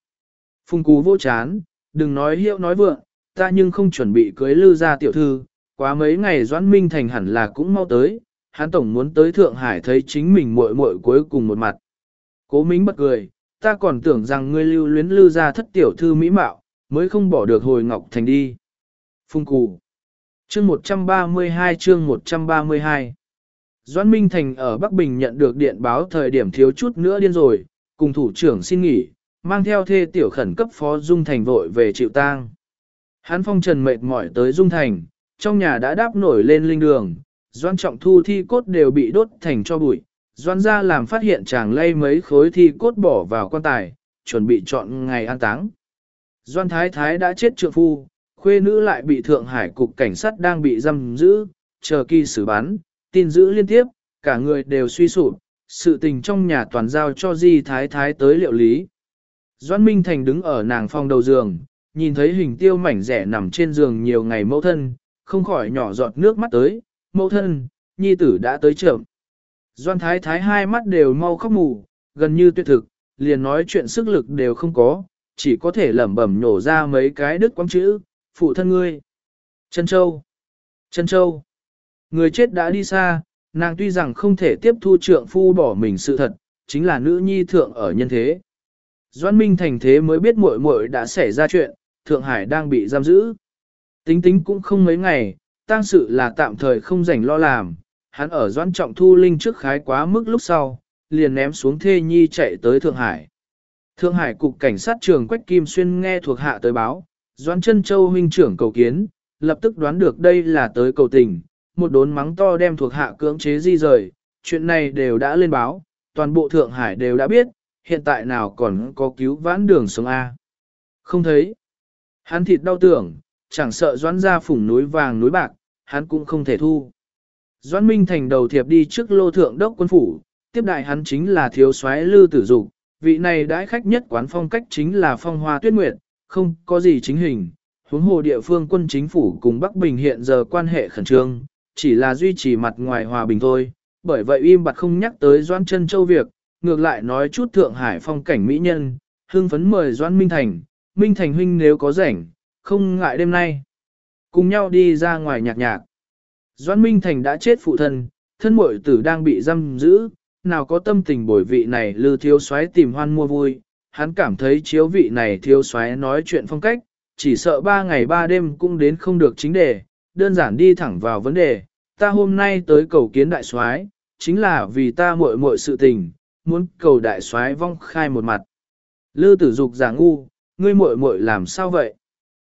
Phùng cú vô chán, đừng nói hiệu nói vượng, ta nhưng không chuẩn bị cưới lư ra tiểu thư, quá mấy ngày Doãn Minh Thành hẳn là cũng mau tới, hắn tổng muốn tới Thượng Hải thấy chính mình muội muội cuối cùng một mặt. Cố Mính bật cười, ta còn tưởng rằng ngươi lưu luyến lưu ra thất tiểu thư mỹ mạo, mới không bỏ được hồi Ngọc Thành đi. Phung Cù Chương 132 chương 132 Doãn Minh Thành ở Bắc Bình nhận được điện báo thời điểm thiếu chút nữa điên rồi, cùng thủ trưởng xin nghỉ, mang theo thê tiểu khẩn cấp phó Dung Thành vội về chịu tang. hán phong trần mệt mỏi tới Dung Thành, trong nhà đã đáp nổi lên linh đường, doan trọng thu thi cốt đều bị đốt thành cho bụi, doan ra làm phát hiện chàng lây mấy khối thi cốt bỏ vào quan tài, chuẩn bị chọn ngày an táng. Doan thái thái đã chết trượng phu, khuê nữ lại bị Thượng Hải cục cảnh sát đang bị giam giữ, chờ kỳ xử bán, tin giữ liên tiếp, cả người đều suy sụp, sự tình trong nhà toàn giao cho di thái thái tới liệu lý. Doan Minh Thành đứng ở nàng phòng đầu giường, nhìn thấy hình tiêu mảnh rẻ nằm trên giường nhiều ngày mẫu thân, không khỏi nhỏ giọt nước mắt tới, mẫu thân, nhi tử đã tới trưởng. Doan thái thái hai mắt đều mau khóc mù, gần như tuyệt thực, liền nói chuyện sức lực đều không có, chỉ có thể lẩm bẩm nhổ ra mấy cái đứt quăng chữ, phụ thân ngươi. Trân Châu. Trân Châu. Người chết đã đi xa, nàng tuy rằng không thể tiếp thu trượng phu bỏ mình sự thật, chính là nữ nhi thượng ở nhân thế. Doan Minh thành thế mới biết muội muội đã xảy ra chuyện, Thượng Hải đang bị giam giữ. Tính tính cũng không mấy ngày, tang sự là tạm thời không rảnh lo làm, hắn ở Doan Trọng Thu Linh trước khái quá mức lúc sau, liền ném xuống thê nhi chạy tới Thượng Hải. Thượng Hải cục cảnh sát trường Quách Kim Xuyên nghe thuộc hạ tới báo, Doan Trân Châu huynh trưởng cầu kiến, lập tức đoán được đây là tới cầu tình, một đốn mắng to đem thuộc hạ cưỡng chế di rời, chuyện này đều đã lên báo, toàn bộ Thượng Hải đều đã biết, hiện tại nào còn có cứu vãn đường sống A. Không thấy. Hắn thịt đau tưởng, chẳng sợ doãn ra phủng núi vàng núi bạc, hắn cũng không thể thu. Doãn Minh Thành đầu thiệp đi trước lô thượng đốc quân phủ, tiếp đại hắn chính là thiếu soái lư tử dục, vị này đãi khách nhất quán phong cách chính là phong hoa tuyết nguyệt, không có gì chính hình. Huống hồ địa phương quân chính phủ cùng Bắc Bình hiện giờ quan hệ khẩn trương, chỉ là duy trì mặt ngoài hòa bình thôi, bởi vậy im bặt không nhắc tới Doãn chân châu việc, ngược lại nói chút Thượng Hải phong cảnh mỹ nhân, hương phấn mời Doãn Minh Thành, Minh Thành huynh nếu có rảnh, không ngại đêm nay. Cùng nhau đi ra ngoài nhạc nhạc. Doãn Minh Thành đã chết phụ thân, thân muội tử đang bị giam giữ, nào có tâm tình bồi vị này lư thiếu soái tìm hoan mua vui, hắn cảm thấy chiếu vị này thiếu soái nói chuyện phong cách, chỉ sợ ba ngày ba đêm cũng đến không được chính đề, đơn giản đi thẳng vào vấn đề, ta hôm nay tới cầu kiến đại soái, chính là vì ta muội muội sự tình, muốn cầu đại soái vong khai một mặt. Lư tử dục giả ngu, ngươi muội muội làm sao vậy?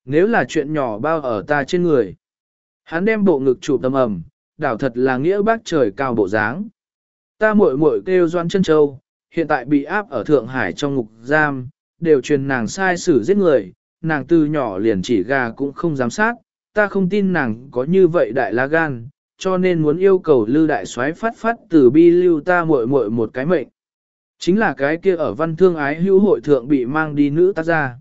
Nếu là chuyện nhỏ bao ở ta trên người. Hắn đem bộ ngực chụp tâm ầm, đảo thật là nghĩa bác trời cao bộ dáng. Ta muội muội kêu Doan Chân Châu, hiện tại bị áp ở Thượng Hải trong ngục giam, đều truyền nàng sai xử giết người, nàng từ nhỏ liền chỉ gà cũng không dám sát, ta không tin nàng có như vậy đại lá gan, cho nên muốn yêu cầu Lư đại soái phát phát từ bi lưu ta muội muội một cái mệnh. Chính là cái kia ở văn thương ái hữu hội thượng bị mang đi nữ tác ra.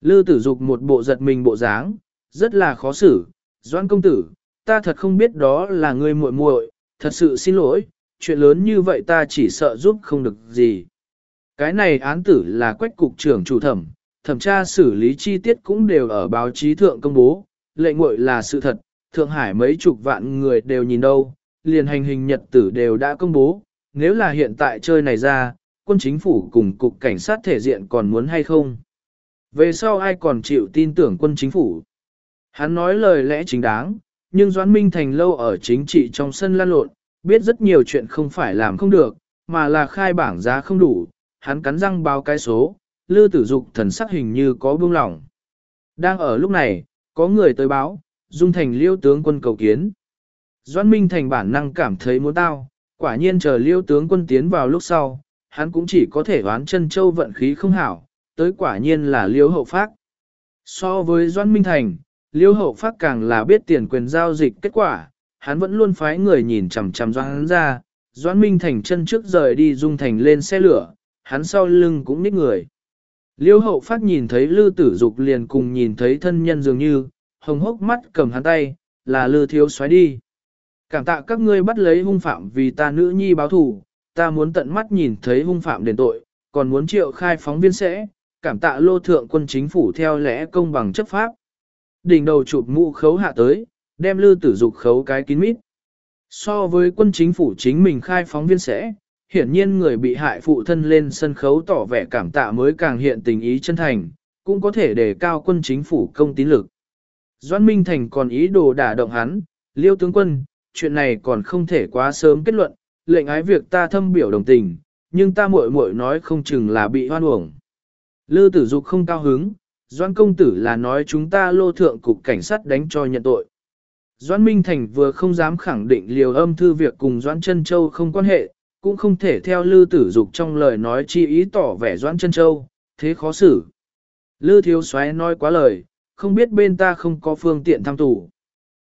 Lư tử dục một bộ giật mình bộ dáng, rất là khó xử, Doan công tử, ta thật không biết đó là ngươi muội muội, thật sự xin lỗi, chuyện lớn như vậy ta chỉ sợ giúp không được gì. Cái này án tử là quách cục trưởng chủ thẩm, thẩm tra xử lý chi tiết cũng đều ở báo chí thượng công bố, Lệ muội là sự thật, Thượng Hải mấy chục vạn người đều nhìn đâu, liền hành hình nhật tử đều đã công bố, nếu là hiện tại chơi này ra, quân chính phủ cùng cục cảnh sát thể diện còn muốn hay không? Về sau ai còn chịu tin tưởng quân chính phủ? Hắn nói lời lẽ chính đáng, nhưng Doãn Minh Thành lâu ở chính trị trong sân lan lộn, biết rất nhiều chuyện không phải làm không được, mà là khai bảng giá không đủ, hắn cắn răng báo cái số, lư tử dục thần sắc hình như có buông lỏng. Đang ở lúc này, có người tới báo, dung thành liêu tướng quân cầu kiến. Doãn Minh Thành bản năng cảm thấy muốn tao, quả nhiên chờ liêu tướng quân tiến vào lúc sau, hắn cũng chỉ có thể đoán chân châu vận khí không hảo, tới quả nhiên là liêu hậu phát. So với Doãn Minh Thành, liêu hậu phát càng là biết tiền quyền giao dịch kết quả, hắn vẫn luôn phái người nhìn chằm chằm Doãn ra, Doãn Minh Thành chân trước rời đi dung thành lên xe lửa, hắn sau lưng cũng nít người. Liêu hậu phát nhìn thấy lư tử dục liền cùng nhìn thấy thân nhân dường như, hồng hốc mắt cầm hắn tay, là lư thiếu xoáy đi. Cảm tạ các ngươi bắt lấy hung phạm vì ta nữ nhi báo thù, ta muốn tận mắt nhìn thấy hung phạm đền tội, còn muốn triệu khai phóng viên sẽ, cảm tạ lô thượng quân chính phủ theo lẽ công bằng chấp pháp. Đỉnh đầu chụp mũ khấu hạ tới, đem lư tử dục khấu cái kín mít. So với quân chính phủ chính mình khai phóng viên sẽ, hiển nhiên người bị hại phụ thân lên sân khấu tỏ vẻ cảm tạ mới càng hiện tình ý chân thành, cũng có thể đề cao quân chính phủ công tín lực. Doan Minh Thành còn ý đồ đả động hắn, liêu tướng quân, chuyện này còn không thể quá sớm kết luận, lệnh ái việc ta thâm biểu đồng tình, nhưng ta muội muội nói không chừng là bị hoan uổng. Lư tử dục không cao hứng, Doan công tử là nói chúng ta lô thượng cục cảnh sát đánh cho nhận tội. Doan Minh Thành vừa không dám khẳng định liều âm thư việc cùng Doan Trân Châu không quan hệ, cũng không thể theo Lư Tử Dục trong lời nói chi ý tỏ vẻ Doan Trân Châu, thế khó xử. Lư Thiếu Soái nói quá lời, không biết bên ta không có phương tiện thăm tù.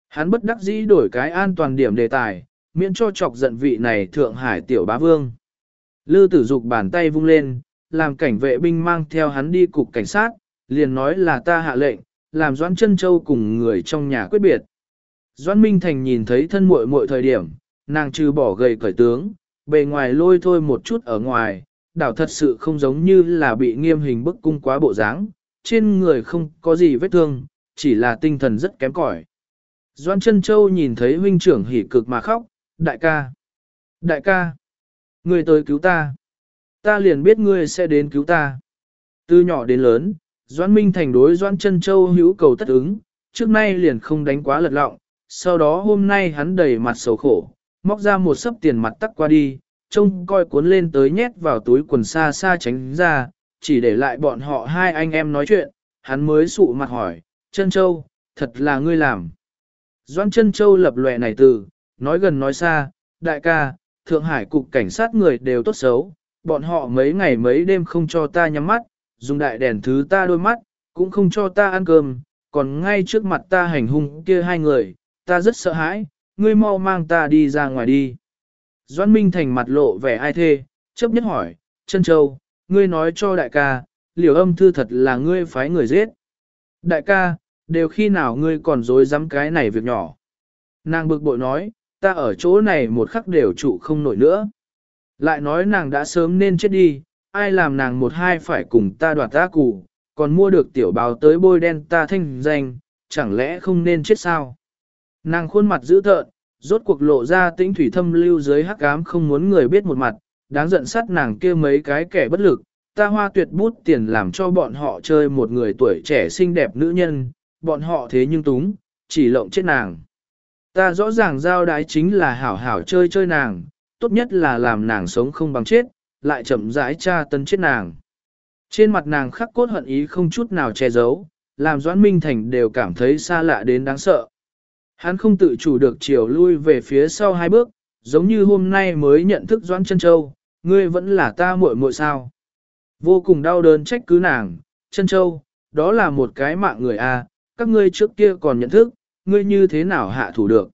Hắn bất đắc dĩ đổi cái an toàn điểm đề tài, miễn cho chọc giận vị này Thượng Hải tiểu bá vương. Lư Tử Dục bàn tay vung lên, làm cảnh vệ binh mang theo hắn đi cục cảnh sát, liền nói là ta hạ lệnh, làm doãn Trân Châu cùng người trong nhà quyết biệt. doãn Minh Thành nhìn thấy thân muội muội thời điểm, nàng trừ bỏ gầy cởi tướng, bề ngoài lôi thôi một chút ở ngoài, đảo thật sự không giống như là bị nghiêm hình bức cung quá bộ dáng, trên người không có gì vết thương, chỉ là tinh thần rất kém cỏi. Doan Trân Châu nhìn thấy huynh trưởng hỉ cực mà khóc, đại ca, đại ca, người tới cứu ta, ta liền biết ngươi sẽ đến cứu ta. Từ nhỏ đến lớn, Doãn Minh Thành đối Doãn Trân Châu hữu cầu tất ứng, trước nay liền không đánh quá lật lọng, sau đó hôm nay hắn đầy mặt sầu khổ, móc ra một sấp tiền mặt tắc qua đi, trông coi cuốn lên tới nhét vào túi quần xa xa tránh ra, chỉ để lại bọn họ hai anh em nói chuyện, hắn mới sụ mặt hỏi, Trân châu, thật là ngươi làm. Doãn Trân châu lập lệ này từ, nói gần nói xa, đại ca, Thượng Hải cục cảnh sát người đều tốt xấu, bọn họ mấy ngày mấy đêm không cho ta nhắm mắt, dùng đại đèn thứ ta đôi mắt, cũng không cho ta ăn cơm, còn ngay trước mặt ta hành hung kia hai người, ta rất sợ hãi, ngươi mau mang ta đi ra ngoài đi. Doan Minh Thành mặt lộ vẻ ai thê, chấp nhất hỏi, chân châu, ngươi nói cho đại ca, liều âm thư thật là ngươi phái người giết. Đại ca, đều khi nào ngươi còn dối dám cái này việc nhỏ. Nàng bực bội nói, ta ở chỗ này một khắc đều trụ không nổi nữa. Lại nói nàng đã sớm nên chết đi, ai làm nàng một hai phải cùng ta đoạt ta cụ, còn mua được tiểu báo tới bôi đen ta thanh danh, chẳng lẽ không nên chết sao? Nàng khuôn mặt dữ tợn, rốt cuộc lộ ra tĩnh thủy thâm lưu dưới hắc ám không muốn người biết một mặt, đáng giận sát nàng kia mấy cái kẻ bất lực, ta hoa tuyệt bút tiền làm cho bọn họ chơi một người tuổi trẻ xinh đẹp nữ nhân, bọn họ thế nhưng túng, chỉ lộng chết nàng. Ta rõ ràng giao đái chính là hảo hảo chơi chơi nàng, tốt nhất là làm nàng sống không bằng chết, lại chậm rãi tra tấn chết nàng. Trên mặt nàng khắc cốt hận ý không chút nào che giấu, làm Doãn Minh Thành đều cảm thấy xa lạ đến đáng sợ. Hắn không tự chủ được chiều lui về phía sau hai bước, giống như hôm nay mới nhận thức Doãn Chân Châu, ngươi vẫn là ta muội muội sao. Vô cùng đau đớn trách cứ nàng, Chân Châu, đó là một cái mạng người a, các ngươi trước kia còn nhận thức, ngươi như thế nào hạ thủ được.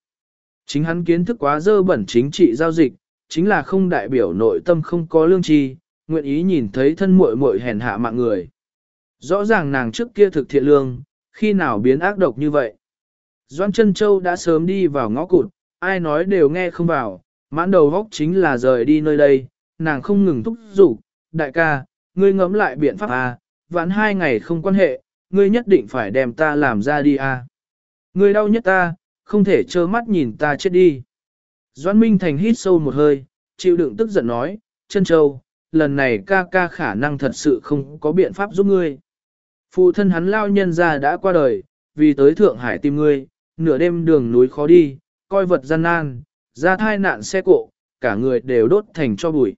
Chính hắn kiến thức quá dơ bẩn chính trị giao dịch, chính là không đại biểu nội tâm không có lương tri, nguyện ý nhìn thấy thân muội muội hèn hạ mạng người. Rõ ràng nàng trước kia thực thiện lương, khi nào biến ác độc như vậy. Doan chân châu đã sớm đi vào ngõ cụt, ai nói đều nghe không vào, mãn đầu góc chính là rời đi nơi đây, nàng không ngừng thúc giục, đại ca, ngươi ngẫm lại biện pháp à, vãn hai ngày không quan hệ, ngươi nhất định phải đem ta làm ra đi à. Ngươi đau nhất ta, không thể trơ mắt nhìn ta chết đi. Doãn Minh Thành hít sâu một hơi, chịu đựng tức giận nói, chân châu, lần này ca ca khả năng thật sự không có biện pháp giúp ngươi. Phụ thân hắn lao nhân ra đã qua đời, vì tới Thượng Hải tìm ngươi, nửa đêm đường núi khó đi, coi vật gian nan, ra thai nạn xe cộ, cả người đều đốt thành cho bụi.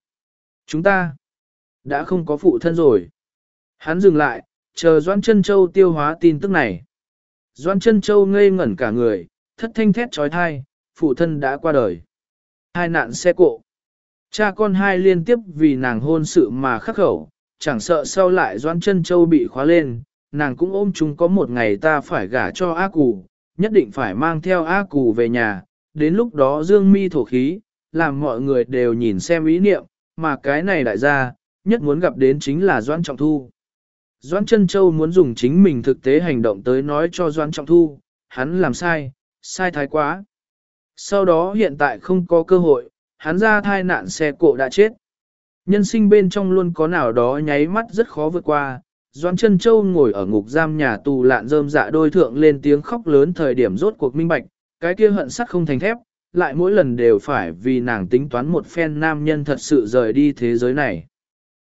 Chúng ta đã không có phụ thân rồi. Hắn dừng lại, chờ Doan Trân Châu tiêu hóa tin tức này. Doan Trân Châu ngây ngẩn cả người, thất thanh thét trói thai, phụ thân đã qua đời. Hai nạn xe cộ. Cha con hai liên tiếp vì nàng hôn sự mà khắc khẩu, chẳng sợ sau lại Doan chân Châu bị khóa lên, nàng cũng ôm chúng có một ngày ta phải gả cho A Cù, nhất định phải mang theo A Cù về nhà, đến lúc đó dương mi thổ khí, làm mọi người đều nhìn xem ý niệm, mà cái này đại gia, nhất muốn gặp đến chính là Doan Trọng Thu. Doan Trân Châu muốn dùng chính mình thực tế hành động tới nói cho Doan Trọng Thu, hắn làm sai, sai thái quá. Sau đó hiện tại không có cơ hội, hắn ra thai nạn xe cộ đã chết. Nhân sinh bên trong luôn có nào đó nháy mắt rất khó vượt qua. Doan chân châu ngồi ở ngục giam nhà tù lạn rơm dạ đôi thượng lên tiếng khóc lớn thời điểm rốt cuộc minh bạch, cái kia hận sắt không thành thép, lại mỗi lần đều phải vì nàng tính toán một phen nam nhân thật sự rời đi thế giới này.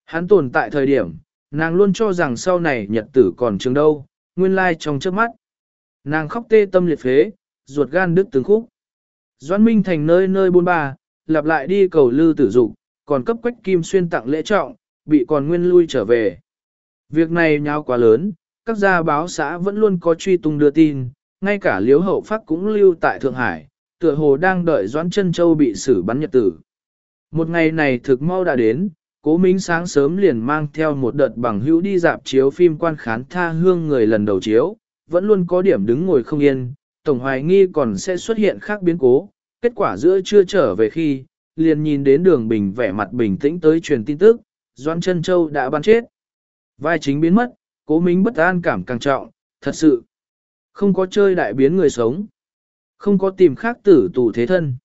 Hắn tồn tại thời điểm, nàng luôn cho rằng sau này nhật tử còn trường đâu, nguyên lai trong trước mắt. Nàng khóc tê tâm liệt phế, ruột gan đứt từng khúc. Doãn Minh Thành nơi nơi buôn ba, lặp lại đi cầu lư tử dục, còn cấp quách kim xuyên tặng lễ trọng, bị còn nguyên lui trở về. Việc này nháo quá lớn, các gia báo xã vẫn luôn có truy tung đưa tin, ngay cả liếu hậu phát cũng lưu tại Thượng Hải, tựa hồ đang đợi Doãn Trân Châu bị xử bắn nhật tử. Một ngày này thực mau đã đến, cố minh sáng sớm liền mang theo một đợt bằng hữu đi dạp chiếu phim quan khán tha hương người lần đầu chiếu, vẫn luôn có điểm đứng ngồi không yên, tổng hoài nghi còn sẽ xuất hiện khác biến cố, kết quả giữa chưa trở về khi, liền nhìn đến đường bình vẻ mặt bình tĩnh tới truyền tin tức, Doan Trân Châu đã bắn chết. Vai chính biến mất, cố Minh bất an cảm càng trọng, thật sự. Không có chơi đại biến người sống. Không có tìm khác tử tù thế thân.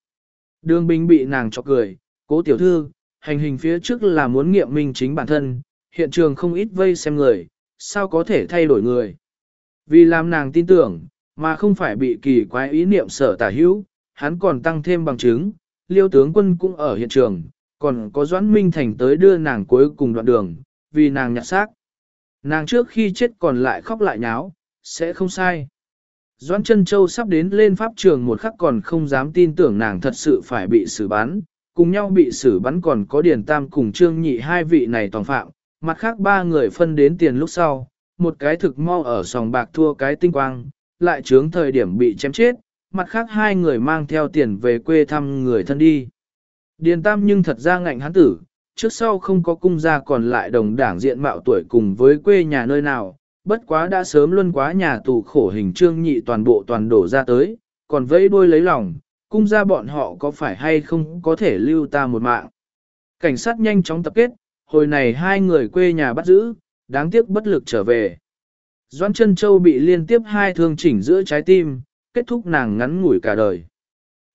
Đường bình bị nàng chọc cười, cố tiểu thư, hành hình phía trước là muốn nghiệm minh chính bản thân, hiện trường không ít vây xem người, sao có thể thay đổi người. Vì làm nàng tin tưởng, mà không phải bị kỳ quái ý niệm sở tả hữu, hắn còn tăng thêm bằng chứng, liêu tướng quân cũng ở hiện trường, còn có Doãn Minh Thành tới đưa nàng cuối cùng đoạn đường, vì nàng nhặt xác. Nàng trước khi chết còn lại khóc lại nháo, sẽ không sai. Doãn chân châu sắp đến lên pháp trường một khắc còn không dám tin tưởng nàng thật sự phải bị xử bắn, cùng nhau bị xử bắn còn có Điền Tam cùng Trương Nhị hai vị này toàn phạm, mặt khác ba người phân đến tiền lúc sau, một cái thực mau ở sòng bạc thua cái tinh quang, lại trướng thời điểm bị chém chết, mặt khác hai người mang theo tiền về quê thăm người thân đi. Điền Tam nhưng thật ra ngạnh hắn tử, trước sau không có cung gia còn lại đồng đảng diện mạo tuổi cùng với quê nhà nơi nào, bất quá đã sớm luân quá nhà tù khổ hình trương nhị toàn bộ toàn đổ ra tới, còn vẫy đuôi lấy lòng, cung gia bọn họ có phải hay không có thể lưu ta một mạng. Cảnh sát nhanh chóng tập kết, hồi này hai người quê nhà bắt giữ, đáng tiếc bất lực trở về. Doãn chân châu bị liên tiếp hai thương chỉnh giữa trái tim, kết thúc nàng ngắn ngủi cả đời.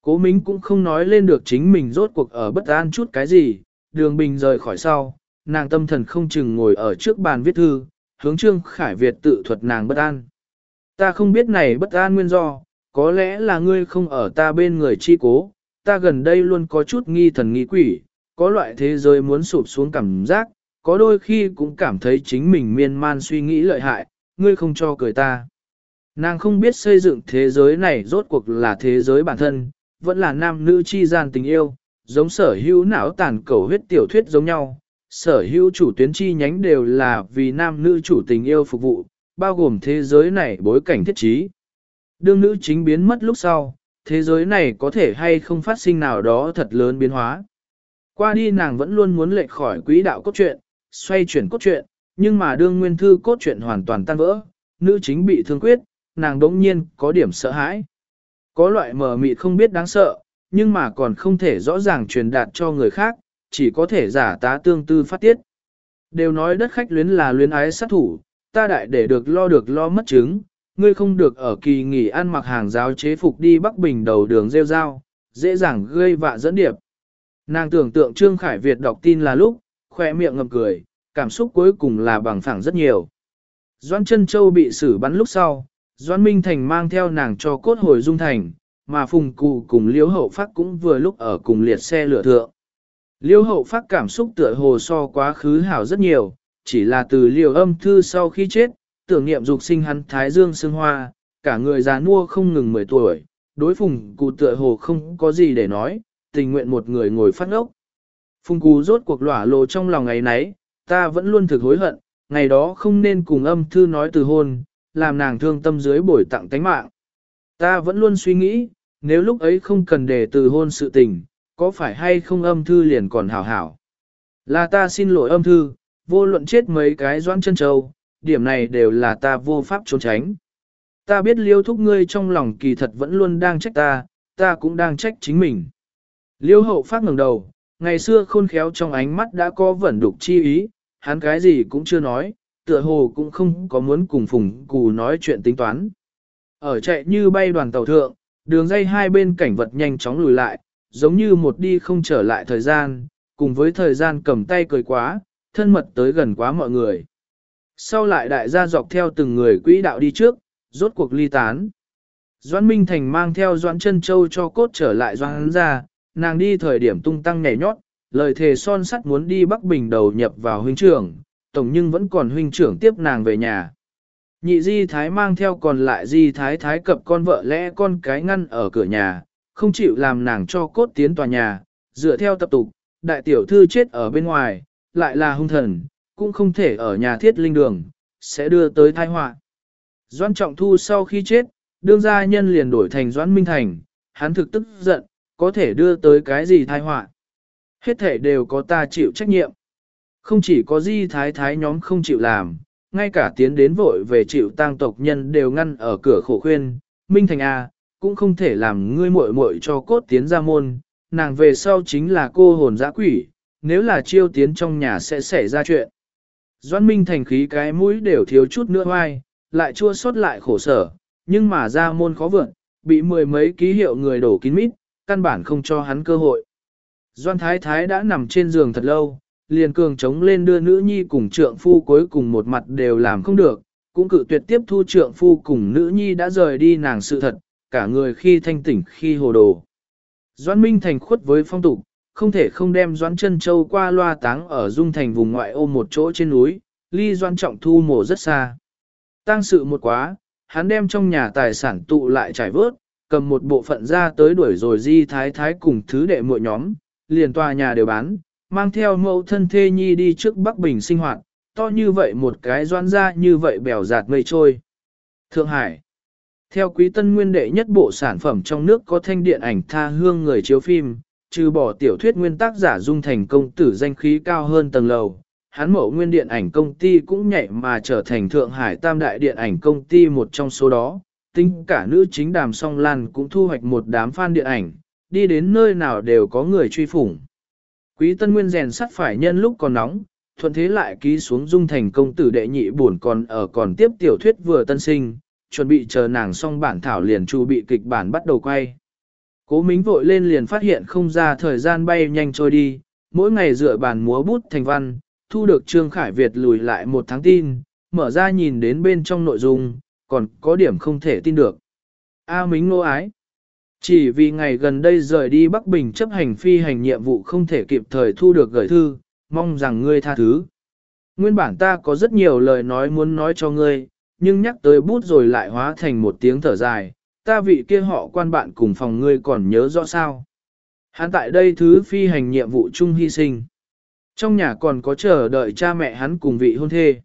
Cố Mính cũng không nói lên được chính mình rốt cuộc ở bất an chút cái gì, đường bình rời khỏi sau, nàng tâm thần không chừng ngồi ở trước bàn viết thư, hướng Trương Khải Việt tự thuật nàng bất an. Ta không biết này bất an nguyên do, có lẽ là ngươi không ở ta bên người chi cố, ta gần đây luôn có chút nghi thần nghi quỷ, có loại thế giới muốn sụp xuống cảm giác, có đôi khi cũng cảm thấy chính mình miên man suy nghĩ lợi hại, ngươi không cho cười ta. Nàng không biết xây dựng thế giới này rốt cuộc là thế giới bản thân, vẫn là nam nữ chi gian tình yêu, giống sở hữu não tàn cầu huyết tiểu thuyết giống nhau. Sở hữu chủ tuyến chi nhánh đều là vì nam nữ chủ tình yêu phục vụ, bao gồm thế giới này bối cảnh thiết trí. Đương nữ chính biến mất lúc sau, thế giới này có thể hay không phát sinh nào đó thật lớn biến hóa. Qua đi nàng vẫn luôn muốn lệch khỏi quỹ đạo cốt truyện, xoay chuyển cốt truyện, nhưng mà đương nguyên thư cốt truyện hoàn toàn tan vỡ, nữ chính bị thương quyết, nàng đống nhiên có điểm sợ hãi. Có loại mờ mịt không biết đáng sợ, nhưng mà còn không thể rõ ràng truyền đạt cho người khác, chỉ có thể giả tá tương tư phát tiết. Đều nói đất khách luyến là luyến ái sát thủ, ta đại để được lo được lo mất chứng, ngươi không được ở kỳ nghỉ ăn mặc hàng giáo chế phục đi Bắc Bình đầu đường rêu rao, dễ dàng gây vạ dẫn điệp. Nàng tưởng tượng Trương Khải Việt đọc tin là lúc, khoe miệng ngầm cười, cảm xúc cuối cùng là bằng phẳng rất nhiều. Doan chân châu bị xử bắn lúc sau, Doan Minh Thành mang theo nàng cho cốt hồi dung thành, mà Phùng Cụ cùng Liễu Hậu Phát cũng vừa lúc ở cùng liệt xe lửa thượng. Liễu Hậu Phát cảm xúc tựa hồ so quá khứ hảo rất nhiều, chỉ là từ liều âm thư sau khi chết, tưởng niệm dục sinh hắn Thái Dương Sương Hoa, cả người già nua không ngừng 10 tuổi, đối Phùng Cụ tựa hồ không có gì để nói, tình nguyện một người ngồi phát ngốc. Phùng Cụ rốt cuộc lỏa lộ trong lòng ngày nấy, ta vẫn luôn thực hối hận, ngày đó không nên cùng âm thư nói từ hôn, làm nàng thương tâm dưới bồi tặng tánh mạng. Ta vẫn luôn suy nghĩ, nếu lúc ấy không cần để từ hôn sự tình, có phải hay không âm thư liền còn hảo hảo. Là ta xin lỗi âm thư, vô luận chết mấy cái doãn chân châu, điểm này đều là ta vô pháp trốn tránh. Ta biết liêu thúc ngươi trong lòng kỳ thật vẫn luôn đang trách ta, ta cũng đang trách chính mình. Liêu hậu phát ngẩng đầu, ngày xưa khôn khéo trong ánh mắt đã có vẩn đục chi ý, hắn cái gì cũng chưa nói, tựa hồ cũng không có muốn cùng phùng cù nói chuyện tính toán. Ở chạy như bay đoàn tàu thượng, đường dây hai bên cảnh vật nhanh chóng lùi lại, giống như một đi không trở lại thời gian, cùng với thời gian cầm tay cười quá, thân mật tới gần quá mọi người. Sau lại đại gia dọc theo từng người quỹ đạo đi trước, rốt cuộc ly tán. Doãn Minh Thành mang theo Doãn chân Châu cho cốt trở lại Doãn ra, nàng đi thời điểm tung tăng nhảy nhót, lời thề son sắt muốn đi Bắc Bình đầu nhập vào huynh trưởng, tổng nhưng vẫn còn huynh trưởng tiếp nàng về nhà. Nhị di thái mang theo còn lại di thái thái cập con vợ lẽ con cái ngăn ở cửa nhà, không chịu làm nàng cho cốt tiến tòa nhà, dựa theo tập tục, đại tiểu thư chết ở bên ngoài, lại là hung thần, cũng không thể ở nhà thiết linh đường, sẽ đưa tới tai họa. Doan Trọng Thu sau khi chết, đương gia nhân liền đổi thành Doan Minh Thành, hắn thực tức giận, có thể đưa tới cái gì tai họa. Hết thể đều có ta chịu trách nhiệm. Không chỉ có di thái thái nhóm không chịu làm, ngay cả tiến đến vội về chịu tang tộc nhân đều ngăn ở cửa khổ khuyên, Minh Thành A, cũng không thể làm ngươi muội muội cho cốt tiến ra môn, nàng về sau chính là cô hồn dã quỷ, nếu là chiêu tiến trong nhà sẽ xảy ra chuyện. Doan Minh Thành khí cái mũi đều thiếu chút nữa hoai, lại chua xót lại khổ sở, nhưng mà ra môn khó vượn, bị mười mấy ký hiệu người đổ kín mít, căn bản không cho hắn cơ hội. Doan Thái Thái đã nằm trên giường thật lâu, liền cường chống lên đưa nữ nhi cùng trượng phu cuối cùng một mặt đều làm không được, cũng cự tuyệt tiếp thu trượng phu cùng nữ nhi đã rời đi nàng sự thật, cả người khi thanh tỉnh khi hồ đồ. Doan Minh Thành khuất với phong tục, không thể không đem Doan Trân Châu qua loa táng ở dung thành vùng ngoại ô một chỗ trên núi, ly Doan Trọng Thu mổ rất xa. Tăng sự một quá, hắn đem trong nhà tài sản tụ lại trải vớt, cầm một bộ phận ra tới đuổi rồi di thái thái cùng thứ đệ muội nhóm, liền tòa nhà đều bán, mang theo mẫu thân thê nhi đi trước Bắc Bình sinh hoạt, to như vậy một cái doan ra như vậy bèo giạt mây trôi. Thượng Hải Theo quý tân nguyên đệ nhất bộ sản phẩm trong nước có thanh điện ảnh tha hương người chiếu phim, trừ bỏ tiểu thuyết nguyên tác giả dung thành công tử danh khí cao hơn tầng lầu. Hán mẫu nguyên điện ảnh công ty cũng nhảy mà trở thành Thượng Hải tam đại điện ảnh công ty một trong số đó, tính cả nữ chính đàm song lan cũng thu hoạch một đám fan điện ảnh, đi đến nơi nào đều có người truy phủng. Quý Tân Nguyên rèn sắt phải nhân lúc còn nóng, thuận thế lại ký xuống dung thành công tử đệ nhị buồn còn ở còn tiếp tiểu thuyết vừa tân sinh, chuẩn bị chờ nàng xong bản thảo liền chu bị kịch bản bắt đầu quay. Cố Mính vội lên liền phát hiện không ra thời gian bay nhanh trôi đi, mỗi ngày dựa bàn múa bút thành văn, thu được Trương Khải Việt lùi lại một tháng tin, mở ra nhìn đến bên trong nội dung, còn có điểm không thể tin được. A Mính nô ái. Chỉ vì ngày gần đây rời đi Bắc Bình chấp hành phi hành nhiệm vụ không thể kịp thời thu được gửi thư, mong rằng ngươi tha thứ. Nguyên bản ta có rất nhiều lời nói muốn nói cho ngươi, nhưng nhắc tới bút rồi lại hóa thành một tiếng thở dài, ta vị kia họ quan bạn cùng phòng ngươi còn nhớ rõ sao. Hắn tại đây thứ phi hành nhiệm vụ chung hy sinh. Trong nhà còn có chờ đợi cha mẹ hắn cùng vị hôn thê.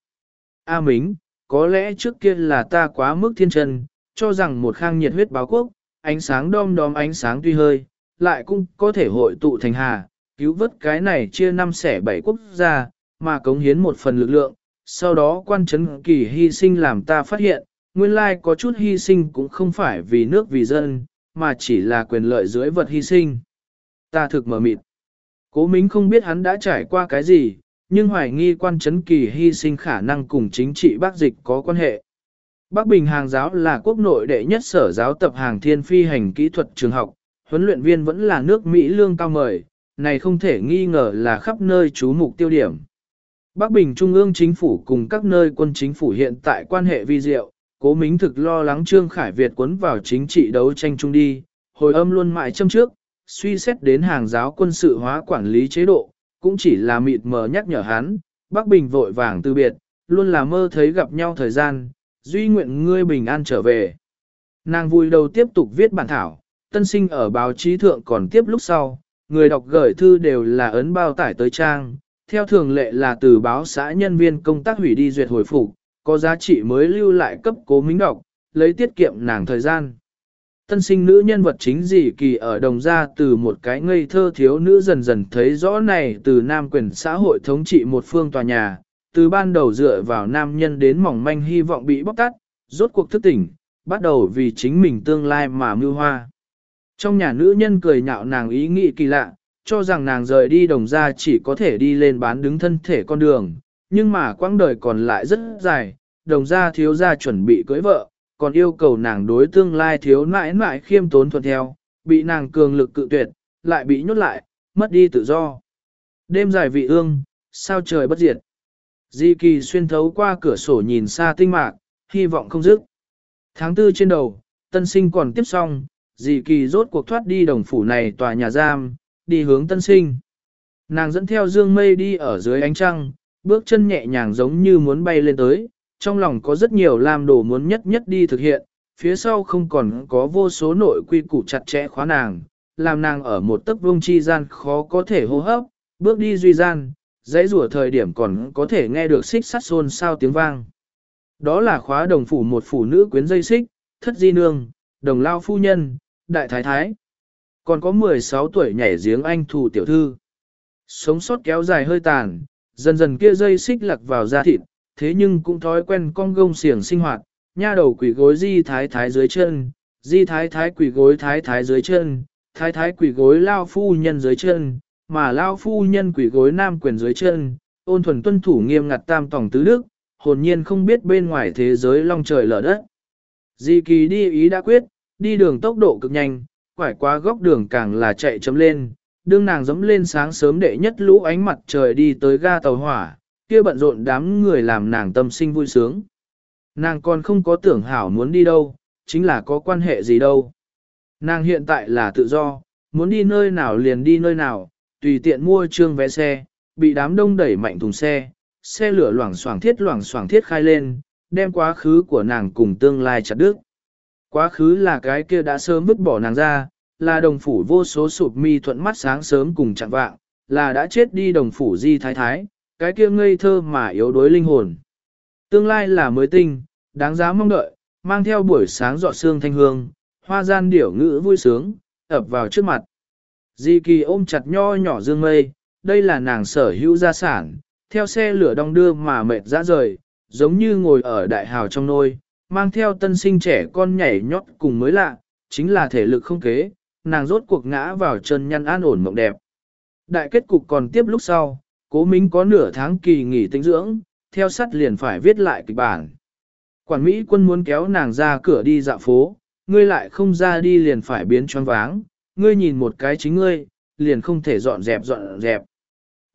A Mính, có lẽ trước kia là ta quá mức thiên chân, cho rằng một khang nhiệt huyết báo quốc, ánh sáng đom đóm ánh sáng tuy hơi, lại cũng có thể hội tụ thành hà, cứu vớt cái này chia năm xẻ bảy quốc gia, mà cống hiến một phần lực lượng. Sau đó quan chấn kỳ hy sinh làm ta phát hiện, nguyên lai có chút hy sinh cũng không phải vì nước vì dân, mà chỉ là quyền lợi dưới vật hy sinh. Ta thực mở mịt. Cố Mính không biết hắn đã trải qua cái gì, nhưng hoài nghi quan chấn kỳ hy sinh khả năng cùng chính trị bác dịch có quan hệ. Bắc Bình hàng giáo là quốc nội đệ nhất sở giáo tập hàng thiên phi hành kỹ thuật trường học, huấn luyện viên vẫn là nước Mỹ lương cao mời, này không thể nghi ngờ là khắp nơi chú mục tiêu điểm. Bắc Bình Trung ương chính phủ cùng các nơi quân chính phủ hiện tại quan hệ vi diệu, cố mính thực lo lắng Trương Khải Việt cuốn vào chính trị đấu tranh chung đi, hồi âm luôn mãi châm trước, suy xét đến hàng giáo quân sự hóa quản lý chế độ, cũng chỉ là mịt mờ nhắc nhở hắn, Bắc Bình vội vàng từ biệt, luôn là mơ thấy gặp nhau thời gian, duy nguyện ngươi bình an trở về. Nàng vui đầu tiếp tục viết bản thảo, tân sinh ở báo chí thượng còn tiếp lúc sau, người đọc gửi thư đều là ấn bao tải tới trang, theo thường lệ là từ báo xã nhân viên công tác hủy đi duyệt hồi phục, có giá trị mới lưu lại cấp cố mính đọc, lấy tiết kiệm nàng thời gian. Tân sinh nữ nhân vật chính gì kỳ ở đồng gia từ một cái ngây thơ thiếu nữ dần dần thấy rõ này từ nam quyền xã hội thống trị một phương tòa nhà, từ ban đầu dựa vào nam nhân đến mỏng manh hy vọng bị bóc tắt, rốt cuộc thức tỉnh, bắt đầu vì chính mình tương lai mà mưu hoa. Trong nhà nữ nhân cười nhạo nàng ý nghĩ kỳ lạ, cho rằng nàng rời đi đồng gia chỉ có thể đi lên bán đứng thân thể con đường, nhưng mà quãng đời còn lại rất dài, đồng gia thiếu gia chuẩn bị cưới vợ, còn yêu cầu nàng đối tương lai thiếu nãi nãi khiêm tốn thuận theo, bị nàng cường lực cự tuyệt, lại bị nhốt lại, mất đi tự do. Đêm dài vị ương, sao trời bất diệt. Di kỳ xuyên thấu qua cửa sổ nhìn xa tinh mạc, hy vọng không dứt. Tháng tư trên đầu, tân sinh còn tiếp xong, Di kỳ rốt cuộc thoát đi đồng phủ này tòa nhà giam, đi hướng tân sinh. Nàng dẫn theo dương mây đi ở dưới ánh trăng, bước chân nhẹ nhàng giống như muốn bay lên tới, trong lòng có rất nhiều làm đồ muốn nhất nhất đi thực hiện, phía sau không còn có vô số nội quy củ chặt chẽ khóa nàng, làm nàng ở một tấc vương chi gian khó có thể hô hấp, bước đi duy gian, dãy rủa thời điểm còn có thể nghe được xích sắt xôn sao tiếng vang. Đó là khóa đồng phủ một phụ nữ quyến dây xích, thất di nương, đồng lao phu nhân, đại thái thái. Còn có 16 tuổi nhảy giếng anh thủ tiểu thư. Sống sót kéo dài hơi tàn, dần dần kia dây xích lặc vào da thịt, thế nhưng cũng thói quen con gông xiềng sinh hoạt, nha đầu quỷ gối di thái thái dưới chân, di thái thái quỷ gối thái thái dưới chân, thái thái quỷ gối lao phu nhân dưới chân, mà lao phu nhân quỷ gối nam quyền dưới chân, ôn thuần tuân thủ nghiêm ngặt tam tổng tứ đức, hồn nhiên không biết bên ngoài thế giới long trời lở đất. Di kỳ đi ý đã quyết, đi đường tốc độ cực nhanh, quải qua góc đường càng là chạy chấm lên, đương nàng dẫm lên sáng sớm đệ nhất lũ ánh mặt trời đi tới ga tàu hỏa, kia bận rộn đám người làm nàng tâm sinh vui sướng. Nàng còn không có tưởng hảo muốn đi đâu, chính là có quan hệ gì đâu. Nàng hiện tại là tự do, muốn đi nơi nào liền đi nơi nào, tùy tiện mua trương vé xe, bị đám đông đẩy mạnh thùng xe, xe lửa loảng xoảng thiết loảng xoảng thiết khai lên, đem quá khứ của nàng cùng tương lai chặt đứt. Quá khứ là cái kia đã sớm vứt bỏ nàng ra, là đồng phủ vô số sụp mi thuận mắt sáng sớm cùng chặn vạng, là đã chết đi đồng phủ di thái thái, cái kia ngây thơ mà yếu đuối linh hồn. Tương lai là mới tinh, đáng giá mong đợi, mang theo buổi sáng dọ xương thanh hương, hoa gian điểu ngữ vui sướng, ập vào trước mặt. Di kỳ ôm chặt nho nhỏ dương mây, đây là nàng sở hữu gia sản, theo xe lửa đong đưa mà mệt ra rời, giống như ngồi ở đại hào trong nôi, mang theo tân sinh trẻ con nhảy nhót cùng mới lạ, chính là thể lực không kế, nàng rốt cuộc ngã vào chân nhăn an ổn mộng đẹp. Đại kết cục còn tiếp lúc sau, cố minh có nửa tháng kỳ nghỉ tinh dưỡng, theo sắt liền phải viết lại kịch bản. Quản Mỹ quân muốn kéo nàng ra cửa đi dạo phố, ngươi lại không ra đi liền phải biến choáng váng, ngươi nhìn một cái chính ngươi, liền không thể dọn dẹp dọn dẹp.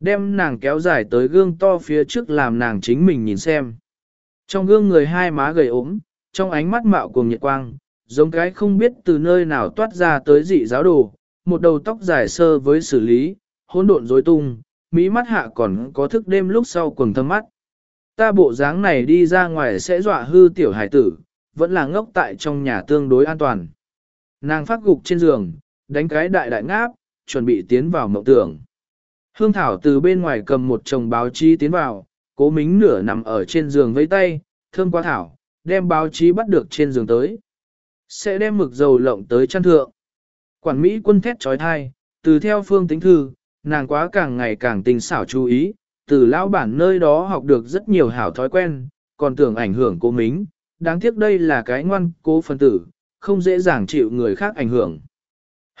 Đem nàng kéo dài tới gương to phía trước làm nàng chính mình nhìn xem. Trong gương người hai má gầy ốm, trong ánh mắt mạo cùng nhiệt quang, giống cái không biết từ nơi nào toát ra tới dị giáo đồ, một đầu tóc dài sơ với xử lý, hỗn độn rối tung, mỹ mắt hạ còn có thức đêm lúc sau quần thâm mắt. Ta bộ dáng này đi ra ngoài sẽ dọa hư tiểu hải tử, vẫn là ngốc tại trong nhà tương đối an toàn. Nàng phát gục trên giường, đánh cái đại đại ngáp, chuẩn bị tiến vào mộng tưởng. Hương Thảo từ bên ngoài cầm một chồng báo chí tiến vào, cố mính nửa nằm ở trên giường với tay, thơm qua Thảo, đem báo chí bắt được trên giường tới. Sẽ đem mực dầu lộng tới chăn thượng. Quản Mỹ quân thét trói thai, từ theo phương tính thư, nàng quá càng ngày càng tình xảo chú ý, từ lão bản nơi đó học được rất nhiều hảo thói quen, còn tưởng ảnh hưởng cô Mính, đáng tiếc đây là cái ngoan cố phân tử, không dễ dàng chịu người khác ảnh hưởng.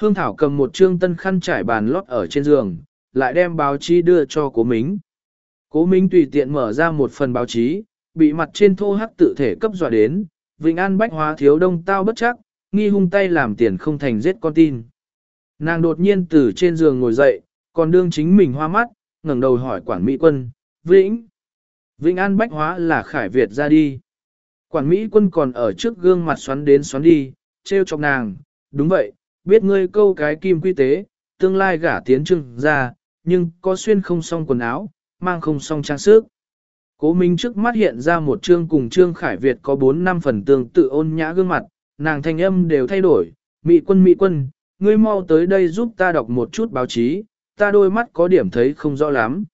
Hương Thảo cầm một trương tân khăn trải bàn lót ở trên giường, lại đem báo chí đưa cho cố Mính. Cố Mính tùy tiện mở ra một phần báo chí, bị mặt trên thô hắc tự thể cấp dọa đến, Vịnh An bách hóa thiếu đông tao bất chắc, nghi hung tay làm tiền không thành giết con tin. Nàng đột nhiên từ trên giường ngồi dậy, còn đương chính mình hoa mắt, ngẩng đầu hỏi quản Mỹ quân, Vĩnh. Vĩnh An bách hóa là Khải Việt ra đi. Quản Mỹ quân còn ở trước gương mặt xoắn đến xoắn đi, treo chọc nàng, đúng vậy, biết ngươi câu cái kim quy tế, tương lai gả tiến trưng ra, nhưng có xuyên không xong quần áo, mang không xong trang sức. Cố Minh trước mắt hiện ra một chương cùng Trương Khải Việt có 4 năm phần tương tự ôn nhã gương mặt, nàng thanh âm đều thay đổi, Mỹ quân Mỹ quân, ngươi mau tới đây giúp ta đọc một chút báo chí, ta đôi mắt có điểm thấy không rõ lắm.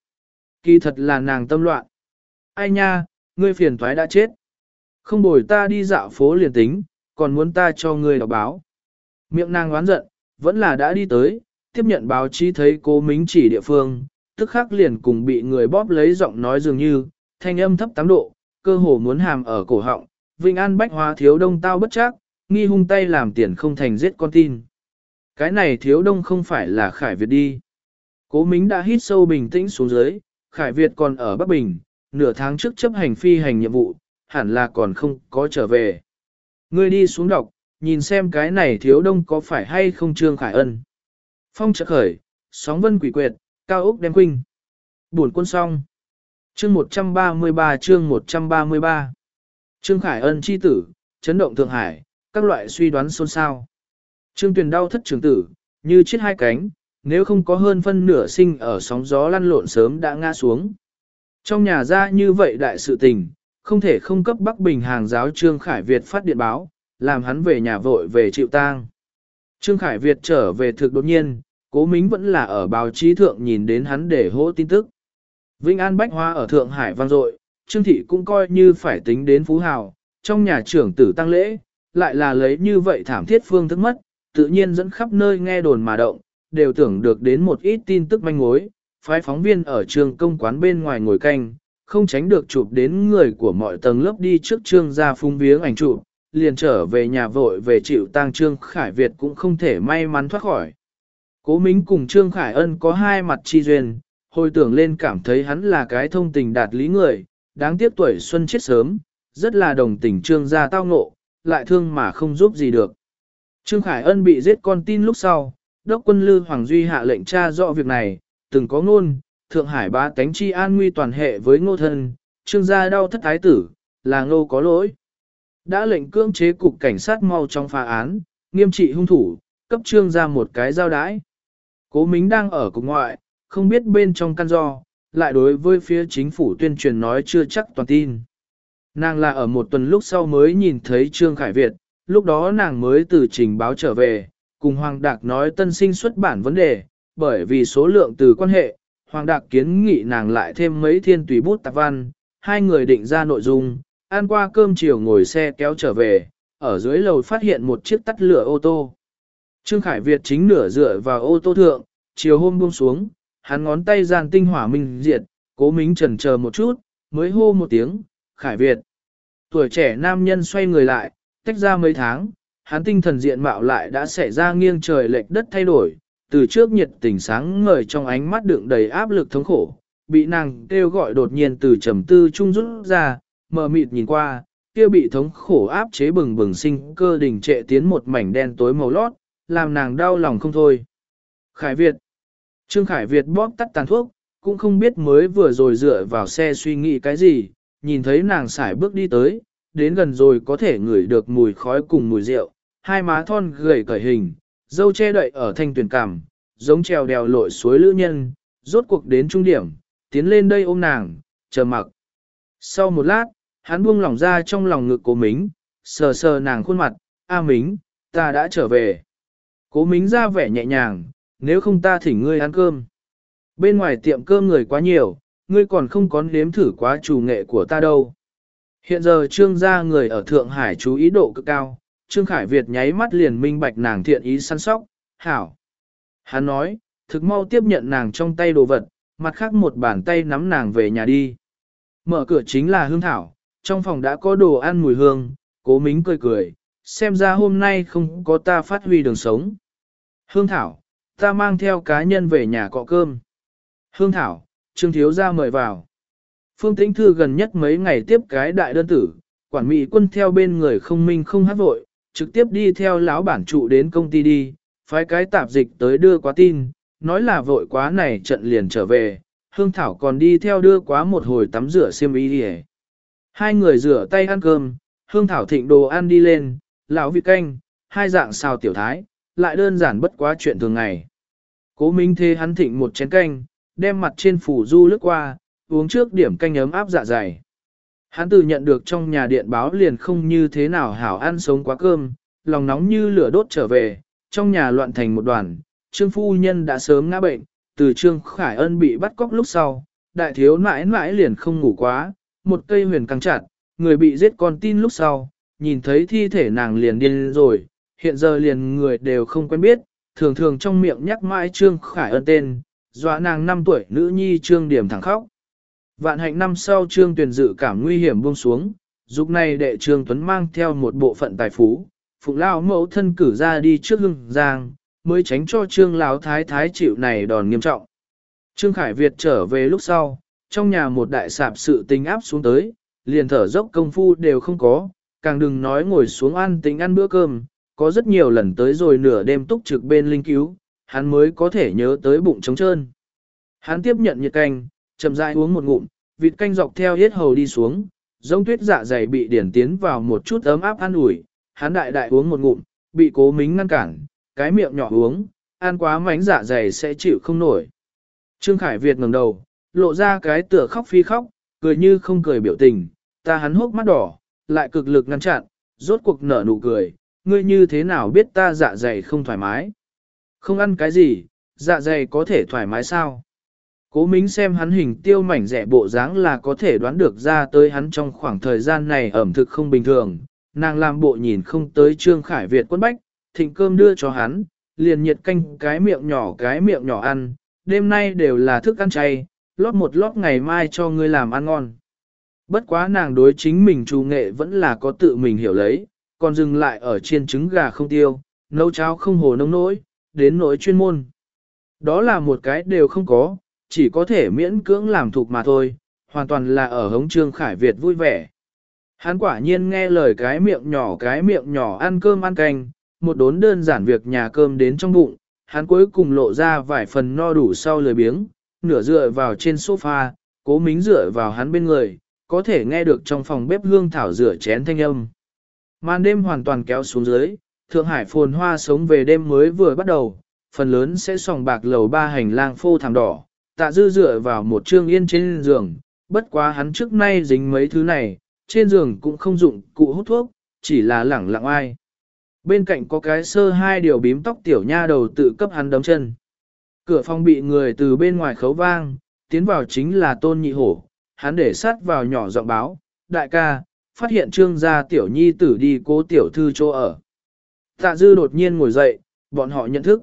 Kỳ thật là nàng tâm loạn. Ai nha, ngươi phiền thoái đã chết. Không bồi ta đi dạo phố liền tính, còn muốn ta cho ngươi đọc báo. Miệng nàng oán giận, vẫn là đã đi tới, tiếp nhận báo chí thấy cố mính chỉ địa phương, tức khắc liền cùng bị người bóp lấy giọng nói dường như, thanh âm thấp tám độ, cơ hồ muốn hàm ở cổ họng, Vinh An bách hóa thiếu đông tao bất chắc, nghi hung tay làm tiền không thành giết con tin. Cái này thiếu đông không phải là Khải Việt đi. Cố Mính đã hít sâu bình tĩnh xuống dưới, Khải Việt còn ở Bắc Bình, nửa tháng trước chấp hành phi hành nhiệm vụ, hẳn là còn không có trở về. Ngươi đi xuống đọc, nhìn xem cái này thiếu đông có phải hay không Trương Khải Ân. Phong trợ khởi, sóng vân quỷ quyệt, cao ốc đem quinh. Buồn quân xong. Chương 133 chương 133 Trương Khải Ân chi tử, chấn động Thượng Hải, các loại suy đoán xôn xao. Trương Tuyền đau thất trường tử, như chết hai cánh, nếu không có hơn phân nửa sinh ở sóng gió lăn lộn sớm đã ngã xuống. Trong nhà ra như vậy đại sự tình, không thể không cấp Bắc Bình hàng giáo Trương Khải Việt phát điện báo, làm hắn về nhà vội về chịu tang. Trương Khải Việt trở về thực đột nhiên, cố mính vẫn là ở báo chí thượng nhìn đến hắn để hỗ tin tức. Vinh An Bách Hoa ở Thượng Hải vang dội, Trương Thị cũng coi như phải tính đến phú hào, trong nhà trưởng tử tăng lễ, lại là lấy như vậy thảm thiết phương thức mất, tự nhiên dẫn khắp nơi nghe đồn mà động, đều tưởng được đến một ít tin tức manh mối, phái phóng viên ở trường công quán bên ngoài ngồi canh, không tránh được chụp đến người của mọi tầng lớp đi trước trương ra phung viếng ảnh chụp, liền trở về nhà vội về chịu tang trương Khải Việt cũng không thể may mắn thoát khỏi. Cố Mính cùng Trương Khải Ân có hai mặt chi duyên, hồi tưởng lên cảm thấy hắn là cái thông tình đạt lý người, đáng tiếc tuổi xuân chết sớm, rất là đồng tình Trương gia tao ngộ, lại thương mà không giúp gì được. Trương Khải Ân bị giết con tin lúc sau, đốc quân lư Hoàng Duy hạ lệnh tra rõ việc này, từng có ngôn, Thượng Hải ba tánh chi an nguy toàn hệ với ngô thân, Trương gia đau thất thái tử, là ngô có lỗi. Đã lệnh cưỡng chế cục cảnh sát mau trong phá án, nghiêm trị hung thủ, cấp trương ra một cái giao đái. Cố Mính đang ở cục ngoại, không biết bên trong căn do, lại đối với phía chính phủ tuyên truyền nói chưa chắc toàn tin. Nàng là ở một tuần lúc sau mới nhìn thấy Trương Khải Việt, lúc đó nàng mới từ trình báo trở về, cùng Hoàng Đạc nói tân sinh xuất bản vấn đề, bởi vì số lượng từ quan hệ, Hoàng Đạc kiến nghị nàng lại thêm mấy thiên tùy bút tạp văn, hai người định ra nội dung, ăn qua cơm chiều ngồi xe kéo trở về, ở dưới lầu phát hiện một chiếc tắt lửa ô tô. Trương Khải Việt chính nửa dựa vào ô tô thượng, chiều hôm buông xuống, hắn ngón tay gian tinh hỏa minh diệt, cố mính trần chờ một chút, mới hô một tiếng, Khải Việt. Tuổi trẻ nam nhân xoay người lại, tách ra mấy tháng, hắn tinh thần diện mạo lại đã xảy ra nghiêng trời lệch đất thay đổi, từ trước nhiệt tình sáng ngời trong ánh mắt đựng đầy áp lực thống khổ, bị nàng kêu gọi đột nhiên từ trầm tư trung rút ra, mờ mịt nhìn qua, kia bị thống khổ áp chế bừng bừng sinh cơ đỉnh trệ tiến một mảnh đen tối màu lót, làm nàng đau lòng không thôi. Khải Việt Trương Khải Việt bóp tắt tàn thuốc, cũng không biết mới vừa rồi dựa vào xe suy nghĩ cái gì, nhìn thấy nàng xải bước đi tới, đến gần rồi có thể ngửi được mùi khói cùng mùi rượu, hai má thon gầy cởi hình, dâu che đậy ở thanh tuyển cảm, giống trèo đèo lội suối lữ nhân, rốt cuộc đến trung điểm, tiến lên đây ôm nàng, chờ mặc. Sau một lát, hắn buông lỏng ra trong lòng ngực cố mính, sờ sờ nàng khuôn mặt, A Mính, ta đã trở về. Cố mính ra vẻ nhẹ nhàng, nếu không ta thỉnh ngươi ăn cơm. Bên ngoài tiệm cơm người quá nhiều, ngươi còn không có nếm thử quá chủ nghệ của ta đâu. Hiện giờ trương gia người ở Thượng Hải chú ý độ cực cao, Trương Khải Việt nháy mắt liền minh bạch nàng thiện ý săn sóc, hảo. Hắn nói, thực mau tiếp nhận nàng trong tay đồ vật, mặt khác một bàn tay nắm nàng về nhà đi. Mở cửa chính là hương thảo, trong phòng đã có đồ ăn mùi hương, cố mính cười cười, xem ra hôm nay không có ta phát huy đường sống. Hương thảo, ta mang theo cá nhân về nhà cọ cơm. Hương thảo, Trương Thiếu ra mời vào. Phương Tĩnh Thư gần nhất mấy ngày tiếp cái đại đơn tử, quản mỹ quân theo bên người không minh không hát vội, trực tiếp đi theo lão bản trụ đến công ty đi, phái cái tạp dịch tới đưa quá tin, nói là vội quá này trận liền trở về, Hương Thảo còn đi theo đưa quá một hồi tắm rửa xiêm y đi Hai người rửa tay ăn cơm, Hương Thảo thịnh đồ ăn đi lên, lão vị canh, hai dạng xào tiểu thái, lại đơn giản bất quá chuyện thường ngày. Cố Minh thế hắn thịnh một chén canh, đem mặt trên phủ du lướt qua, uống trước điểm canh ấm áp dạ dày. Hắn từ nhận được trong nhà điện báo liền không như thế nào hảo ăn sống quá cơm, lòng nóng như lửa đốt trở về, trong nhà loạn thành một đoàn, trương phu nhân đã sớm ngã bệnh, từ trương khải ân bị bắt cóc lúc sau, đại thiếu mãi mãi liền không ngủ quá, một cây huyền căng chặt, người bị giết con tin lúc sau, nhìn thấy thi thể nàng liền điên rồi, hiện giờ liền người đều không quen biết, thường thường trong miệng nhắc mãi trương khải ân tên, dọa nàng 5 tuổi nữ nhi trương điểm thẳng khóc. Vạn hạnh năm sau trương tuyền dự cảm nguy hiểm buông xuống, dục này đệ trương tuấn mang theo một bộ phận tài phú, phụng lao mẫu thân cử ra đi trước hưng giang, mới tránh cho trương lão thái thái chịu này đòn nghiêm trọng. Trương Khải Việt trở về lúc sau, trong nhà một đại sạp sự tình áp xuống tới, liền thở dốc công phu đều không có, càng đừng nói ngồi xuống ăn tính ăn bữa cơm, có rất nhiều lần tới rồi nửa đêm túc trực bên linh cứu, hắn mới có thể nhớ tới bụng trống trơn. Hắn tiếp nhận nhiệt canh, chậm rãi uống một ngụm, vịt canh dọc theo hết hầu đi xuống, giống tuyết dạ dày bị điển tiến vào một chút ấm áp ăn ủi, hắn đại đại uống một ngụm, bị cố mính ngăn cản, cái miệng nhỏ uống, ăn quá mánh dạ dày sẽ chịu không nổi. Trương Khải Việt ngẩng đầu, lộ ra cái tựa khóc phi khóc, cười như không cười biểu tình, ta hắn hốc mắt đỏ, lại cực lực ngăn chặn, rốt cuộc nở nụ cười, ngươi như thế nào biết ta dạ dày không thoải mái? Không ăn cái gì, dạ dày có thể thoải mái sao? Cố Mính xem hắn hình tiêu mảnh rẻ bộ dáng là có thể đoán được ra tới hắn trong khoảng thời gian này ẩm thực không bình thường, nàng làm bộ nhìn không tới Trương Khải Việt quân bách, thịnh cơm đưa cho hắn, liền nhiệt canh cái miệng nhỏ cái miệng nhỏ ăn, đêm nay đều là thức ăn chay, lót một lót ngày mai cho ngươi làm ăn ngon. Bất quá nàng đối chính mình trù nghệ vẫn là có tự mình hiểu lấy, còn dừng lại ở chiên trứng gà không tiêu, nấu cháo không hồ nông nỗi, đến nỗi chuyên môn. Đó là một cái đều không có, chỉ có thể miễn cưỡng làm thuộc mà thôi, hoàn toàn là ở hống Trương Khải Việt vui vẻ. Hắn quả nhiên nghe lời cái miệng nhỏ cái miệng nhỏ ăn cơm ăn canh, một đốn đơn giản việc nhà cơm đến trong bụng, hắn cuối cùng lộ ra vài phần no đủ sau lười biếng, nửa dựa vào trên sofa, cố mính dựa vào hắn bên người, có thể nghe được trong phòng bếp hương thảo rửa chén thanh âm. Màn đêm hoàn toàn kéo xuống dưới, Thượng Hải phồn hoa sống về đêm mới vừa bắt đầu, phần lớn sẽ sòng bạc lầu ba hành lang phô thảm đỏ, tạ dư dựa vào một trương yên trên giường, bất quá hắn trước nay dính mấy thứ này, trên giường cũng không dụng cụ hút thuốc, chỉ là lẳng lặng ai. Bên cạnh có cái sơ hai điều bím tóc tiểu nha đầu tự cấp hắn đấm chân. Cửa phòng bị người từ bên ngoài khấu vang, tiến vào chính là tôn nhị hổ, hắn để sát vào nhỏ giọng báo, đại ca, phát hiện trương gia tiểu nhi tử đi cố tiểu thư chỗ ở. Tạ dư đột nhiên ngồi dậy, bọn họ nhận thức.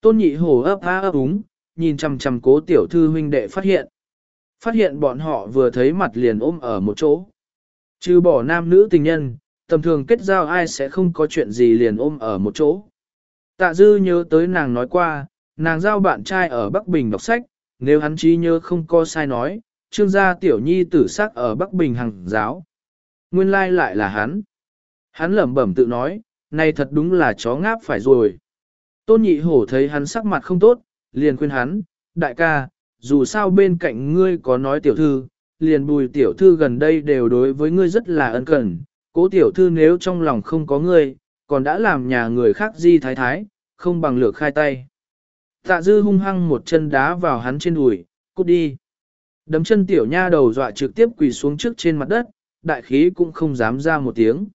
Tôn nhị hổ ấp á ấp úng, nhìn chằm chằm cố tiểu thư huynh đệ phát hiện. Phát hiện bọn họ vừa thấy mặt liền ôm ở một chỗ. Trừ bỏ nam nữ tình nhân, tầm thường kết giao ai sẽ không có chuyện gì liền ôm ở một chỗ. Tạ dư nhớ tới nàng nói qua, nàng giao bạn trai ở Bắc Bình đọc sách, nếu hắn trí nhớ không có sai nói, trương gia tiểu nhi tử sắc ở Bắc Bình hằng giáo. Nguyên lai lại là hắn. Hắn lẩm bẩm tự nói, này thật đúng là chó ngáp phải rồi. Tôn nhị hổ thấy hắn sắc mặt không tốt, liền khuyên hắn, đại ca, dù sao bên cạnh ngươi có nói tiểu thư, liền bùi tiểu thư gần đây đều đối với ngươi rất là ân cần, cố tiểu thư nếu trong lòng không có ngươi, còn đã làm nhà người khác di thái thái, không bằng lược khai tay. Tạ dư hung hăng một chân đá vào hắn trên đùi, cút đi. Đấm chân tiểu nha đầu dọa trực tiếp quỳ xuống trước trên mặt đất, đại khí cũng không dám ra một tiếng.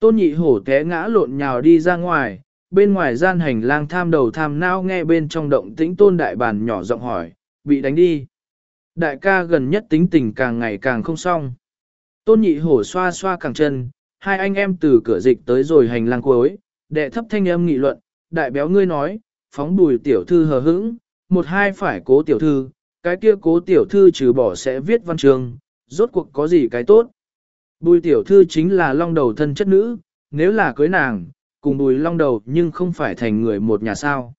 Tôn nhị hổ té ngã lộn nhào đi ra ngoài, bên ngoài gian hành lang tham đầu tham nao nghe bên trong động tĩnh tôn đại bàn nhỏ giọng hỏi, bị đánh đi. Đại ca gần nhất tính tình càng ngày càng không xong. Tôn nhị hổ xoa xoa càng chân, hai anh em từ cửa dịch tới rồi hành lang cuối, đệ thấp thanh âm nghị luận, đại béo ngươi nói, phóng bùi tiểu thư hờ hững, một hai phải cố tiểu thư, cái kia cố tiểu thư trừ bỏ sẽ viết văn trường, rốt cuộc có gì cái tốt. Bùi tiểu thư chính là long đầu thân chất nữ, nếu là cưới nàng, cùng bùi long đầu nhưng không phải thành người một nhà sao.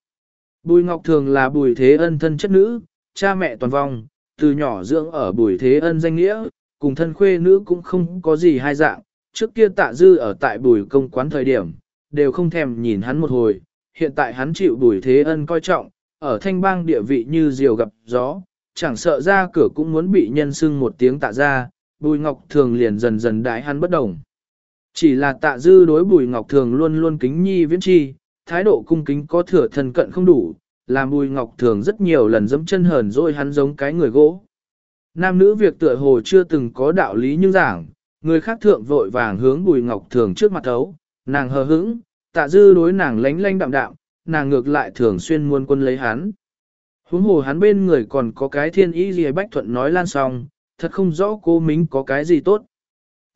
Bùi ngọc thường là bùi thế ân thân chất nữ, cha mẹ toàn vong, từ nhỏ dưỡng ở bùi thế ân danh nghĩa, cùng thân khuê nữ cũng không có gì hai dạng, trước kia tạ dư ở tại bùi công quán thời điểm, đều không thèm nhìn hắn một hồi, hiện tại hắn chịu bùi thế ân coi trọng, ở thanh bang địa vị như diều gặp gió, chẳng sợ ra cửa cũng muốn bị nhân sưng một tiếng tạ ra, bùi ngọc thường liền dần dần đại hắn bất đồng. Chỉ là tạ dư đối bùi ngọc thường luôn luôn kính nhi viễn chi, thái độ cung kính có thừa thân cận không đủ, làm bùi ngọc thường rất nhiều lần dẫm chân hờn rồi hắn giống cái người gỗ. Nam nữ việc tựa hồ chưa từng có đạo lý như giảng, người khác thượng vội vàng hướng bùi ngọc thường trước mặt thấu, nàng hờ hững, tạ dư đối nàng lánh lánh đạm đạm, nàng ngược lại thường xuyên muôn quân lấy hắn. Huống hồ hắn bên người còn có cái thiên ý gì bách thuận nói lan xong, thật không rõ cô mính có cái gì tốt.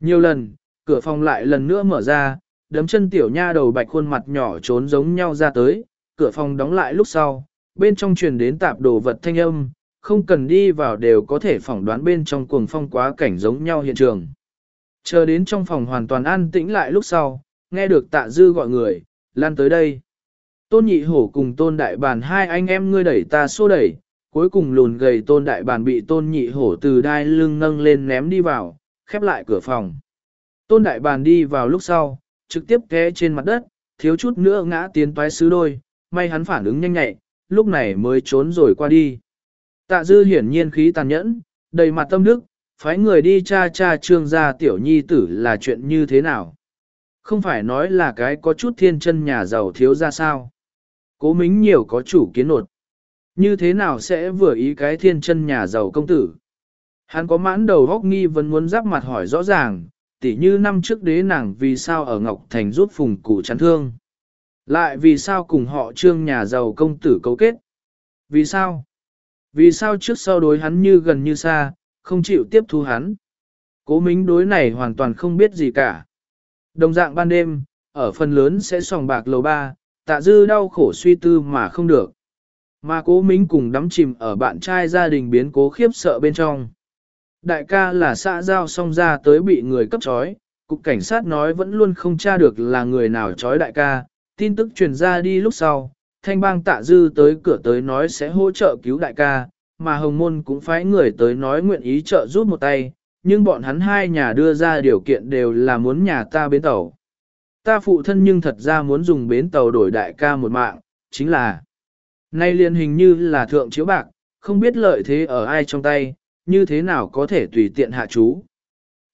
Nhiều lần, cửa phòng lại lần nữa mở ra, đấm chân tiểu nha đầu bạch khuôn mặt nhỏ trốn giống nhau ra tới, cửa phòng đóng lại lúc sau, bên trong truyền đến tạp đồ vật thanh âm, không cần đi vào đều có thể phỏng đoán bên trong cuồng phong quá cảnh giống nhau hiện trường. Chờ đến trong phòng hoàn toàn an tĩnh lại lúc sau, nghe được tạ dư gọi người, lan tới đây. Tôn nhị hổ cùng tôn đại bàn hai anh em ngươi đẩy ta xô đẩy, cuối cùng lùn gầy tôn đại bàn bị tôn nhị hổ từ đai lưng nâng lên ném đi vào, khép lại cửa phòng. Tôn đại bàn đi vào lúc sau, trực tiếp té trên mặt đất, thiếu chút nữa ngã tiến toái sứ đôi, may hắn phản ứng nhanh nhạy, lúc này mới trốn rồi qua đi. Tạ dư hiển nhiên khí tàn nhẫn, đầy mặt tâm đức, phái người đi cha cha trương gia tiểu nhi tử là chuyện như thế nào. Không phải nói là cái có chút thiên chân nhà giàu thiếu ra sao. Cố mính nhiều có chủ kiến nột. Như thế nào sẽ vừa ý cái thiên chân nhà giàu công tử. Hắn có mãn đầu góc nghi vẫn muốn giáp mặt hỏi rõ ràng, tỉ như năm trước đế nàng vì sao ở Ngọc Thành rút phùng củ chắn thương. Lại vì sao cùng họ trương nhà giàu công tử cấu kết? Vì sao? Vì sao trước sau đối hắn như gần như xa, không chịu tiếp thu hắn? Cố mính đối này hoàn toàn không biết gì cả. Đồng dạng ban đêm, ở phần lớn sẽ sòng bạc lầu ba, tạ dư đau khổ suy tư mà không được. Mà cố mính cùng đắm chìm ở bạn trai gia đình biến cố khiếp sợ bên trong. Đại ca là xã giao xong ra tới bị người cấp trói, cục cảnh sát nói vẫn luôn không tra được là người nào trói đại ca, tin tức truyền ra đi lúc sau, thanh bang tạ dư tới cửa tới nói sẽ hỗ trợ cứu đại ca, mà hồng môn cũng phái người tới nói nguyện ý trợ giúp một tay, nhưng bọn hắn hai nhà đưa ra điều kiện đều là muốn nhà ta bến tàu. Ta phụ thân nhưng thật ra muốn dùng bến tàu đổi đại ca một mạng, chính là nay liền hình như là thượng chiếu bạc, không biết lợi thế ở ai trong tay, như thế nào có thể tùy tiện hạ chú.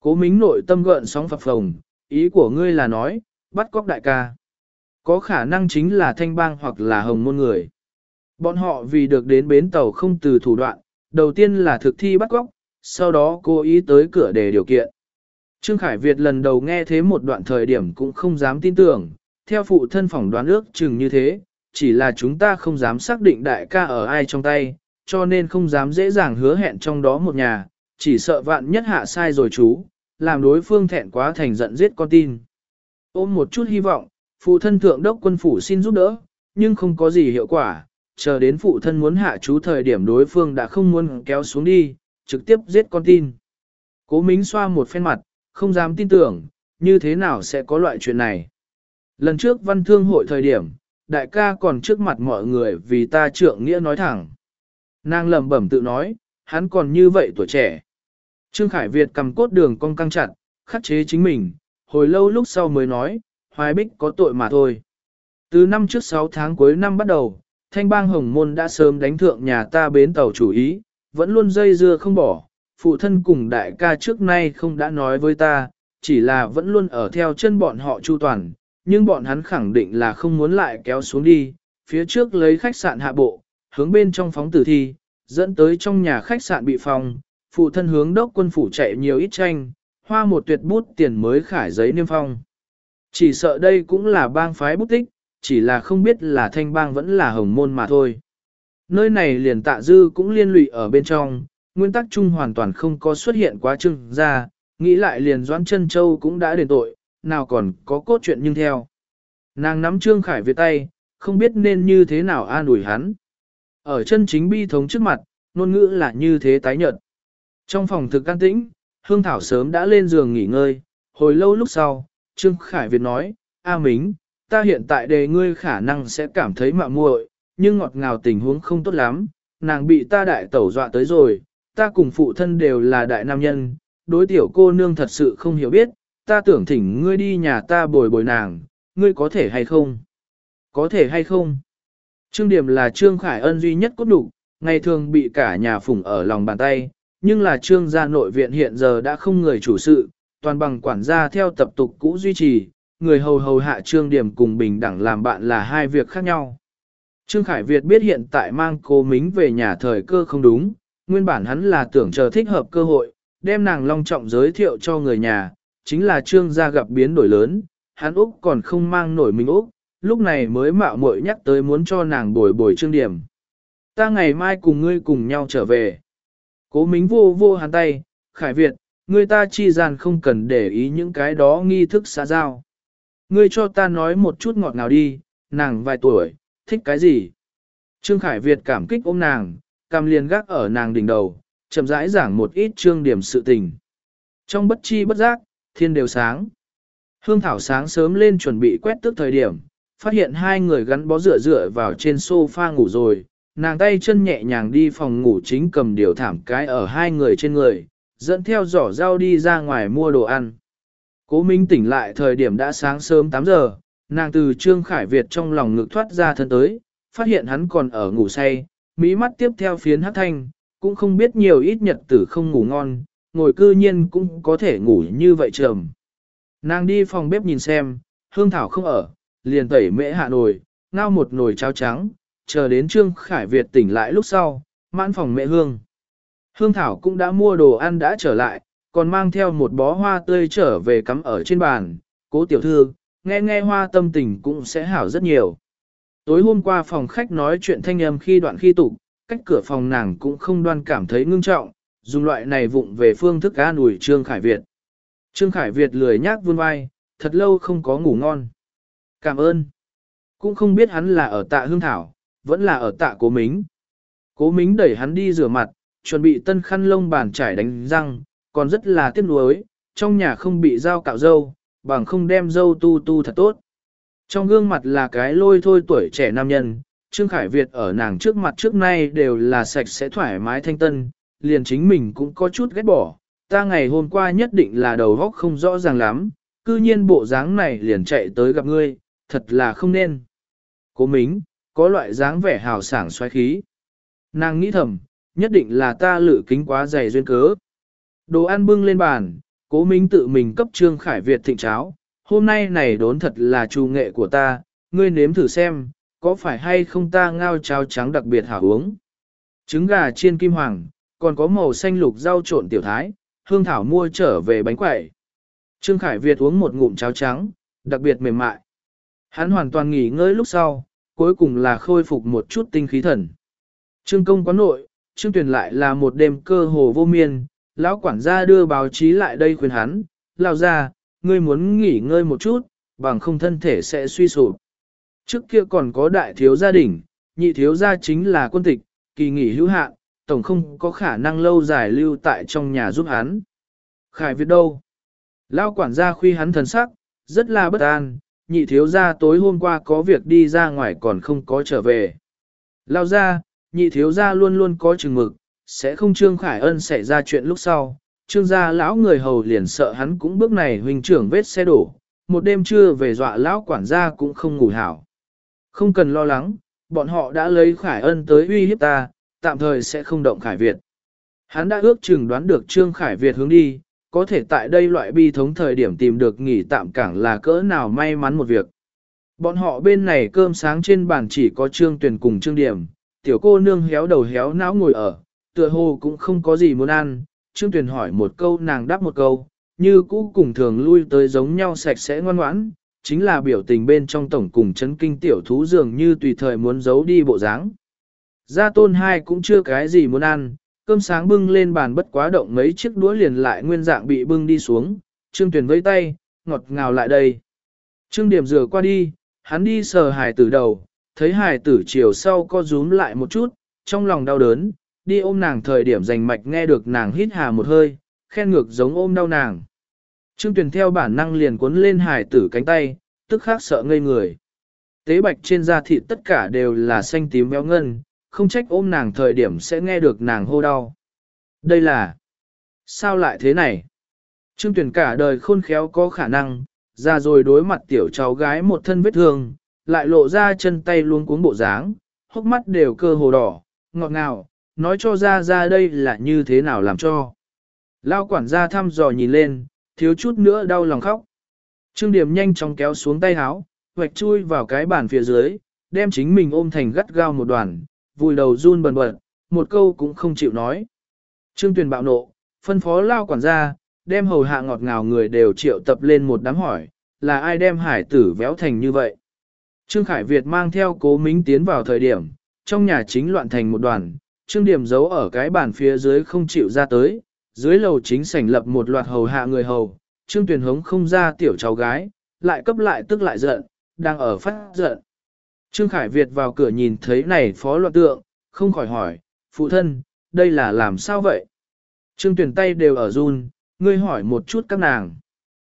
Cố mính nội tâm gợn sóng phập phồng, ý của ngươi là nói, bắt cóc đại ca. Có khả năng chính là thanh bang hoặc là hồng môn người. Bọn họ vì được đến bến tàu không từ thủ đoạn, đầu tiên là thực thi bắt cóc, sau đó cố ý tới cửa để điều kiện. Trương Khải Việt lần đầu nghe thế một đoạn thời điểm cũng không dám tin tưởng, theo phụ thân phỏng đoán ước chừng như thế, chỉ là chúng ta không dám xác định đại ca ở ai trong tay, cho nên không dám dễ dàng hứa hẹn trong đó một nhà, chỉ sợ vạn nhất hạ sai rồi chú, làm đối phương thẹn quá thành giận giết con tin. Ôm một chút hy vọng, phụ thân thượng đốc quân phủ xin giúp đỡ, nhưng không có gì hiệu quả, chờ đến phụ thân muốn hạ chú thời điểm đối phương đã không muốn kéo xuống đi, trực tiếp giết con tin. Cố Mính xoa một phen mặt, không dám tin tưởng, như thế nào sẽ có loại chuyện này. Lần trước văn thương hội thời điểm, đại ca còn trước mặt mọi người vì ta trượng nghĩa nói thẳng. Nàng lẩm bẩm tự nói, hắn còn như vậy tuổi trẻ. Trương Khải Việt cầm cốt đường cong căng chặt, khắc chế chính mình, hồi lâu lúc sau mới nói, hoài bích có tội mà thôi. Từ năm trước 6 tháng cuối năm bắt đầu, thanh bang hồng môn đã sớm đánh thượng nhà ta bến tàu chủ ý, vẫn luôn dây dưa không bỏ, phụ thân cùng đại ca trước nay không đã nói với ta, chỉ là vẫn luôn ở theo chân bọn họ chu toàn, nhưng bọn hắn khẳng định là không muốn lại kéo xuống đi, phía trước lấy khách sạn hạ bộ, hướng bên trong phóng tử thi, dẫn tới trong nhà khách sạn bị phòng, phụ thân hướng đốc quân phủ chạy nhiều ít tranh, hoa một tuyệt bút tiền mới khải giấy niêm phong. Chỉ sợ đây cũng là bang phái bút tích, chỉ là không biết là thanh bang vẫn là hồng môn mà thôi. Nơi này liền tạ dư cũng liên lụy ở bên trong, nguyên tắc chung hoàn toàn không có xuất hiện quá trưng ra, nghĩ lại liền doãn chân châu cũng đã đền tội, nào còn có cốt truyện nhưng theo. Nàng nắm Trương Khải về tay, không biết nên như thế nào an ủi hắn. Ở chân chính bi thống trước mặt, ngôn ngữ là như thế tái nhợt. Trong phòng thực an tĩnh, Hương Thảo sớm đã lên giường nghỉ ngơi, hồi lâu lúc sau, Trương Khải Việt nói, A Mính, ta hiện tại đề ngươi khả năng sẽ cảm thấy mạo muội, nhưng ngọt ngào tình huống không tốt lắm, nàng bị ta đại tẩu dọa tới rồi, ta cùng phụ thân đều là đại nam nhân, đối tiểu cô nương thật sự không hiểu biết, ta tưởng thỉnh ngươi đi nhà ta bồi bồi nàng, ngươi có thể hay không? Có thể hay không? Trương Điểm là Trương Khải Ân duy nhất cốt đủ, ngày thường bị cả nhà phụng ở lòng bàn tay, nhưng là Trương gia nội viện hiện giờ đã không người chủ sự, toàn bằng quản gia theo tập tục cũ duy trì, người hầu hầu hạ Trương Điểm cùng bình đẳng làm bạn là hai việc khác nhau. Trương Khải Việt biết hiện tại mang cô Mính về nhà thời cơ không đúng, nguyên bản hắn là tưởng chờ thích hợp cơ hội, đem nàng long trọng giới thiệu cho người nhà, chính là Trương gia gặp biến đổi lớn, hắn Úc còn không mang nổi mình Úc, lúc này mới mạo muội nhắc tới muốn cho nàng bồi bồi Trương Điểm. Ta ngày mai cùng ngươi cùng nhau trở về. Cố Mính vô vô hắn tay, Khải Việt, ngươi ta chi gian không cần để ý những cái đó nghi thức xã giao. Ngươi cho ta nói một chút ngọt ngào đi, nàng vài tuổi, thích cái gì? Trương Khải Việt cảm kích ôm nàng, cầm liền gác ở nàng đỉnh đầu, chậm rãi giảng một ít trương điểm sự tình. Trong bất chi bất giác, thiên đều sáng. Hương Thảo sáng sớm lên chuẩn bị quét tước thời điểm, phát hiện hai người gắn bó rửa rửa vào trên sofa ngủ rồi, nàng tay chân nhẹ nhàng đi phòng ngủ chính cầm điều thảm cái ở hai người trên người, dẫn theo giỏ rau đi ra ngoài mua đồ ăn. Cố Minh tỉnh lại thời điểm đã sáng sớm 8 giờ, nàng từ Trương Khải Việt trong lòng ngực thoát ra thân tới, phát hiện hắn còn ở ngủ say, mỹ mắt tiếp theo phiến hát thanh, cũng không biết nhiều ít nhật tử không ngủ ngon, ngồi cư nhiên cũng có thể ngủ như vậy trầm. Nàng đi phòng bếp nhìn xem, hương thảo không ở, liền tẩy mễ hạ nồi, ngao một nồi cháo trắng, chờ đến Trương Khải Việt tỉnh lại lúc sau, mãn phòng mẹ hương. Hương thảo cũng đã mua đồ ăn đã trở lại, còn mang theo một bó hoa tươi trở về cắm ở trên bàn, cố tiểu thư, nghe nghe hoa tâm tình cũng sẽ hảo rất nhiều. Tối hôm qua phòng khách nói chuyện thanh âm khi đoạn khi tục, cách cửa phòng nàng cũng không đoan cảm thấy ngưng trọng, dùng loại này vụng về phương thức an ủi Trương Khải Việt. Trương Khải Việt lười nhác vươn vai, thật lâu không có ngủ ngon. Cảm ơn. Cũng không biết hắn là ở tạ hương thảo, vẫn là ở tạ cố mính. Cố mính đẩy hắn đi rửa mặt, chuẩn bị tân khăn lông bàn trải đánh răng, còn rất là tiếc nuối, trong nhà không bị dao cạo dâu, bằng không đem dâu tu tu thật tốt. Trong gương mặt là cái lôi thôi tuổi trẻ nam nhân, Trương Khải Việt ở nàng trước mặt trước nay đều là sạch sẽ thoải mái thanh tân, liền chính mình cũng có chút ghét bỏ. Ta ngày hôm qua nhất định là đầu góc không rõ ràng lắm, cư nhiên bộ dáng này liền chạy tới gặp ngươi, thật là không nên. Cố mính, có loại dáng vẻ hào sảng xoáy khí. Nàng nghĩ thầm, nhất định là ta lự kính quá dày duyên cớ. Đồ ăn bưng lên bàn, cố Minh tự mình cấp Trương Khải Việt thịnh cháo, hôm nay này đốn thật là trù nghệ của ta, ngươi nếm thử xem, có phải hay không ta ngao cháo trắng đặc biệt hảo uống. Trứng gà chiên kim hoàng, còn có màu xanh lục rau trộn tiểu thái, hương thảo mua trở về bánh quẩy. Trương Khải Việt uống một ngụm cháo trắng, đặc biệt mềm mại. Hắn hoàn toàn nghỉ ngơi lúc sau, cuối cùng là khôi phục một chút tinh khí thần. Trương công quán nội, Trương Tuyền lại là một đêm cơ hồ vô miên, lão quản gia đưa báo chí lại đây khuyên hắn, lao ra, ngươi muốn nghỉ ngơi một chút, bằng không thân thể sẽ suy sụp. Trước kia còn có đại thiếu gia đình, nhị thiếu gia chính là quân tịch, kỳ nghỉ hữu hạn, tổng không có khả năng lâu dài lưu tại trong nhà giúp hắn. Khải Việt đâu? Lao quản gia khuy hắn thần sắc, rất là bất an, nhị thiếu gia tối hôm qua có việc đi ra ngoài còn không có trở về. Lao ra, nhị thiếu gia luôn luôn có chừng mực, sẽ không trương khải ân xảy ra chuyện lúc sau. Trương gia lão người hầu liền sợ hắn cũng bước này huynh trưởng vết xe đổ, một đêm trưa về dọa lão quản gia cũng không ngủ hảo. Không cần lo lắng, bọn họ đã lấy Khải Ân tới uy hiếp ta, tạm thời sẽ không động Khải Việt. Hắn đã ước chừng đoán được Trương Khải Việt hướng đi, có thể tại đây loại bi thống thời điểm tìm được nghỉ tạm cảng là cỡ nào may mắn một việc. Bọn họ bên này cơm sáng trên bàn chỉ có Trương Tuyền cùng Trương Điểm, tiểu cô nương héo đầu héo não ngồi ở, tựa hồ cũng không có gì muốn ăn, Trương Tuyền hỏi một câu nàng đáp một câu, như cũ cùng thường lui tới giống nhau sạch sẽ ngoan ngoãn, chính là biểu tình bên trong tổng cùng chấn kinh tiểu thú dường như tùy thời muốn giấu đi bộ dáng. Gia tôn hai cũng chưa cái gì muốn ăn, cơm sáng bưng lên bàn bất quá động mấy chiếc đũa liền lại nguyên dạng bị bưng đi xuống, Trương Tuyền vẫy tay, ngọt ngào lại đây. Trương Điểm rửa qua đi, hắn đi sờ hải tử đầu, thấy hải tử chiều sau co rúm lại một chút, trong lòng đau đớn, đi ôm nàng thời điểm rành mạch nghe được nàng hít hà một hơi, khen ngược giống ôm đau nàng. Trương Tuyền theo bản năng liền cuốn lên hải tử cánh tay, tức khắc sợ ngây người. Tế bạch trên da thịt tất cả đều là xanh tím béo ngân, không trách ôm nàng thời điểm sẽ nghe được nàng hô đau. Đây là... Sao lại thế này? Trương Tuyền cả đời khôn khéo có khả năng, ra rồi đối mặt tiểu cháu gái một thân vết thương, lại lộ ra chân tay luôn cuống bộ dáng, hốc mắt đều cơ hồ đỏ, ngọt ngào, nói cho ra ra đây là như thế nào làm cho. Lao quản gia thăm dò nhìn lên, thiếu chút nữa đau lòng khóc. Trương Điểm nhanh chóng kéo xuống tay háo, hoạch chui vào cái bàn phía dưới, đem chính mình ôm thành gắt gao một đoàn, vùi đầu run bần bật, một câu cũng không chịu nói. Trương Tuyền bạo nộ, phân phó lao quản gia, đem hầu hạ ngọt ngào người đều triệu tập lên một đám hỏi, là ai đem hải tử véo thành như vậy. Trương Khải Việt mang theo cố mính tiến vào thời điểm, trong nhà chính loạn thành một đoàn, Trương Điểm giấu ở cái bàn phía dưới không chịu ra tới, dưới lầu chính sảnh lập một loạt hầu hạ người hầu, Trương Tuyền hống không ra tiểu cháu gái, lại cấp lại tức lại giận, đang ở phát giận. Trương Khải Việt vào cửa nhìn thấy này phó loạn tượng, không khỏi hỏi, phụ thân, đây là làm sao vậy? Trương Tuyền tay đều ở run, ngươi hỏi một chút các nàng.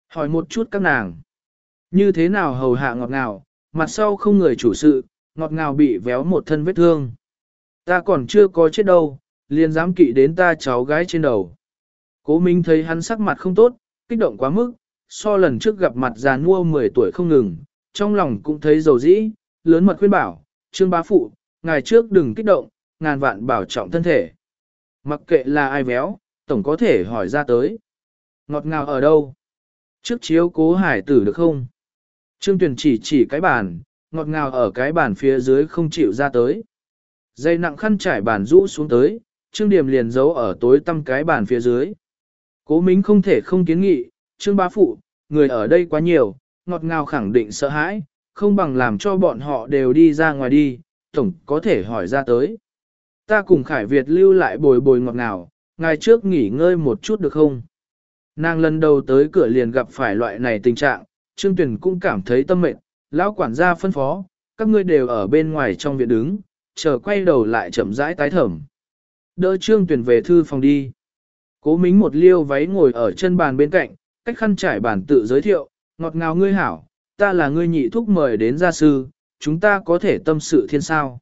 Hỏi một chút các nàng. Như thế nào hầu hạ ngọt ngào, mặt sau không người chủ sự, ngọt ngào bị véo một thân vết thương. Ta còn chưa có chết đâu, liền dám kỵ đến ta cháu gái trên đầu. Cố Minh thấy hắn sắc mặt không tốt, kích động quá mức, so lần trước gặp mặt già nua 10 tuổi không ngừng, trong lòng cũng thấy dầu dĩ, lớn mật khuyên bảo, trương bá phụ, ngày trước đừng kích động, ngàn vạn bảo trọng thân thể. Mặc kệ là ai véo, tổng có thể hỏi ra tới. Ngọt ngào ở đâu? Trước chiếu cố hải tử được không? Trương tuyển chỉ chỉ cái bàn, ngọt ngào ở cái bàn phía dưới không chịu ra tới. Dây nặng khăn trải bàn rũ xuống tới, Trương Điểm liền giấu ở tối tăm cái bàn phía dưới. Cố Mính không thể không kiến nghị, Trương Bá Phụ, người ở đây quá nhiều, ngọt ngào khẳng định sợ hãi, không bằng làm cho bọn họ đều đi ra ngoài đi, tổng có thể hỏi ra tới. Ta cùng Khải Việt lưu lại bồi bồi ngọt ngào, ngày trước nghỉ ngơi một chút được không? Nàng lần đầu tới cửa liền gặp phải loại này tình trạng, Trương Tuyền cũng cảm thấy tâm mệnh, lão quản gia phân phó, các ngươi đều ở bên ngoài trong viện đứng, chờ quay đầu lại chậm rãi tái thẩm. Đỡ Trương Tuyền về thư phòng đi. Cố mính một liêu váy ngồi ở chân bàn bên cạnh, cách khăn trải bàn tự giới thiệu, ngọt ngào ngươi hảo, ta là ngươi nhị thúc mời đến gia sư, chúng ta có thể tâm sự thiên sao.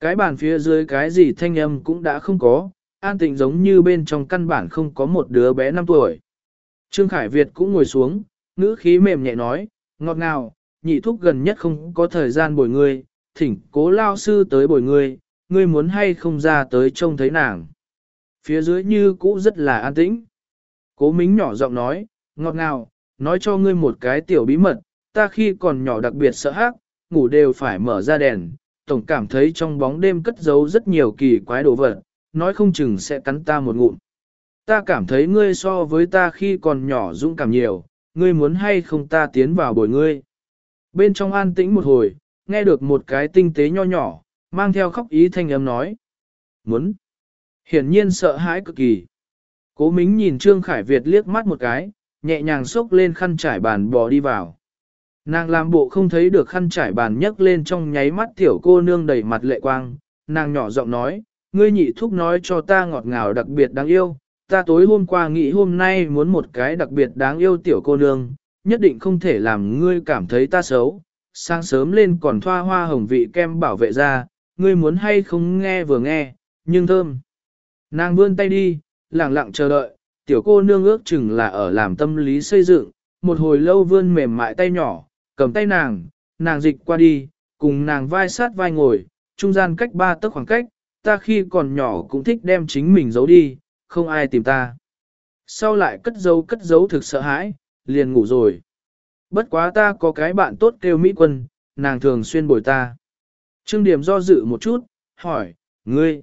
Cái bàn phía dưới cái gì thanh âm cũng đã không có, an tịnh giống như bên trong căn bản không có một đứa bé 5 tuổi. Trương Khải Việt cũng ngồi xuống, ngữ khí mềm nhẹ nói, ngọt ngào, nhị thúc gần nhất không có thời gian bồi ngươi, thỉnh cố lao sư tới bồi ngươi, ngươi muốn hay không ra tới trông thấy nàng. Phía dưới như cũ rất là an tĩnh. Cố mính nhỏ giọng nói, ngọt ngào, nói cho ngươi một cái tiểu bí mật, ta khi còn nhỏ đặc biệt sợ hãi, ngủ đều phải mở ra đèn, tổng cảm thấy trong bóng đêm cất giấu rất nhiều kỳ quái đồ vật, nói không chừng sẽ cắn ta một ngụm. Ta cảm thấy ngươi so với ta khi còn nhỏ dũng cảm nhiều, ngươi muốn hay không ta tiến vào bồi ngươi. Bên trong an tĩnh một hồi, nghe được một cái tinh tế nho nhỏ, mang theo khóc ý thanh âm nói. Muốn. Hiển nhiên sợ hãi cực kỳ. Cố Mính nhìn Trương Khải Việt liếc mắt một cái, nhẹ nhàng xốc lên khăn trải bàn bò đi vào. Nàng làm bộ không thấy được khăn trải bàn nhấc lên trong nháy mắt tiểu cô nương đầy mặt lệ quang, nàng nhỏ giọng nói, ngươi nhị thúc nói cho ta ngọt ngào đặc biệt đáng yêu, ta tối hôm qua nghĩ hôm nay muốn một cái đặc biệt đáng yêu tiểu cô nương, nhất định không thể làm ngươi cảm thấy ta xấu, sáng sớm lên còn thoa hoa hồng vị kem bảo vệ ra, ngươi muốn hay không nghe vừa nghe, nhưng thơm. Nàng vươn tay đi, lặng lặng chờ đợi, tiểu cô nương ước chừng là ở làm tâm lý xây dựng, một hồi lâu vươn mềm mại tay nhỏ, cầm tay nàng, nàng dịch qua đi, cùng nàng vai sát vai ngồi, trung gian cách ba tấc khoảng cách, ta khi còn nhỏ cũng thích đem chính mình giấu đi, không ai tìm ta. Sau lại cất giấu cất giấu thực sợ hãi, liền ngủ rồi. Bất quá ta có cái bạn tốt kêu Mỹ quân, nàng thường xuyên bồi ta. Trương Điểm do dự một chút, hỏi, ngươi,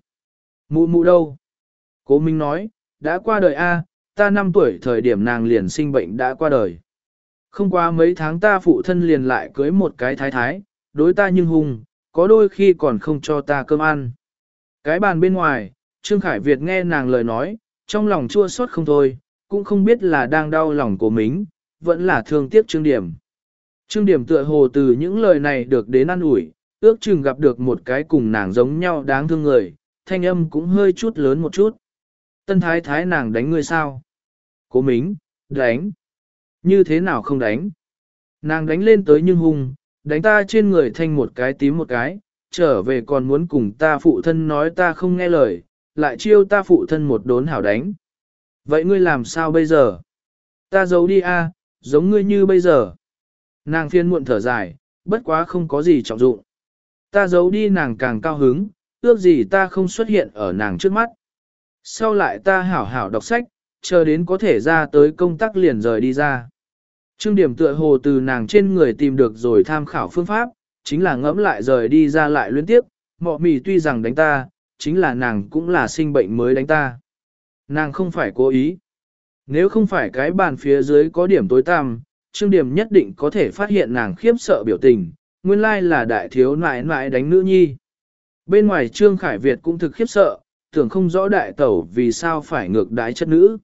mụ mụ đâu? Cố Minh nói, đã qua đời A, ta 5 tuổi thời điểm nàng liền sinh bệnh đã qua đời. Không qua mấy tháng ta phụ thân liền lại cưới một cái thái thái, đối ta nhưng hung, có đôi khi còn không cho ta cơm ăn. Cái bàn bên ngoài, Trương Khải Việt nghe nàng lời nói, trong lòng chua xót không thôi, cũng không biết là đang đau lòng của mình, vẫn là thương tiếc Trương Điểm. Trương Điểm tựa hồ từ những lời này được đến ăn ủi, ước chừng gặp được một cái cùng nàng giống nhau đáng thương người, thanh âm cũng hơi chút lớn một chút. Tân thái thái nàng đánh ngươi sao? Cố mính, đánh. Như thế nào không đánh? Nàng đánh lên tới nhưng hung, đánh ta trên người thanh một cái tím một cái, trở về còn muốn cùng ta phụ thân nói ta không nghe lời, lại chiêu ta phụ thân một đốn hảo đánh. Vậy ngươi làm sao bây giờ? Ta giấu đi a, giống ngươi như bây giờ. Nàng phiên muộn thở dài, bất quá không có gì trọng dụng. Ta giấu đi nàng càng cao hứng, ước gì ta không xuất hiện ở nàng trước mắt. Sau lại ta hảo hảo đọc sách, chờ đến có thể ra tới công tác liền rời đi ra. Trương điểm tựa hồ từ nàng trên người tìm được rồi tham khảo phương pháp, chính là ngẫm lại rời đi ra lại liên tiếp, mọ mì tuy rằng đánh ta, chính là nàng cũng là sinh bệnh mới đánh ta. Nàng không phải cố ý. Nếu không phải cái bàn phía dưới có điểm tối tăm, Trương Điểm nhất định có thể phát hiện nàng khiếp sợ biểu tình, nguyên lai là đại thiếu nãi nãi đánh nữ nhi. Bên ngoài Trương Khải Việt cũng thực khiếp sợ, tưởng không rõ đại tẩu vì sao phải ngược đái chất nữ.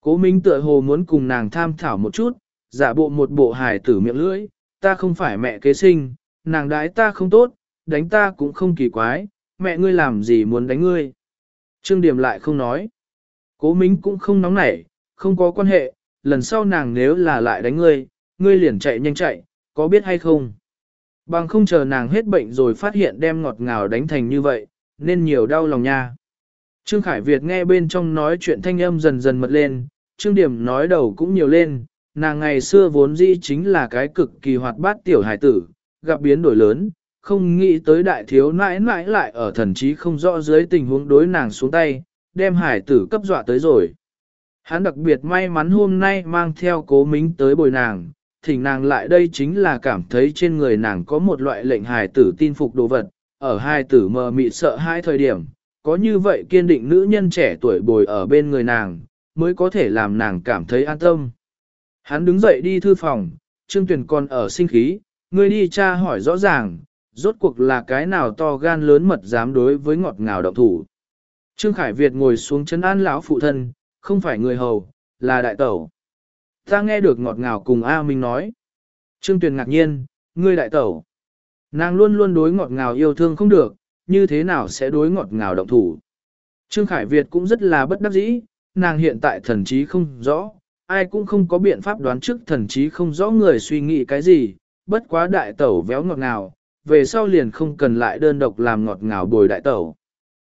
Cố Minh tựa hồ muốn cùng nàng tham thảo một chút, giả bộ một bộ hài tử miệng lưỡi, ta không phải mẹ kế sinh, nàng đái ta không tốt, đánh ta cũng không kỳ quái, mẹ ngươi làm gì muốn đánh ngươi. Trương Điểm lại không nói. Cố Minh cũng không nóng nảy, không có quan hệ, lần sau nàng nếu là lại đánh ngươi, ngươi liền chạy nhanh chạy, có biết hay không? Bằng không chờ nàng hết bệnh rồi phát hiện đem ngọt ngào đánh thành như vậy, nên nhiều đau lòng nha. Trương Khải Việt nghe bên trong nói chuyện thanh âm dần dần mật lên, Trương Điểm nói đầu cũng nhiều lên, nàng ngày xưa vốn dĩ chính là cái cực kỳ hoạt bát tiểu hải tử, gặp biến đổi lớn, không nghĩ tới đại thiếu nãi nãi lại ở thần trí không rõ dưới tình huống đối nàng xuống tay, đem hải tử cấp dọa tới rồi. Hắn đặc biệt may mắn hôm nay mang theo cố mính tới bồi nàng, thỉnh nàng lại đây chính là cảm thấy trên người nàng có một loại lệnh hài tử tin phục đồ vật, ở hai tử mờ mị sợ hai thời điểm, có như vậy kiên định nữ nhân trẻ tuổi bồi ở bên người nàng, mới có thể làm nàng cảm thấy an tâm. Hắn đứng dậy đi thư phòng, Trương Tuyền còn ở sinh khí, người đi tra hỏi rõ ràng, rốt cuộc là cái nào to gan lớn mật dám đối với ngọt ngào động thủ. Trương Khải Việt ngồi xuống chân an lão phụ thân, không phải người hầu, là đại tẩu. Ta nghe được ngọt ngào cùng A Minh nói. Trương Tuyền ngạc nhiên, ngươi đại tẩu. Nàng luôn luôn đối ngọt ngào yêu thương không được, như thế nào sẽ đối ngọt ngào động thủ. Trương Khải Việt cũng rất là bất đắc dĩ, nàng hiện tại thần trí không rõ, ai cũng không có biện pháp đoán trước thần trí không rõ người suy nghĩ cái gì, bất quá đại tẩu véo ngọt ngào, về sau liền không cần lại đơn độc làm ngọt ngào bồi đại tẩu.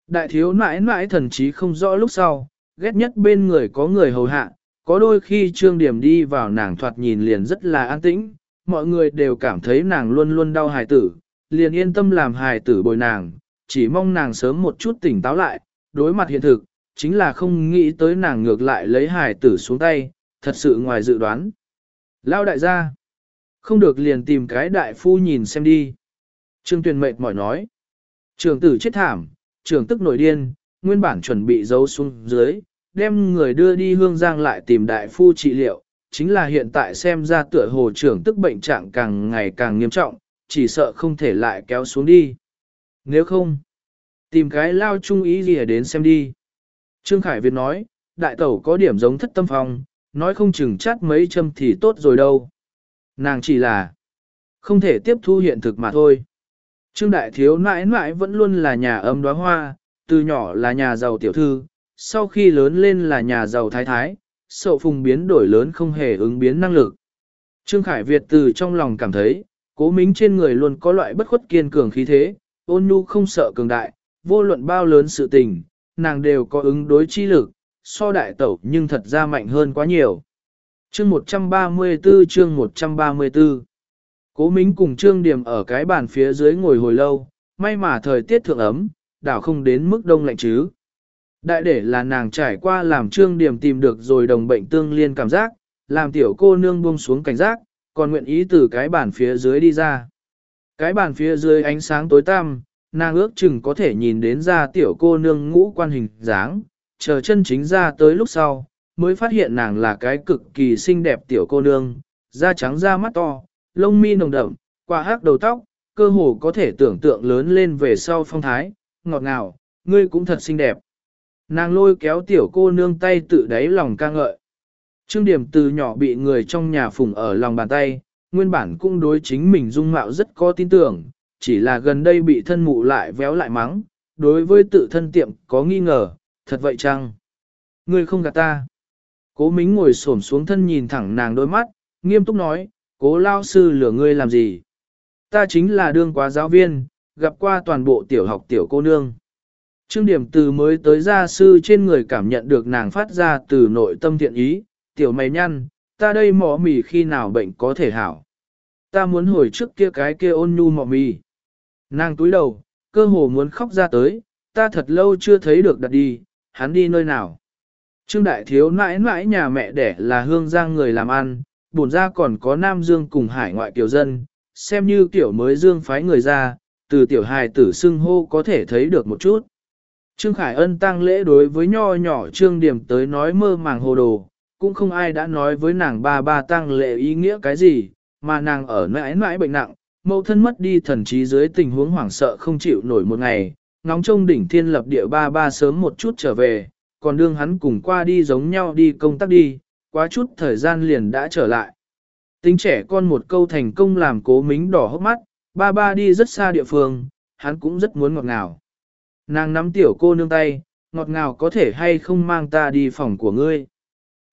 Đại thiếu nãi nãi thần trí không rõ lúc sau, ghét nhất bên người có người hầu hạ, có đôi khi trương điểm đi vào nàng thoạt nhìn liền rất là an tĩnh, mọi người đều cảm thấy nàng luôn luôn đau hài tử, liền yên tâm làm hài tử bồi nàng, chỉ mong nàng sớm một chút tỉnh táo lại, đối mặt hiện thực, chính là không nghĩ tới nàng ngược lại lấy hài tử xuống tay, thật sự ngoài dự đoán. Lao đại gia, không được liền tìm cái đại phu nhìn xem đi. Trương Tuyền mệt mỏi nói, trường tử chết thảm, trường tức nổi điên, nguyên bản chuẩn bị giấu xuống dưới, đem người đưa đi hương giang lại tìm đại phu trị liệu, chính là hiện tại xem ra tựa hồ trưởng tức bệnh trạng càng ngày càng nghiêm trọng, chỉ sợ không thể lại kéo xuống đi. Nếu không, tìm cái lao trung ý gì đến xem đi. Trương Khải Việt nói, đại tẩu có điểm giống thất tâm phong, nói không chừng chát mấy châm thì tốt rồi đâu. Nàng chỉ là không thể tiếp thu hiện thực mà thôi. Trương Đại Thiếu mãi mãi vẫn luôn là nhà âm đóa hoa, từ nhỏ là nhà giàu tiểu thư, sau khi lớn lên là nhà giàu thái thái, sậu phùng biến đổi lớn không hề ứng biến năng lực. Trương Khải Việt từ trong lòng cảm thấy, cố mính trên người luôn có loại bất khuất kiên cường khí thế, ôn nhu không sợ cường đại, vô luận bao lớn sự tình, nàng đều có ứng đối chi lực, so đại tẩu nhưng thật ra mạnh hơn quá nhiều. Chương 134 chương 134 Cố Mính cùng Trương Điểm ở cái bàn phía dưới ngồi hồi lâu, may mà thời tiết thượng ấm, đảo không đến mức đông lạnh chứ. Đại để là nàng trải qua làm Trương Điểm tìm được rồi đồng bệnh tương liên cảm giác, làm tiểu cô nương buông xuống cảnh giác, còn nguyện ý từ cái bàn phía dưới đi ra. Cái bàn phía dưới ánh sáng tối tăm, nàng ước chừng có thể nhìn đến ra tiểu cô nương ngũ quan hình dáng, chờ chân chính ra tới lúc sau, mới phát hiện nàng là cái cực kỳ xinh đẹp tiểu cô nương, da trắng da mắt to, lông mi nồng đậm, qua hắc đầu tóc, cơ hồ có thể tưởng tượng lớn lên về sau phong thái, ngọt ngào, ngươi cũng thật xinh đẹp. Nàng lôi kéo tiểu cô nương tay tự đáy lòng ca ngợi. Trương điểm từ nhỏ bị người trong nhà phùng ở lòng bàn tay, nguyên bản cũng đối chính mình dung mạo rất có tin tưởng, chỉ là gần đây bị thân mụ lại véo lại mắng, đối với tự thân tiệm có nghi ngờ, thật vậy chăng? Ngươi không gạt ta. Cố Mính ngồi xổm xuống thân nhìn thẳng nàng đôi mắt, nghiêm túc nói, cố lao sư lửa ngươi làm gì? Ta chính là đương quá giáo viên, gặp qua toàn bộ tiểu học tiểu cô nương. Trương điểm từ mới tới gia sư trên người cảm nhận được nàng phát ra từ nội tâm thiện ý, tiểu mày nhăn, ta đây mỏ mì khi nào bệnh có thể hảo. Ta muốn hồi trước kia cái kia ôn nhu mỏ mì. Nàng túi đầu, cơ hồ muốn khóc ra tới, ta thật lâu chưa thấy được đặt đi, hắn đi nơi nào. Trương Đại Thiếu mãi mãi nhà mẹ đẻ là hương giang người làm ăn, bổn ra còn có Nam Dương cùng hải ngoại kiểu dân, xem như kiểu mới dương phái người ra, từ tiểu hài tử xưng hô có thể thấy được một chút. Trương Khải Ân tăng lễ đối với nho nhỏ Trương Điểm tới nói mơ màng hồ đồ, cũng không ai đã nói với nàng ba ba tăng lễ ý nghĩa cái gì, mà nàng ở mãi mãi bệnh nặng, mẫu thân mất đi thần trí dưới tình huống hoảng sợ không chịu nổi một ngày, ngóng trông đỉnh thiên lập địa ba ba sớm một chút trở về, còn đương hắn cùng qua đi giống nhau đi công tác đi, quá chút thời gian liền đã trở lại. Tính trẻ con một câu thành công làm cố mính đỏ hốc mắt, ba ba đi rất xa địa phương, hắn cũng rất muốn ngọt ngào. Nàng nắm tiểu cô nương tay, ngọt ngào có thể hay không mang ta đi phòng của ngươi.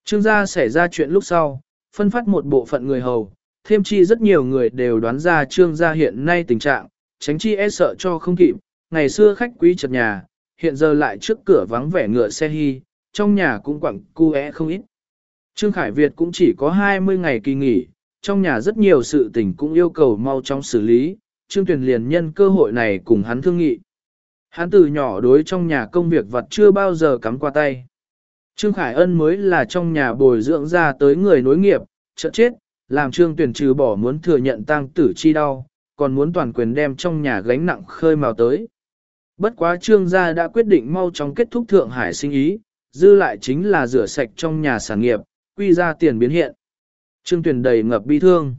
Trương gia xảy ra chuyện lúc sau, phân phát một bộ phận người hầu, thêm chi rất nhiều người đều đoán ra trương gia hiện nay tình trạng, tránh chi e sợ cho không kịp, ngày xưa khách quý chật nhà, hiện giờ lại trước cửa vắng vẻ ngựa xe hy, trong nhà cũng quặng cu é không ít. Trương Khải Việt cũng chỉ có 20 ngày kỳ nghỉ, trong nhà rất nhiều sự tình cũng yêu cầu mau chóng xử lý, Trương Tuyền liền nhân cơ hội này cùng hắn thương nghị. Hắn từ nhỏ đối trong nhà công việc vật chưa bao giờ cắm qua tay. Trương Khải Ân mới là trong nhà bồi dưỡng ra tới người nối nghiệp, chợt chết, làm Trương Tuyền trừ bỏ muốn thừa nhận tang tử chi đau, còn muốn toàn quyền đem trong nhà gánh nặng khơi mào tới. Bất quá Trương gia đã quyết định mau chóng kết thúc Thượng Hải sinh ý, dư lại chính là rửa sạch trong nhà sản nghiệp, quy ra tiền biến hiện. Trương Tuyền đầy ngập bi thương.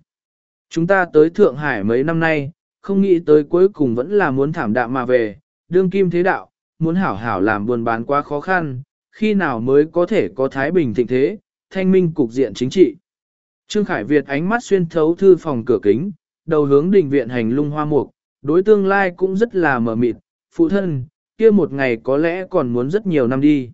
Chúng ta tới Thượng Hải mấy năm nay, không nghĩ tới cuối cùng vẫn là muốn thảm đạm mà về, đương kim thế đạo, muốn hảo hảo làm buôn bán quá khó khăn, khi nào mới có thể có thái bình thịnh thế, thanh minh cục diện chính trị. Trương Khải Việt ánh mắt xuyên thấu thư phòng cửa kính, đầu hướng đình viện hành lung hoa mục, đối tương lai cũng rất là mờ mịt, phụ thân, kia một ngày có lẽ còn muốn rất nhiều năm đi.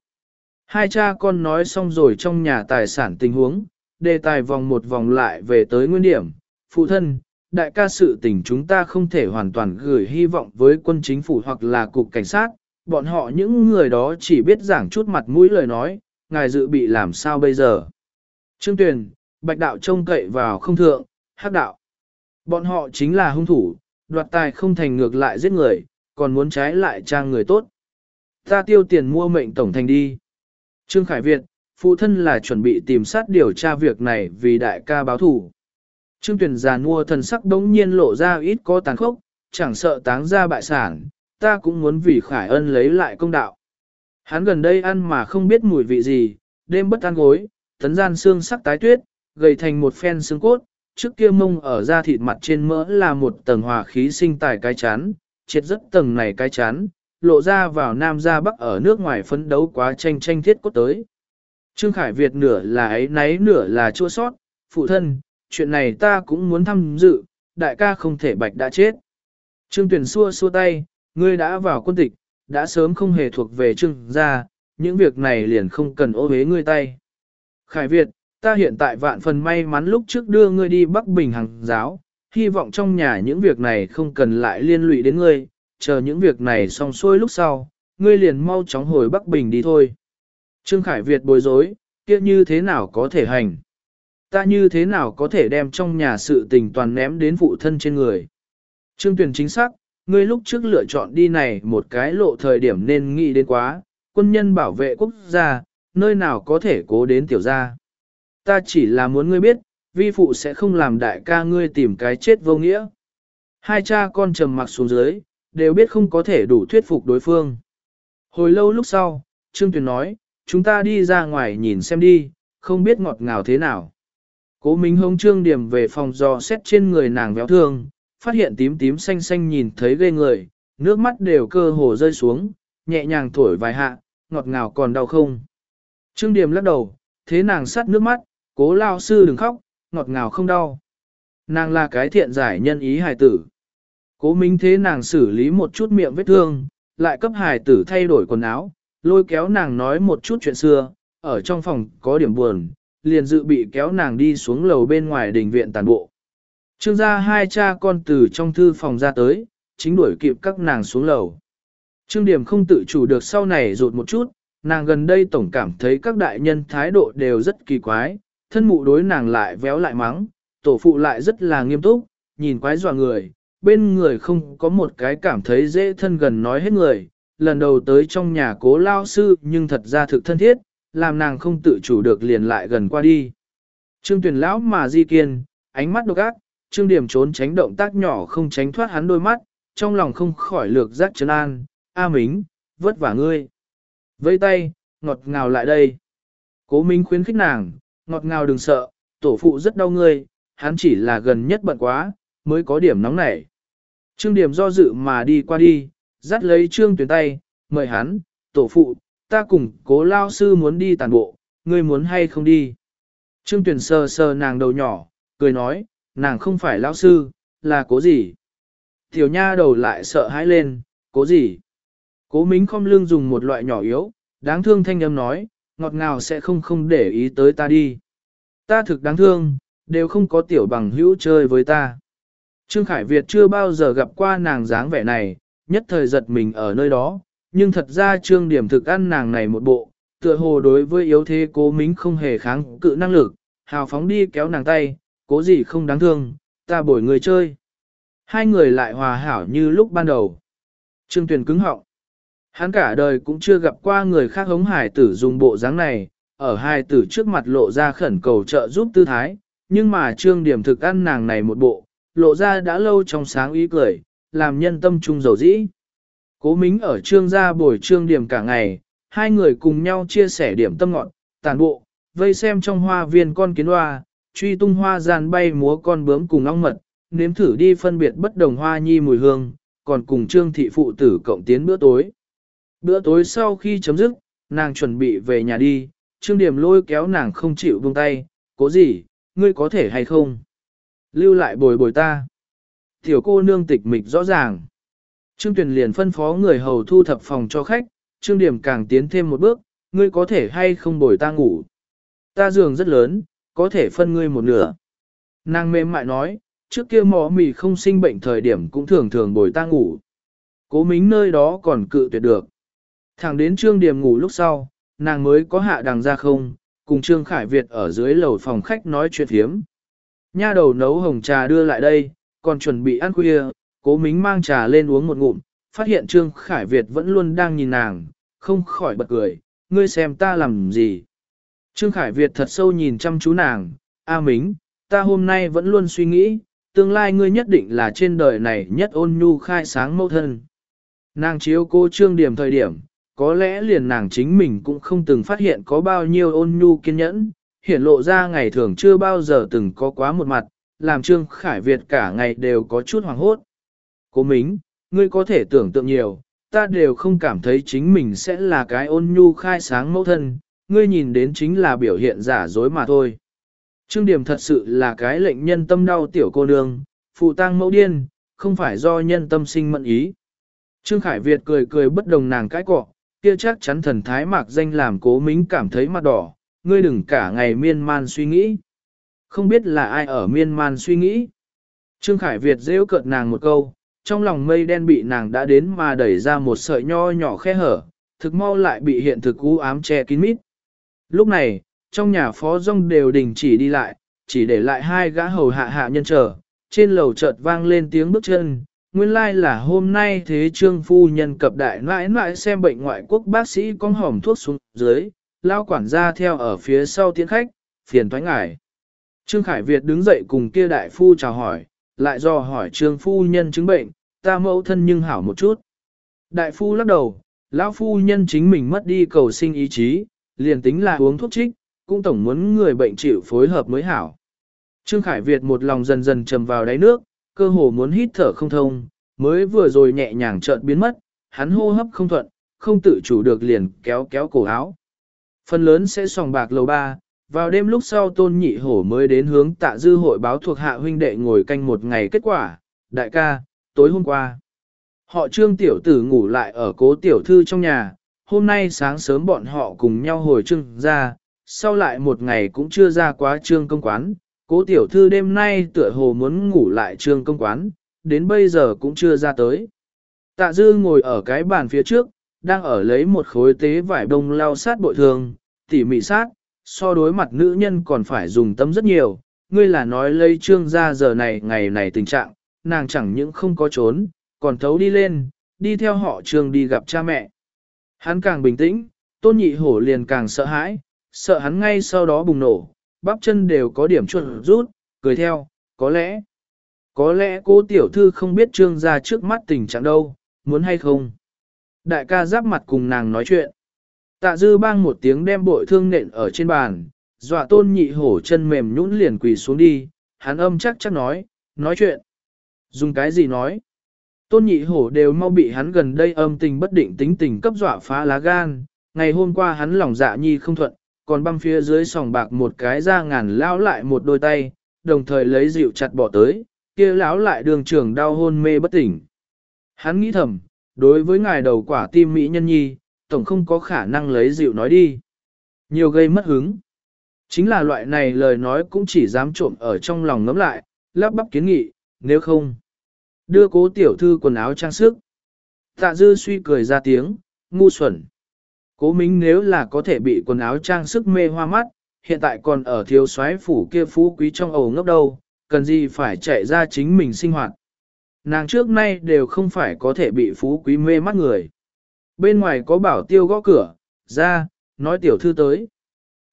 Hai cha con nói xong rồi trong nhà tài sản tình huống, đề tài vòng một vòng lại về tới nguyên điểm. Phụ thân, đại ca sự tình chúng ta không thể hoàn toàn gửi hy vọng với quân chính phủ hoặc là cục cảnh sát, bọn họ những người đó chỉ biết giảng chút mặt mũi lời nói, ngài dự bị làm sao bây giờ. Trương Tuyền, bạch đạo trông cậy vào không thượng, hắc đạo. Bọn họ chính là hung thủ, đoạt tài không thành ngược lại giết người, còn muốn trái lại trang người tốt. Ta tiêu tiền mua mệnh tổng thành đi. Trương Khải Việt, phụ thân là chuẩn bị tìm sát điều tra việc này vì đại ca báo thủ. Trương Tuyền già mua thần sắc đống nhiên lộ ra ít có tàn khốc, chẳng sợ táng ra bại sản, ta cũng muốn vì Khải Ân lấy lại công đạo. Hắn gần đây ăn mà không biết mùi vị gì, đêm bất ăn gối, tấn gian xương sắc tái tuyết, gầy thành một phen xương cốt, trước kia mông ở da thịt mặt trên mỡ là một tầng hòa khí sinh tài cái chán, triệt rất tầng này cái chán, lộ ra vào Nam ra Bắc ở nước ngoài phấn đấu quá tranh tranh thiết cốt tới. Trương Khải Việt nửa là ấy nấy nửa là chua sót, phụ thân, chuyện này ta cũng muốn tham dự, đại ca không thể bạch đã chết. Trương Tuyển xua xua tay, ngươi đã vào quân tịch, đã sớm không hề thuộc về trương gia, những việc này liền không cần ô hế ngươi tay. Khải Việt, ta hiện tại vạn phần may mắn lúc trước đưa ngươi đi Bắc Bình hàng giáo, hy vọng trong nhà những việc này không cần lại liên lụy đến ngươi, chờ những việc này xong xuôi lúc sau, ngươi liền mau chóng hồi Bắc Bình đi thôi. Trương Khải Việt bối rối, kia như thế nào có thể hành? Ta như thế nào có thể đem trong nhà sự tình toàn ném đến phụ thân trên người. Trương Tuyền chính xác, ngươi lúc trước lựa chọn đi này một cái lộ thời điểm nên nghĩ đến quá, quân nhân bảo vệ quốc gia, nơi nào có thể cố đến tiểu gia. Ta chỉ là muốn ngươi biết, vi phụ sẽ không làm đại ca ngươi tìm cái chết vô nghĩa. Hai cha con trầm mặc xuống dưới, đều biết không có thể đủ thuyết phục đối phương. Hồi lâu lúc sau, Trương Tuyền nói, chúng ta đi ra ngoài nhìn xem đi, không biết ngọt ngào thế nào. Cố Minh Hồng Trương Điểm về phòng dò xét trên người nàng véo thương, phát hiện tím tím xanh xanh nhìn thấy ghê người, nước mắt đều cơ hồ rơi xuống, nhẹ nhàng thổi vài hạ, ngọt ngào còn đau không. Trương Điểm lắc đầu, thế nàng sắt nước mắt, cố lao sư đừng khóc, ngọt ngào không đau. Nàng là cái thiện giải nhân ý hài tử. Cố Minh thế nàng xử lý một chút miệng vết thương, lại cấp hài tử thay đổi quần áo, lôi kéo nàng nói một chút chuyện xưa, ở trong phòng có điểm buồn, liền dự bị kéo nàng đi xuống lầu bên ngoài đình viện tàn bộ. Trương gia hai cha con từ trong thư phòng ra tới, chính đuổi kịp các nàng xuống lầu. Trương điểm không tự chủ được sau này rụt một chút, nàng gần đây tổng cảm thấy các đại nhân thái độ đều rất kỳ quái, thân mụ đối nàng lại véo lại mắng, tổ phụ lại rất là nghiêm túc, nhìn quái dọa người, bên người không có một cái cảm thấy dễ thân gần nói hết người, lần đầu tới trong nhà cố lao sư nhưng thật ra thực thân thiết, làm nàng không tự chủ được liền lại gần qua đi. Trương tuyển lão mà di kiên, ánh mắt độc ác, trương điểm trốn tránh động tác nhỏ không tránh thoát hắn đôi mắt, trong lòng không khỏi lược giác chân an, A Mính, vất vả ngươi. Vây tay, ngọt ngào lại đây. Cố Minh khuyến khích nàng, ngọt ngào đừng sợ, tổ phụ rất đau ngươi, hắn chỉ là gần nhất bận quá, mới có điểm nóng nảy. Trương điểm do dự mà đi qua đi, dắt lấy trương tuyển tay, mời hắn, tổ phụ, ta cùng cố lao sư muốn đi tàn bộ, ngươi muốn hay không đi. Trương tuyển sờ sờ nàng đầu nhỏ, cười nói, nàng không phải lao sư, là cố gì. Tiểu nha đầu lại sợ hãi lên, cố gì. Cố mính không lương dùng một loại nhỏ yếu, đáng thương thanh âm nói, ngọt ngào sẽ không không để ý tới ta đi. Ta thực đáng thương, đều không có tiểu bằng hữu chơi với ta. Trương Khải Việt chưa bao giờ gặp qua nàng dáng vẻ này, nhất thời giật mình ở nơi đó, nhưng thật ra trương điểm thực ăn nàng này một bộ, tựa hồ đối với yếu thế cố mính không hề kháng cự năng lực, hào phóng đi kéo nàng tay, cố gì không đáng thương, ta bồi người chơi. Hai người lại hòa hảo như lúc ban đầu. Trương Tuyền cứng họng. Hắn cả đời cũng chưa gặp qua người khác hống hải tử dùng bộ dáng này, ở hai tử trước mặt lộ ra khẩn cầu trợ giúp tư thái, nhưng mà trương điểm thực ăn nàng này một bộ, lộ ra đã lâu trong sáng ý cười, làm nhân tâm trung dầu dĩ. Cố Mính ở trương gia bồi trương điểm cả ngày, hai người cùng nhau chia sẻ điểm tâm ngọn, tàn bộ, vây xem trong hoa viên con kiến hoa, truy tung hoa gian bay múa con bướm cùng ong mật, nếm thử đi phân biệt bất đồng hoa nhi mùi hương, còn cùng trương thị phụ tử cộng tiến bữa tối. Bữa tối sau khi chấm dứt, nàng chuẩn bị về nhà đi, trương điểm lôi kéo nàng không chịu buông tay, cố gì, ngươi có thể hay không? Lưu lại bồi bồi ta. Tiểu cô nương tịch mịch rõ ràng. Trương Tuyền liền phân phó người hầu thu thập phòng cho khách, Trương Điểm càng tiến thêm một bước, ngươi có thể hay không bồi ta ngủ. Ta giường rất lớn, có thể phân ngươi một nửa. Nàng mềm mại nói, trước kia mỏ mì không sinh bệnh thời điểm cũng thường thường bồi ta ngủ. Cố mính nơi đó còn cự tuyệt được. Thẳng đến Trương Điểm ngủ lúc sau, nàng mới có hạ đằng ra không, cùng Trương Khải Việt ở dưới lầu phòng khách nói chuyện hiếm. Nha đầu nấu hồng trà đưa lại đây, còn chuẩn bị ăn khuya, cố mính mang trà lên uống một ngụm, phát hiện Trương Khải Việt vẫn luôn đang nhìn nàng, không khỏi bật cười, ngươi xem ta làm gì. Trương Khải Việt thật sâu nhìn chăm chú nàng, A Mính, ta hôm nay vẫn luôn suy nghĩ, tương lai ngươi nhất định là trên đời này nhất ôn nhu khai sáng mẫu thân. Nàng chiếu cô Trương Điểm thời điểm, có lẽ liền nàng chính mình cũng không từng phát hiện có bao nhiêu ôn nhu kiên nhẫn, hiển lộ ra ngày thường chưa bao giờ từng có quá một mặt, làm Trương Khải Việt cả ngày đều có chút hoàng hốt. Cố Mính, ngươi có thể tưởng tượng nhiều, ta đều không cảm thấy chính mình sẽ là cái ôn nhu khai sáng mẫu thân, ngươi nhìn đến chính là biểu hiện giả dối mà thôi. Trương Điểm thật sự là cái lệnh nhân tâm đau tiểu cô nương, phụ tang mẫu điên, không phải do nhân tâm sinh mận ý. Trương Khải Việt cười cười bất đồng nàng cái cọ, kia chắc chắn thần thái mạc danh làm cố mính cảm thấy mặt đỏ, ngươi đừng cả ngày miên man suy nghĩ. Không biết là ai ở miên man suy nghĩ. Trương Khải Việt rêu cợt nàng một câu, trong lòng mây đen bị nàng đã đến mà đẩy ra một sợi nho nhỏ khe hở, thực mau lại bị hiện thực u ám che kín mít. Lúc này, trong nhà phó rong đều đình chỉ đi lại, chỉ để lại hai gã hầu hạ hạ nhân chờ, trên lầu chợt vang lên tiếng bước chân, nguyên lai like là hôm nay thế trương phu nhân cập đại nãi nãi xem bệnh ngoại quốc bác sĩ con hỏng thuốc xuống dưới, lao quản gia theo ở phía sau tiến khách, phiền thoái ngại. Trương Khải Việt đứng dậy cùng kia đại phu chào hỏi, lại do hỏi trương phu nhân chứng bệnh, ta mẫu thân nhưng hảo một chút. Đại phu lắc đầu, lão phu nhân chính mình mất đi cầu sinh ý chí, liền tính là uống thuốc trích, cũng tổng muốn người bệnh chịu phối hợp mới hảo. Trương Khải Việt một lòng dần dần trầm vào đáy nước, cơ hồ muốn hít thở không thông, mới vừa rồi nhẹ nhàng chợt biến mất, hắn hô hấp không thuận, không tự chủ được liền kéo kéo cổ áo. Phần lớn sẽ sòng bạc lầu ba, vào đêm lúc sau tôn nhị hổ mới đến hướng tạ dư hội báo thuộc hạ huynh đệ ngồi canh một ngày kết quả, đại ca, tối hôm qua. Họ trương tiểu tử ngủ lại ở cố tiểu thư trong nhà, hôm nay sáng sớm bọn họ cùng nhau hồi trương ra, sau lại một ngày cũng chưa ra quá trương công quán, cố tiểu thư đêm nay tựa hồ muốn ngủ lại trương công quán, đến bây giờ cũng chưa ra tới. Tạ dư ngồi ở cái bàn phía trước, đang ở lấy một khối tế vải đông lau sát bội thường, tỉ mỉ sát, so đối mặt nữ nhân còn phải dùng tâm rất nhiều, ngươi là nói lấy trương ra giờ này ngày này tình trạng, nàng chẳng những không có trốn, còn thấu đi lên, đi theo họ trương đi gặp cha mẹ. Hắn càng bình tĩnh, tôn nhị hổ liền càng sợ hãi, sợ hắn ngay sau đó bùng nổ, bắp chân đều có điểm chuẩn rút, cười theo, có lẽ, có lẽ cô tiểu thư không biết trương ra trước mắt tình trạng đâu, muốn hay không. Đại ca giáp mặt cùng nàng nói chuyện. Tạ dư bang một tiếng đem bội thương nện ở trên bàn, dọa tôn nhị hổ chân mềm nhũn liền quỳ xuống đi, hắn âm chắc chắc nói, nói chuyện. Dùng cái gì nói? Tôn nhị hổ đều mau bị hắn gần đây âm tình bất định tính tình cấp dọa phá lá gan, ngày hôm qua hắn lòng dạ nhi không thuận, còn băm phía dưới sòng bạc một cái ra ngàn lao lại một đôi tay, đồng thời lấy dịu chặt bỏ tới, kia lão lại đường trưởng đau hôn mê bất tỉnh. Hắn nghĩ thầm, đối với ngài đầu quả tim mỹ nhân nhi, tổng không có khả năng lấy dịu nói đi. Nhiều gây mất hứng. Chính là loại này lời nói cũng chỉ dám trộm ở trong lòng ngấm lại, lắp bắp kiến nghị, nếu không. Đưa cố tiểu thư quần áo trang sức. Tạ dư suy cười ra tiếng, ngu xuẩn. Cố Minh nếu là có thể bị quần áo trang sức mê hoa mắt, hiện tại còn ở thiếu soái phủ kia phú quý trong ổ ngốc đâu, cần gì phải chạy ra chính mình sinh hoạt. Nàng trước nay đều không phải có thể bị phú quý mê mắt người. Bên ngoài có bảo tiêu gõ cửa, ra, nói tiểu thư tới.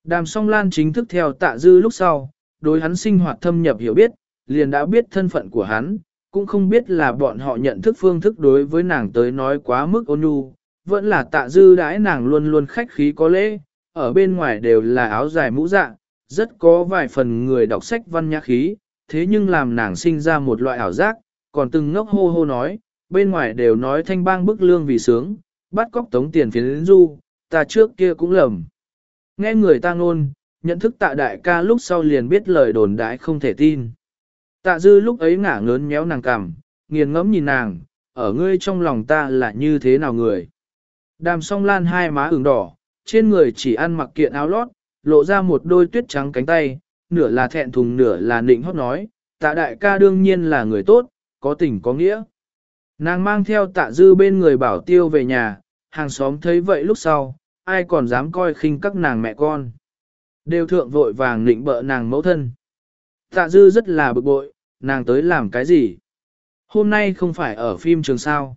Đàm song lan chính thức theo tạ dư lúc sau, đối hắn sinh hoạt thâm nhập hiểu biết, liền đã biết thân phận của hắn, cũng không biết là bọn họ nhận thức phương thức đối với nàng tới nói quá mức ôn nhu, vẫn là tạ dư đãi nàng luôn luôn khách khí có lễ, ở bên ngoài đều là áo dài mũ dạ, rất có vài phần người đọc sách văn nhã khí, thế nhưng làm nàng sinh ra một loại ảo giác, còn từng ngốc hô hô nói, bên ngoài đều nói thanh bang bức lương vì sướng, bắt cóc tống tiền phiến du, ta trước kia cũng lầm. Nghe người ta ngôn, nhận thức tạ đại ca lúc sau liền biết lời đồn đại không thể tin. Tạ dư lúc ấy ngả ngớn méo nàng cằm, nghiền ngẫm nhìn nàng, ở ngươi trong lòng ta là như thế nào người. Đàm song lan hai má ửng đỏ, trên người chỉ ăn mặc kiện áo lót, lộ ra một đôi tuyết trắng cánh tay, nửa là thẹn thùng nửa là nịnh hót nói, tạ đại ca đương nhiên là người tốt, có tình có nghĩa. Nàng mang theo tạ dư bên người bảo tiêu về nhà, hàng xóm thấy vậy lúc sau, ai còn dám coi khinh các nàng mẹ con. Đều thượng vội vàng nịnh bợ nàng mẫu thân. Tạ dư rất là bực bội, nàng tới làm cái gì? Hôm nay không phải ở phim trường sao.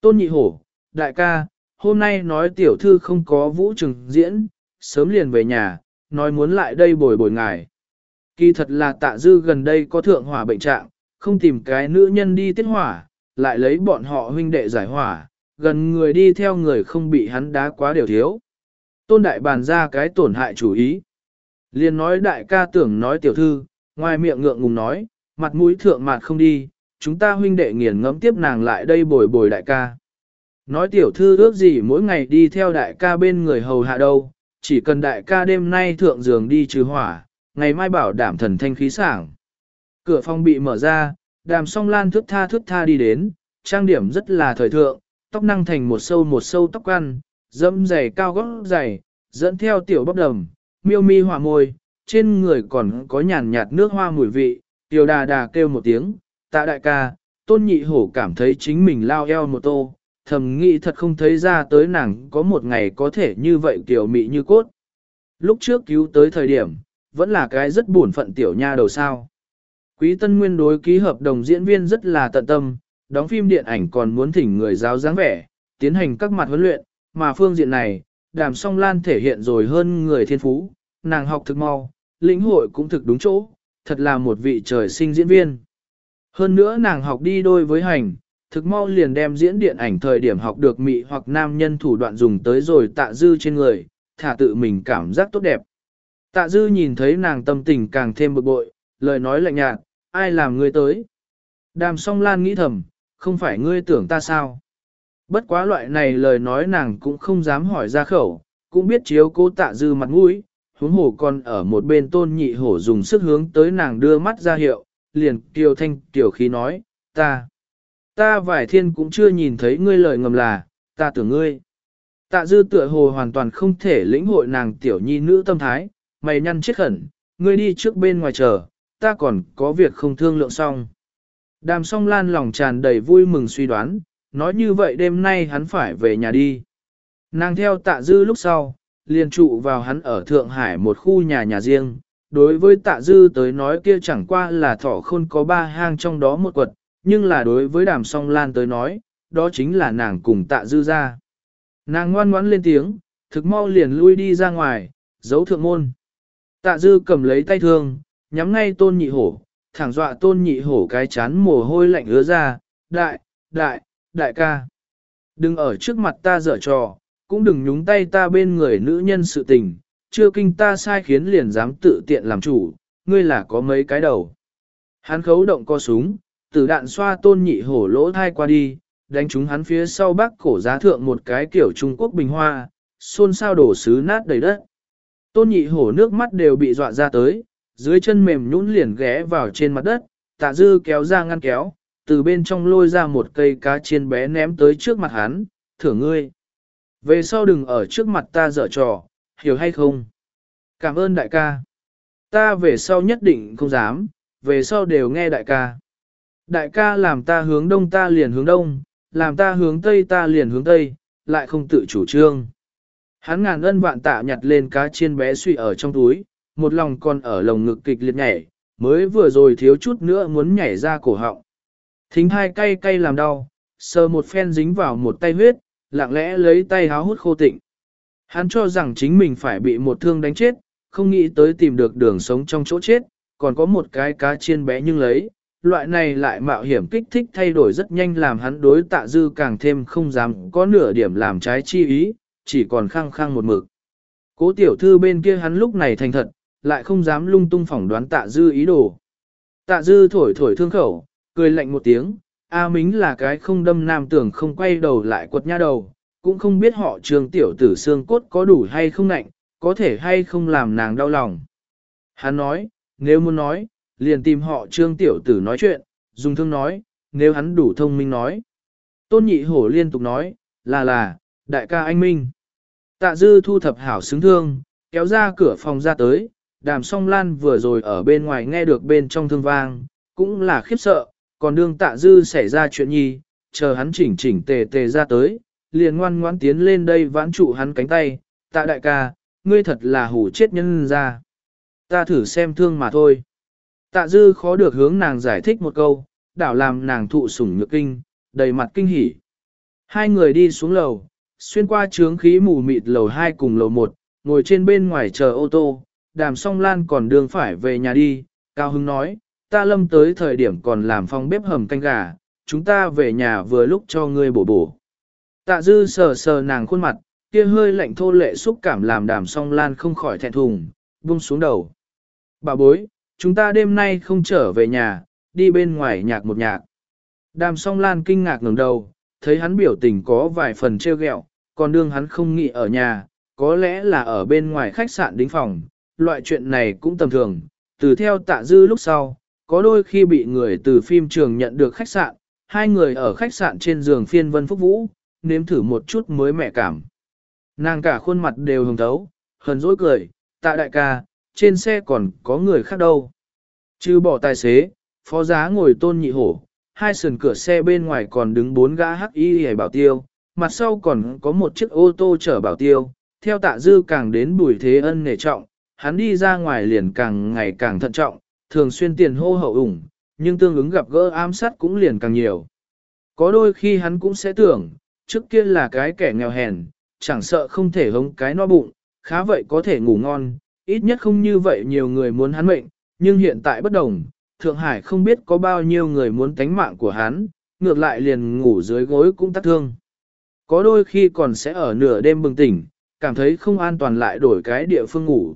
Tôn nhị hổ, đại ca, hôm nay nói tiểu thư không có vũ trường diễn, sớm liền về nhà, nói muốn lại đây bồi bồi ngài. Kỳ thật là tạ dư gần đây có thượng hỏa bệnh trạng, không tìm cái nữ nhân đi tiết hỏa, lại lấy bọn họ huynh đệ giải hỏa, gần người đi theo người không bị hắn đá quá đều thiếu. Tôn đại bàn ra cái tổn hại chủ ý. Liên nói đại ca tưởng nói tiểu thư, ngoài miệng ngượng ngùng nói, mặt mũi thượng mặt không đi, chúng ta huynh đệ nghiền ngẫm tiếp nàng lại đây bồi bồi đại ca. Nói tiểu thư ước gì mỗi ngày đi theo đại ca bên người hầu hạ đâu, chỉ cần đại ca đêm nay thượng giường đi trừ hỏa, ngày mai bảo đảm thần thanh khí sảng. Cửa phòng bị mở ra, đàm song lan thước tha thước tha đi đến, trang điểm rất là thời thượng, tóc năng thành một sâu một sâu tóc ăn, dẫm dày cao gót dày, dẫn theo tiểu bắp đầm, miêu mi hòa môi, trên người còn có nhàn nhạt nước hoa mùi vị, tiểu đà đà kêu một tiếng, tạ đại ca, tôn nhị hổ cảm thấy chính mình lao eo một tô, thầm nghĩ thật không thấy ra tới nàng có một ngày có thể như vậy tiểu mị như cốt. Lúc trước cứu tới thời điểm, vẫn là cái rất buồn phận tiểu nha đầu sao. Quý Tân Nguyên đối ký hợp đồng diễn viên rất là tận tâm, đóng phim điện ảnh còn muốn thỉnh người giáo dáng vẻ, tiến hành các mặt huấn luyện, mà phương diện này, đàm song lan thể hiện rồi hơn người thiên phú, nàng học thực mau, lĩnh hội cũng thực đúng chỗ, thật là một vị trời sinh diễn viên. Hơn nữa nàng học đi đôi với hành, thực mau liền đem diễn điện ảnh thời điểm học được mị hoặc nam nhân thủ đoạn dùng tới rồi tạ dư trên người, thả tự mình cảm giác tốt đẹp. Tạ dư nhìn thấy nàng tâm tình càng thêm bực bội, lời nói lạnh nhạt, ai làm người tới. Đàm song lan nghĩ thầm, không phải ngươi tưởng ta sao. Bất quá loại này lời nói nàng cũng không dám hỏi ra khẩu, cũng biết chiếu cố tạ dư mặt mũi, huống hồ còn ở một bên tôn nhị hổ dùng sức hướng tới nàng đưa mắt ra hiệu, liền kiều thanh tiểu khí nói, ta, ta vải thiên cũng chưa nhìn thấy ngươi lời ngầm là, ta tưởng ngươi. Tạ dư tựa hồ hoàn toàn không thể lĩnh hội nàng tiểu nhi nữ tâm thái, mày nhăn chết khẩn, ngươi đi trước bên ngoài chờ, ta còn có việc không thương lượng xong. Đàm song lan lòng tràn đầy vui mừng suy đoán, nói như vậy đêm nay hắn phải về nhà đi. Nàng theo tạ dư lúc sau, liền trụ vào hắn ở Thượng Hải một khu nhà nhà riêng. Đối với tạ dư tới nói kia chẳng qua là thỏ khôn có ba hang trong đó một quật, nhưng là đối với đàm song lan tới nói, đó chính là nàng cùng tạ dư ra. Nàng ngoan ngoãn lên tiếng, thực mau liền lui đi ra ngoài, giấu thượng môn. Tạ dư cầm lấy tay thương, nhắm ngay tôn nhị hổ, thẳng dọa tôn nhị hổ cái chán mồ hôi lạnh ứa ra, đại, đại, đại ca. Đừng ở trước mặt ta dở trò, cũng đừng nhúng tay ta bên người nữ nhân sự tình, chưa kinh ta sai khiến liền dám tự tiện làm chủ, ngươi là có mấy cái đầu. Hắn khấu động co súng, tử đạn xoa tôn nhị hổ lỗ thai qua đi, đánh chúng hắn phía sau bắc cổ giá thượng một cái kiểu Trung Quốc bình hoa, xôn xao đổ sứ nát đầy đất. Tôn nhị hổ nước mắt đều bị dọa ra tới, dưới chân mềm nhũn liền ghé vào trên mặt đất, tạ dư kéo ra ngăn kéo, từ bên trong lôi ra một cây cá chiên bé ném tới trước mặt hắn, thử ngươi. Về sau đừng ở trước mặt ta dở trò, hiểu hay không? Cảm ơn đại ca. Ta về sau nhất định không dám, về sau đều nghe đại ca. Đại ca làm ta hướng đông ta liền hướng đông, làm ta hướng tây ta liền hướng tây, lại không tự chủ trương. Hắn ngàn ân vạn tạ nhặt lên cá chiên bé suy ở trong túi, một lòng còn ở lồng ngực kịch liệt nhảy, mới vừa rồi thiếu chút nữa muốn nhảy ra cổ họng. Thính hai cay cay làm đau, sờ một phen dính vào một tay huyết, lặng lẽ lấy tay háo hút khô tịnh. Hắn cho rằng chính mình phải bị một thương đánh chết, không nghĩ tới tìm được đường sống trong chỗ chết, còn có một cái cá chiên bé nhưng lấy. Loại này lại mạo hiểm kích thích thay đổi rất nhanh làm hắn đối tạ dư càng thêm không dám có nửa điểm làm trái chi ý, chỉ còn khăng khăng một mực. Cố tiểu thư bên kia hắn lúc này thành thật, lại không dám lung tung phỏng đoán tạ dư ý đồ. Tạ dư thổi thổi thương khẩu, cười lạnh một tiếng, A Mính là cái không đâm nam tưởng không quay đầu lại quật nha đầu, cũng không biết họ trường tiểu tử xương cốt có đủ hay không nạnh, có thể hay không làm nàng đau lòng. Hắn nói, nếu muốn nói, liền tìm họ trương tiểu tử nói chuyện, dùng thương nói, nếu hắn đủ thông minh nói. Tôn nhị hổ liên tục nói, là là, đại ca anh minh. Tạ dư thu thập hảo xứng thương, kéo ra cửa phòng ra tới, đàm song lan vừa rồi ở bên ngoài nghe được bên trong thương vang, cũng là khiếp sợ, còn đương tạ dư xảy ra chuyện nhi, chờ hắn chỉnh chỉnh tề tề ra tới, liền ngoan ngoãn tiến lên đây vãn trụ hắn cánh tay, tạ đại ca, ngươi thật là hủ chết nhân ra. Ta thử xem thương mà thôi. Tạ dư khó được hướng nàng giải thích một câu, đảo làm nàng thụ sủng nhược kinh, đầy mặt kinh hỉ. Hai người đi xuống lầu, xuyên qua trướng khí mù mịt lầu 2 cùng lầu 1, ngồi trên bên ngoài chờ ô tô, đàm song lan còn đường phải về nhà đi, Cao Hưng nói, ta lâm tới thời điểm còn làm phòng bếp hầm canh gà, chúng ta về nhà vừa lúc cho ngươi bổ bổ. Tạ dư sờ sờ nàng khuôn mặt, kia hơi lạnh thô lệ xúc cảm làm đàm song lan không khỏi thẹn thùng, buông xuống đầu. Bà bối, chúng ta đêm nay không trở về nhà, đi bên ngoài nhạc một nhạc. Đàm song lan kinh ngạc ngẩng đầu, thấy hắn biểu tình có vài phần trêu ghẹo, còn đương hắn không nghĩ ở nhà, có lẽ là ở bên ngoài khách sạn đính phòng, loại chuyện này cũng tầm thường, từ theo tạ dư lúc sau, có đôi khi bị người từ phim trường nhận được khách sạn, hai người ở khách sạn trên giường phiên vân phúc vũ, nếm thử một chút mới mẹ cảm. Nàng cả khuôn mặt đều hồng thấu, hờn dỗi cười, tạ đại ca, trên xe còn có người khác đâu. Chứ bỏ tài xế, phó giá ngồi tôn nhị hổ, hai sườn cửa xe bên ngoài còn đứng bốn gã hắc y hề bảo tiêu, mặt sau còn có một chiếc ô tô chở bảo tiêu, theo tạ dư càng đến bùi thế ân nể trọng, hắn đi ra ngoài liền càng ngày càng thận trọng, thường xuyên tiền hô hậu ủng, nhưng tương ứng gặp gỡ ám sát cũng liền càng nhiều. Có đôi khi hắn cũng sẽ tưởng, trước kia là cái kẻ nghèo hèn, chẳng sợ không thể hống cái no bụng, khá vậy có thể ngủ ngon, ít nhất không như vậy nhiều người muốn hắn mệnh, nhưng hiện tại bất đồng, Thượng Hải không biết có bao nhiêu người muốn tánh mạng của hắn, ngược lại liền ngủ dưới gối cũng tắc thương. Có đôi khi còn sẽ ở nửa đêm bừng tỉnh, cảm thấy không an toàn lại đổi cái địa phương ngủ.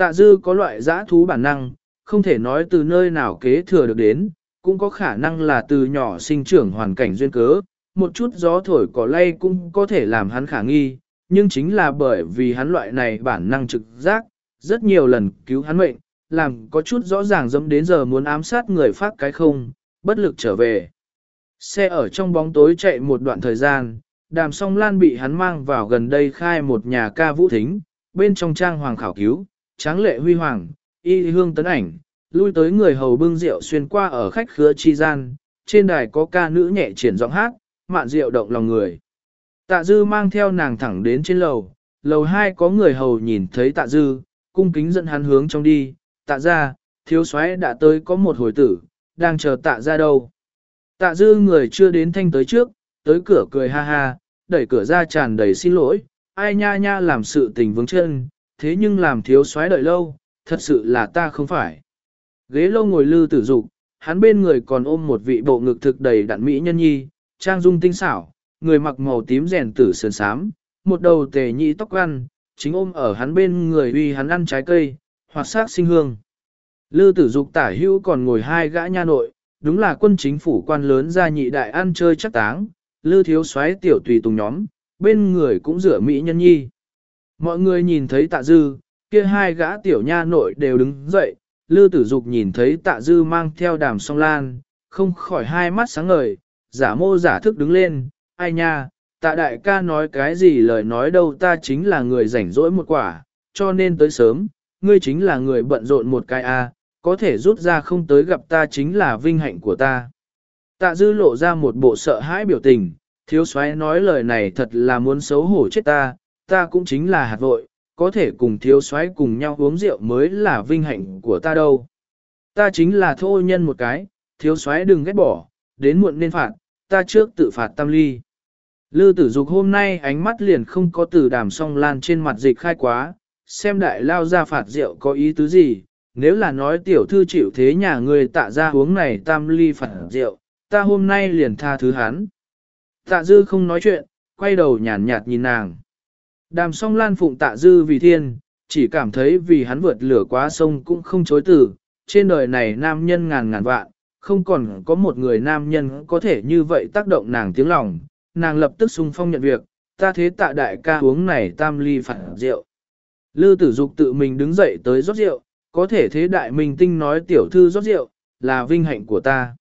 Tạ dư có loại giã thú bản năng, không thể nói từ nơi nào kế thừa được đến, cũng có khả năng là từ nhỏ sinh trưởng hoàn cảnh duyên cớ, một chút gió thổi cỏ lay cũng có thể làm hắn khả nghi, nhưng chính là bởi vì hắn loại này bản năng trực giác, rất nhiều lần cứu hắn mệnh, làm có chút rõ ràng dẫm đến giờ muốn ám sát người phát cái không, bất lực trở về. Xe ở trong bóng tối chạy một đoạn thời gian, đàm song lan bị hắn mang vào gần đây khai một nhà ca vũ thính, bên trong trang hoàng khảo cứu, tráng lệ huy hoàng, y hương tấn ảnh, lui tới người hầu bưng rượu xuyên qua ở khách khứa chi gian, trên đài có ca nữ nhẹ triển giọng hát, mạn rượu động lòng người. Tạ dư mang theo nàng thẳng đến trên lầu, lầu hai có người hầu nhìn thấy tạ dư, cung kính dẫn hắn hướng trong đi, tạ ra, thiếu soái đã tới có một hồi tử, đang chờ tạ ra đâu. Tạ dư người chưa đến thanh tới trước, tới cửa cười ha ha, đẩy cửa ra tràn đầy xin lỗi, ai nha nha làm sự tình vướng chân, thế nhưng làm thiếu soái đợi lâu, thật sự là ta không phải. Ghế lâu ngồi lư tử dục, hắn bên người còn ôm một vị bộ ngực thực đầy đặn mỹ nhân nhi, trang dung tinh xảo, người mặc màu tím rèn tử sườn xám, một đầu tề nhị tóc ăn, chính ôm ở hắn bên người uy hắn ăn trái cây, hoặc sát sinh hương. Lư tử dục tả hữu còn ngồi hai gã nha nội, đúng là quân chính phủ quan lớn ra nhị đại ăn chơi chắc táng, lư thiếu soái tiểu tùy tùng nhóm, bên người cũng rửa mỹ nhân nhi. Mọi người nhìn thấy tạ dư, kia hai gã tiểu nha nội đều đứng dậy, lư tử dục nhìn thấy tạ dư mang theo đàm song lan, không khỏi hai mắt sáng ngời, giả mô giả thức đứng lên, ai nha, tạ đại ca nói cái gì lời nói đâu ta chính là người rảnh rỗi một quả, cho nên tới sớm, ngươi chính là người bận rộn một cái a, có thể rút ra không tới gặp ta chính là vinh hạnh của ta. Tạ dư lộ ra một bộ sợ hãi biểu tình, thiếu soái nói lời này thật là muốn xấu hổ chết ta, ta cũng chính là hạt vội, có thể cùng thiếu soái cùng nhau uống rượu mới là vinh hạnh của ta đâu. Ta chính là thô nhân một cái, thiếu soái đừng ghét bỏ, đến muộn nên phạt, ta trước tự phạt tam ly. Lư tử dục hôm nay ánh mắt liền không có từ đàm song lan trên mặt dịch khai quá, xem đại lao ra phạt rượu có ý tứ gì, nếu là nói tiểu thư chịu thế nhà người tạ ra uống này tam ly phạt rượu, ta hôm nay liền tha thứ hắn. Tạ dư không nói chuyện, quay đầu nhàn nhạt nhìn nàng. Đàm song lan phụng tạ dư vì thiên, chỉ cảm thấy vì hắn vượt lửa quá sông cũng không chối từ, trên đời này nam nhân ngàn ngàn vạn, không còn có một người nam nhân có thể như vậy tác động nàng tiếng lòng, nàng lập tức sung phong nhận việc, ta thế tạ đại ca uống này tam ly phản rượu. Lư tử dục tự mình đứng dậy tới rót rượu, có thể thế đại minh tinh nói tiểu thư rót rượu, là vinh hạnh của ta.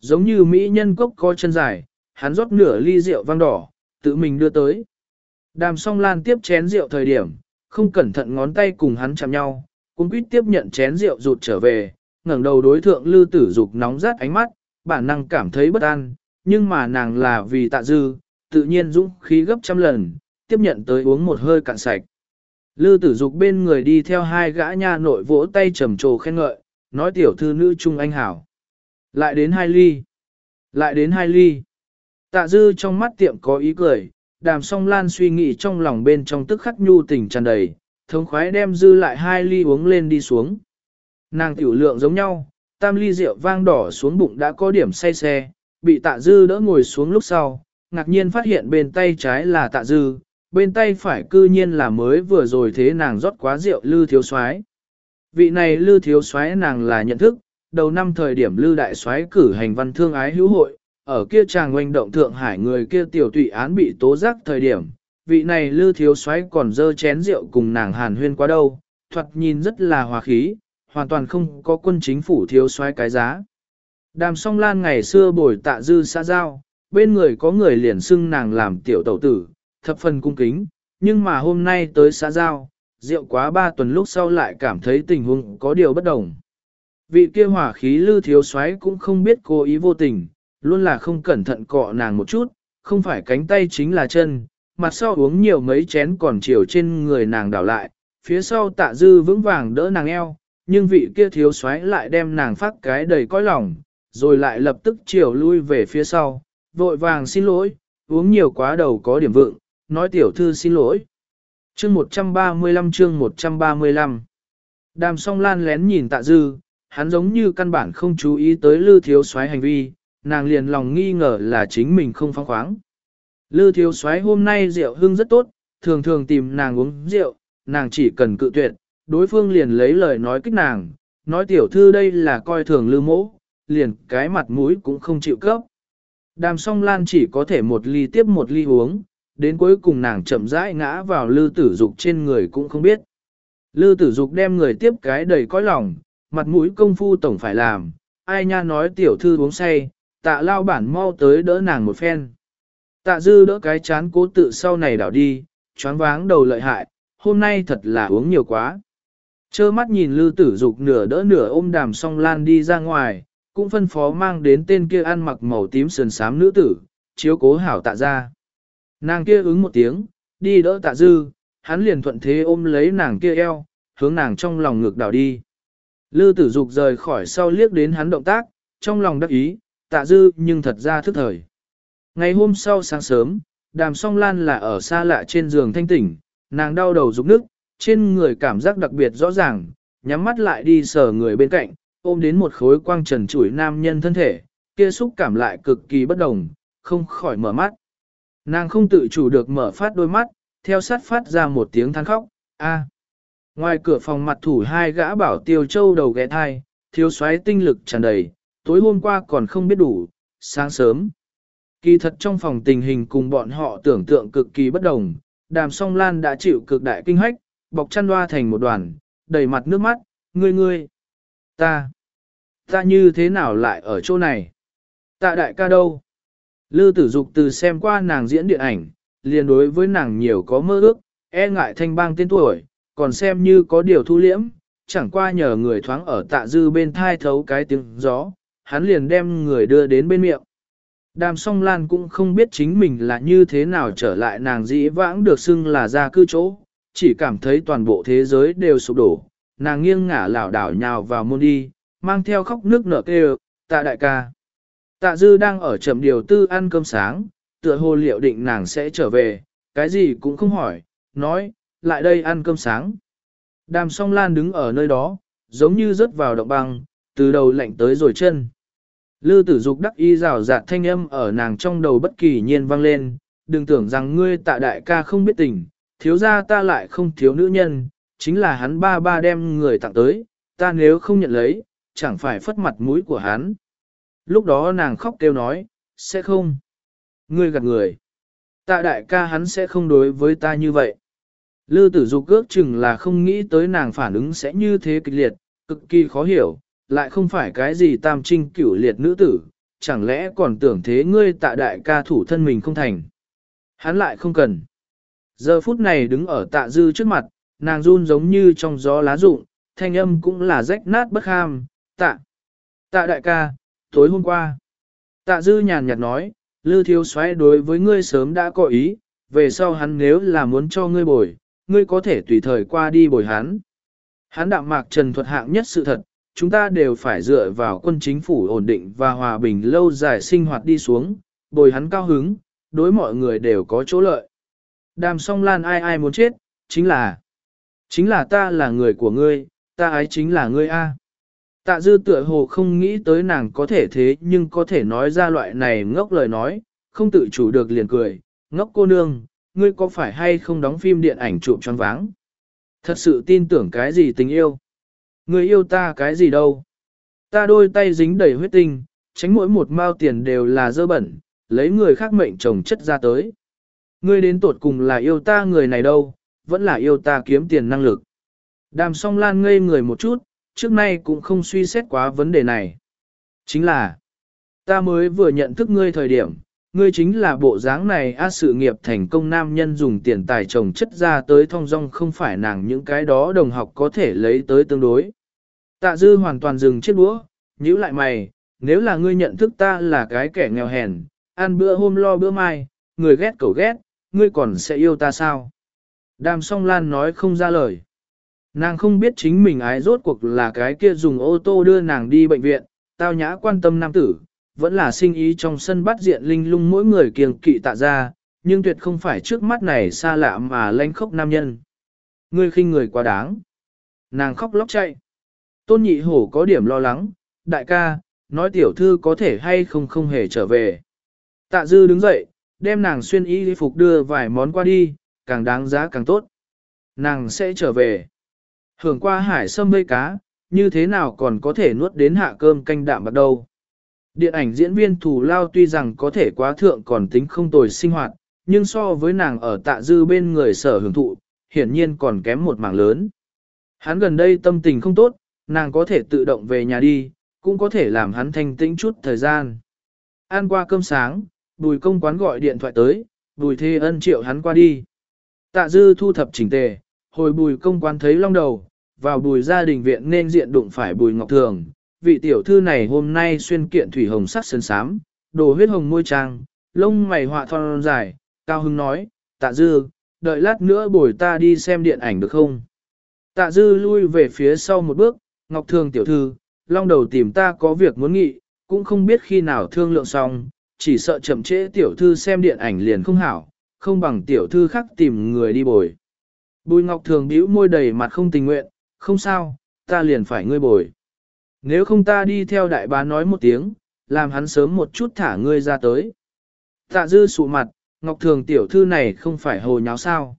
Giống như mỹ nhân cốc có chân dài, hắn rót nửa ly rượu vang đỏ, tự mình đưa tới. Đàm song lan tiếp chén rượu thời điểm, không cẩn thận ngón tay cùng hắn chạm nhau, cũng quýt tiếp nhận chén rượu rụt trở về, ngẩng đầu đối thượng lư tử dục nóng rát ánh mắt, bản năng cảm thấy bất an, nhưng mà nàng là vì tạ dư, tự nhiên dũng khí gấp trăm lần, tiếp nhận tới uống một hơi cạn sạch. Lư tử dục bên người đi theo hai gã nha nội vỗ tay trầm trồ khen ngợi, nói tiểu thư nữ trung anh hảo. Lại đến hai ly. Lại đến hai ly. Tạ dư trong mắt tiệm có ý cười, đàm song lan suy nghĩ trong lòng bên trong tức khắc nhu tình tràn đầy, thống khoái đem dư lại hai ly uống lên đi xuống. Nàng tiểu lượng giống nhau, tam ly rượu vang đỏ xuống bụng đã có điểm say xe, bị tạ dư đỡ ngồi xuống lúc sau, ngạc nhiên phát hiện bên tay trái là tạ dư, bên tay phải cư nhiên là mới vừa rồi thế nàng rót quá rượu lư thiếu soái. Vị này lư thiếu soái nàng là nhận thức, đầu năm thời điểm lư đại soái cử hành văn thương ái hữu hội, ở kia chàng oanh động Thượng Hải người kia tiểu tụy án bị tố giác thời điểm, vị này lư thiếu soái còn dơ chén rượu cùng nàng hàn huyên quá đâu, thoạt nhìn rất là hòa khí, hoàn toàn không có quân chính phủ thiếu soái cái giá. Đàm song lan ngày xưa bồi tạ dư xã giao, bên người có người liền xưng nàng làm tiểu tẩu tử, thập phần cung kính, nhưng mà hôm nay tới xã giao, rượu quá ba tuần lúc sau lại cảm thấy tình huống có điều bất đồng. Vị kia hỏa khí lư thiếu soái cũng không biết cố ý vô tình, luôn là không cẩn thận cọ nàng một chút, không phải cánh tay chính là chân, mặt sau uống nhiều mấy chén còn chiều trên người nàng đảo lại, phía sau tạ dư vững vàng đỡ nàng eo, nhưng vị kia thiếu soái lại đem nàng phát cái đầy cõi lòng, rồi lại lập tức chiều lui về phía sau, vội vàng xin lỗi, uống nhiều quá đầu có điểm vượng, nói tiểu thư xin lỗi. Chương 135 chương 135 Đàm song lan lén nhìn tạ dư, hắn giống như căn bản không chú ý tới lư thiếu soái hành vi, nàng liền lòng nghi ngờ là chính mình không phong khoáng. Lư thiếu soái hôm nay rượu hưng rất tốt, thường thường tìm nàng uống rượu, nàng chỉ cần cự tuyệt, đối phương liền lấy lời nói kích nàng, nói tiểu thư đây là coi thường lư mỗ, liền cái mặt mũi cũng không chịu cấp. Đàm song lan chỉ có thể một ly tiếp một ly uống, đến cuối cùng nàng chậm rãi ngã vào lư tử dục trên người cũng không biết. Lư tử dục đem người tiếp cái đầy cõi lòng, mặt mũi công phu tổng phải làm, ai nha nói tiểu thư uống say, tạ lao bản mau tới đỡ nàng một phen. Tạ dư đỡ cái chán cố tự sau này đảo đi, choáng váng đầu lợi hại, hôm nay thật là uống nhiều quá. Chơ mắt nhìn lư tử dục nửa đỡ nửa ôm đàm song lan đi ra ngoài, cũng phân phó mang đến tên kia ăn mặc màu tím sườn xám nữ tử, chiếu cố hảo tạ ra. Nàng kia ứng một tiếng, đi đỡ tạ dư, hắn liền thuận thế ôm lấy nàng kia eo, hướng nàng trong lòng ngược đảo đi. Lư tử dục rời khỏi sau liếc đến hắn động tác, trong lòng đắc ý, tạ dư nhưng thật ra thức thời. Ngày hôm sau sáng sớm, đàm song lan là ở xa lạ trên giường thanh tỉnh, nàng đau đầu rụng nước, trên người cảm giác đặc biệt rõ ràng, nhắm mắt lại đi sờ người bên cạnh, ôm đến một khối quang trần chuỗi nam nhân thân thể, kia xúc cảm lại cực kỳ bất đồng, không khỏi mở mắt. Nàng không tự chủ được mở phát đôi mắt, theo sát phát ra một tiếng than khóc, a. Ngoài cửa phòng mặt thủ hai gã bảo tiêu châu đầu ghé thai, thiếu soái tinh lực tràn đầy, tối hôm qua còn không biết đủ, sáng sớm. Kỳ thật trong phòng tình hình cùng bọn họ tưởng tượng cực kỳ bất đồng, đàm song lan đã chịu cực đại kinh hách, bọc chăn loa thành một đoàn, đầy mặt nước mắt, ngươi ngươi, ta, ta như thế nào lại ở chỗ này? Tạ đại ca đâu? Lư tử dục từ xem qua nàng diễn điện ảnh, liền đối với nàng nhiều có mơ ước, e ngại thanh bang tên tuổi, còn xem như có điều thu liễm, chẳng qua nhờ người thoáng ở tạ dư bên thai thấu cái tiếng gió, hắn liền đem người đưa đến bên miệng. Đàm song lan cũng không biết chính mình là như thế nào trở lại nàng dĩ vãng được xưng là ra cư chỗ, chỉ cảm thấy toàn bộ thế giới đều sụp đổ, nàng nghiêng ngả lảo đảo nhào vào môn đi, mang theo khóc nước nở kêu, tạ đại ca. Tạ dư đang ở chậm điều tư ăn cơm sáng, tựa hồ liệu định nàng sẽ trở về, cái gì cũng không hỏi, nói, lại đây ăn cơm sáng. Đàm song lan đứng ở nơi đó, giống như rớt vào động băng, từ đầu lạnh tới rồi chân. Lư tử dục đắc y rào rạt thanh âm ở nàng trong đầu bất kỳ nhiên vang lên, đừng tưởng rằng ngươi tạ đại ca không biết tình, thiếu ra ta lại không thiếu nữ nhân, chính là hắn ba ba đem người tặng tới, ta nếu không nhận lấy, chẳng phải phất mặt mũi của hắn. Lúc đó nàng khóc kêu nói, sẽ không. Ngươi gạt người. Tạ đại ca hắn sẽ không đối với ta như vậy. Lư tử dục ước chừng là không nghĩ tới nàng phản ứng sẽ như thế kịch liệt, cực kỳ khó hiểu, lại không phải cái gì tam trinh cửu liệt nữ tử, chẳng lẽ còn tưởng thế ngươi tạ đại ca thủ thân mình không thành. Hắn lại không cần. Giờ phút này đứng ở tạ dư trước mặt, nàng run giống như trong gió lá rụng, thanh âm cũng là rách nát bất ham, tạ. Tạ đại ca, tối hôm qua. Tạ dư nhàn nhạt nói, lư thiếu xoáy đối với ngươi sớm đã có ý, về sau hắn nếu là muốn cho ngươi bồi, ngươi có thể tùy thời qua đi bồi hắn. Hắn đạm mạc trần thuật hạng nhất sự thật, chúng ta đều phải dựa vào quân chính phủ ổn định và hòa bình lâu dài sinh hoạt đi xuống, bồi hắn cao hứng, đối mọi người đều có chỗ lợi. Đàm song lan ai ai muốn chết, chính là, chính là ta là người của ngươi, ta ái chính là ngươi A. Tạ dư tựa hồ không nghĩ tới nàng có thể thế nhưng có thể nói ra loại này ngốc lời nói, không tự chủ được liền cười, ngốc cô nương, ngươi có phải hay không đóng phim điện ảnh trộm choáng váng? Thật sự tin tưởng cái gì tình yêu? Người yêu ta cái gì đâu? Ta đôi tay dính đầy huyết tinh, tránh mỗi một mao tiền đều là dơ bẩn, lấy người khác mệnh chồng chất ra tới. Ngươi đến tột cùng là yêu ta người này đâu, vẫn là yêu ta kiếm tiền năng lực. Đàm song lan ngây người một chút, trước nay cũng không suy xét quá vấn đề này. Chính là, ta mới vừa nhận thức ngươi thời điểm, ngươi chính là bộ dáng này a sự nghiệp thành công nam nhân dùng tiền tài chồng chất ra tới thong dong không phải nàng những cái đó đồng học có thể lấy tới tương đối. Tạ dư hoàn toàn dừng chiếc đũa, nhíu lại mày, nếu là ngươi nhận thức ta là cái kẻ nghèo hèn, ăn bữa hôm lo bữa mai, người ghét cẩu ghét, ngươi còn sẽ yêu ta sao? Đàm song lan nói không ra lời. Nàng không biết chính mình ái rốt cuộc là cái kia dùng ô tô đưa nàng đi bệnh viện, tao nhã quan tâm nam tử, vẫn là sinh ý trong sân bắt diện linh lung mỗi người kiêng kỵ tạ ra, nhưng tuyệt không phải trước mắt này xa lạ mà lãnh khốc nam nhân. Ngươi khinh người quá đáng. Nàng khóc lóc chạy. Tôn nhị hổ có điểm lo lắng, đại ca, nói tiểu thư có thể hay không không hề trở về. Tạ dư đứng dậy, đem nàng xuyên y phục đưa vài món qua đi, càng đáng giá càng tốt. Nàng sẽ trở về. Hưởng qua hải sâm vây cá, như thế nào còn có thể nuốt đến hạ cơm canh đạm bắt đầu Điện ảnh diễn viên thù lao tuy rằng có thể quá thượng còn tính không tồi sinh hoạt, nhưng so với nàng ở tạ dư bên người sở hưởng thụ, hiển nhiên còn kém một mảng lớn. Hắn gần đây tâm tình không tốt, nàng có thể tự động về nhà đi, cũng có thể làm hắn thanh tĩnh chút thời gian. Ăn qua cơm sáng, bùi công quán gọi điện thoại tới, bùi thê ân triệu hắn qua đi. Tạ dư thu thập chỉnh tề, hồi bùi công quán thấy long đầu, vào bùi gia đình viện nên diện đụng phải bùi ngọc thường. Vị tiểu thư này hôm nay xuyên kiện thủy hồng sắc sơn sám, đồ huyết hồng môi trang, lông mày họa thon dài, cao hưng nói, tạ dư, đợi lát nữa bồi ta đi xem điện ảnh được không? Tạ dư lui về phía sau một bước, ngọc thường tiểu thư, long đầu tìm ta có việc muốn nghị, cũng không biết khi nào thương lượng xong, chỉ sợ chậm trễ tiểu thư xem điện ảnh liền không hảo, không bằng tiểu thư khác tìm người đi bồi. Bùi Ngọc Thường bĩu môi đầy mặt không tình nguyện, không sao, ta liền phải ngươi bồi. Nếu không ta đi theo đại bá nói một tiếng, làm hắn sớm một chút thả ngươi ra tới. Tạ dư sụ mặt, Ngọc Thường tiểu thư này không phải hồ nháo sao.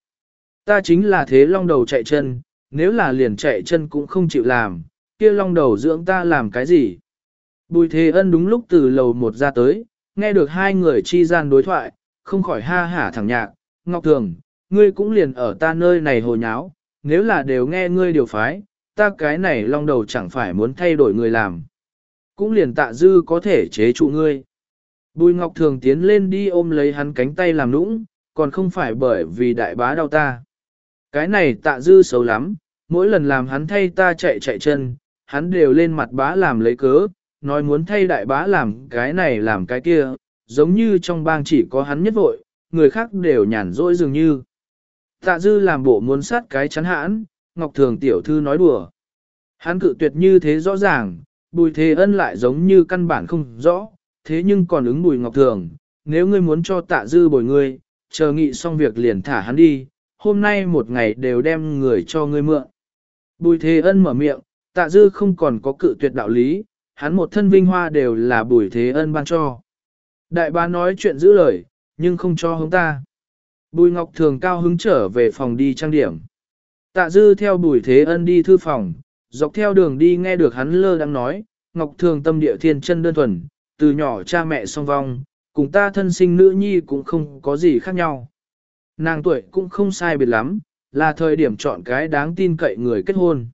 Ta chính là thế long đầu chạy chân, nếu là liền chạy chân cũng không chịu làm, kia long đầu dưỡng ta làm cái gì. Bùi thế ân đúng lúc từ lầu một ra tới, nghe được hai người chi gian đối thoại, không khỏi ha hả thẳng nhạc, Ngọc Thường, ngươi cũng liền ở ta nơi này hồ nháo, nếu là đều nghe ngươi điều phái, ta cái này long đầu chẳng phải muốn thay đổi người làm. Cũng liền tạ dư có thể chế trụ ngươi. Bùi Ngọc Thường tiến lên đi ôm lấy hắn cánh tay làm nũng, còn không phải bởi vì đại bá đau ta. Cái này tạ dư xấu lắm, mỗi lần làm hắn thay ta chạy chạy chân, hắn đều lên mặt bá làm lấy cớ, nói muốn thay đại bá làm cái này làm cái kia, giống như trong bang chỉ có hắn nhất vội, người khác đều nhàn rỗi dường như. Tạ dư làm bộ muốn sát cái chắn hãn, Ngọc Thường tiểu thư nói đùa. Hắn cự tuyệt như thế rõ ràng, bùi thế ân lại giống như căn bản không rõ, thế nhưng còn ứng bùi Ngọc Thường, nếu ngươi muốn cho tạ dư bồi ngươi, chờ nghị xong việc liền thả hắn đi, hôm nay một ngày đều đem người cho ngươi mượn. Bùi thế ân mở miệng, tạ dư không còn có cự tuyệt đạo lý, hắn một thân vinh hoa đều là bùi thế ân ban cho. Đại bá nói chuyện giữ lời, nhưng không cho hứng ta. Bùi Ngọc Thường cao hứng trở về phòng đi trang điểm. Tạ dư theo bùi thế ân đi thư phòng, dọc theo đường đi nghe được hắn lơ đang nói, Ngọc Thường tâm địa thiên chân đơn thuần, từ nhỏ cha mẹ song vong, cùng ta thân sinh nữ nhi cũng không có gì khác nhau. Nàng tuổi cũng không sai biệt lắm, là thời điểm chọn cái đáng tin cậy người kết hôn.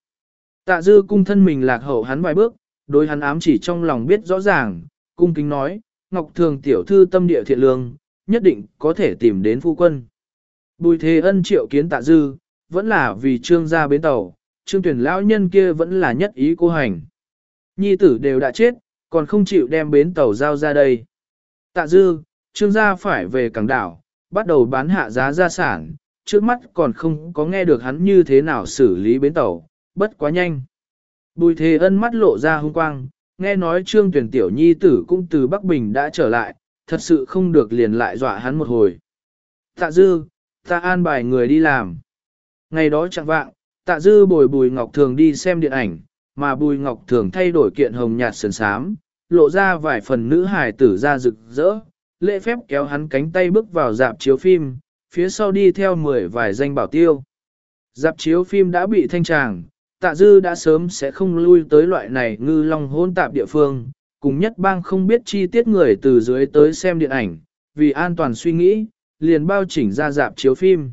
Tạ dư cung thân mình lạc hậu hắn vài bước, đối hắn ám chỉ trong lòng biết rõ ràng, cung kính nói, Ngọc Thường tiểu thư tâm địa thiện lương, nhất định có thể tìm đến phu quân. Bùi thế ân triệu kiến tạ dư, vẫn là vì trương gia bến tàu, trương tuyển lão nhân kia vẫn là nhất ý cô hành. Nhi tử đều đã chết, còn không chịu đem bến tàu giao ra đây. Tạ dư, trương gia phải về cảng đảo, bắt đầu bán hạ giá gia sản, trước mắt còn không có nghe được hắn như thế nào xử lý bến tàu, bất quá nhanh. Bùi thế ân mắt lộ ra hung quang, nghe nói trương tuyển tiểu nhi tử cũng từ Bắc Bình đã trở lại, thật sự không được liền lại dọa hắn một hồi. Tạ dư, ta an bài người đi làm. Ngày đó chẳng vạng, tạ dư bồi bùi ngọc thường đi xem điện ảnh, mà bùi ngọc thường thay đổi kiện hồng nhạt sườn sám, lộ ra vài phần nữ hài tử ra rực rỡ, lễ phép kéo hắn cánh tay bước vào dạp chiếu phim, phía sau đi theo mười vài danh bảo tiêu. Dạp chiếu phim đã bị thanh tràng, tạ dư đã sớm sẽ không lui tới loại này ngư long hôn tạp địa phương, cùng nhất bang không biết chi tiết người từ dưới tới xem điện ảnh, vì an toàn suy nghĩ, liền bao chỉnh ra dạp chiếu phim.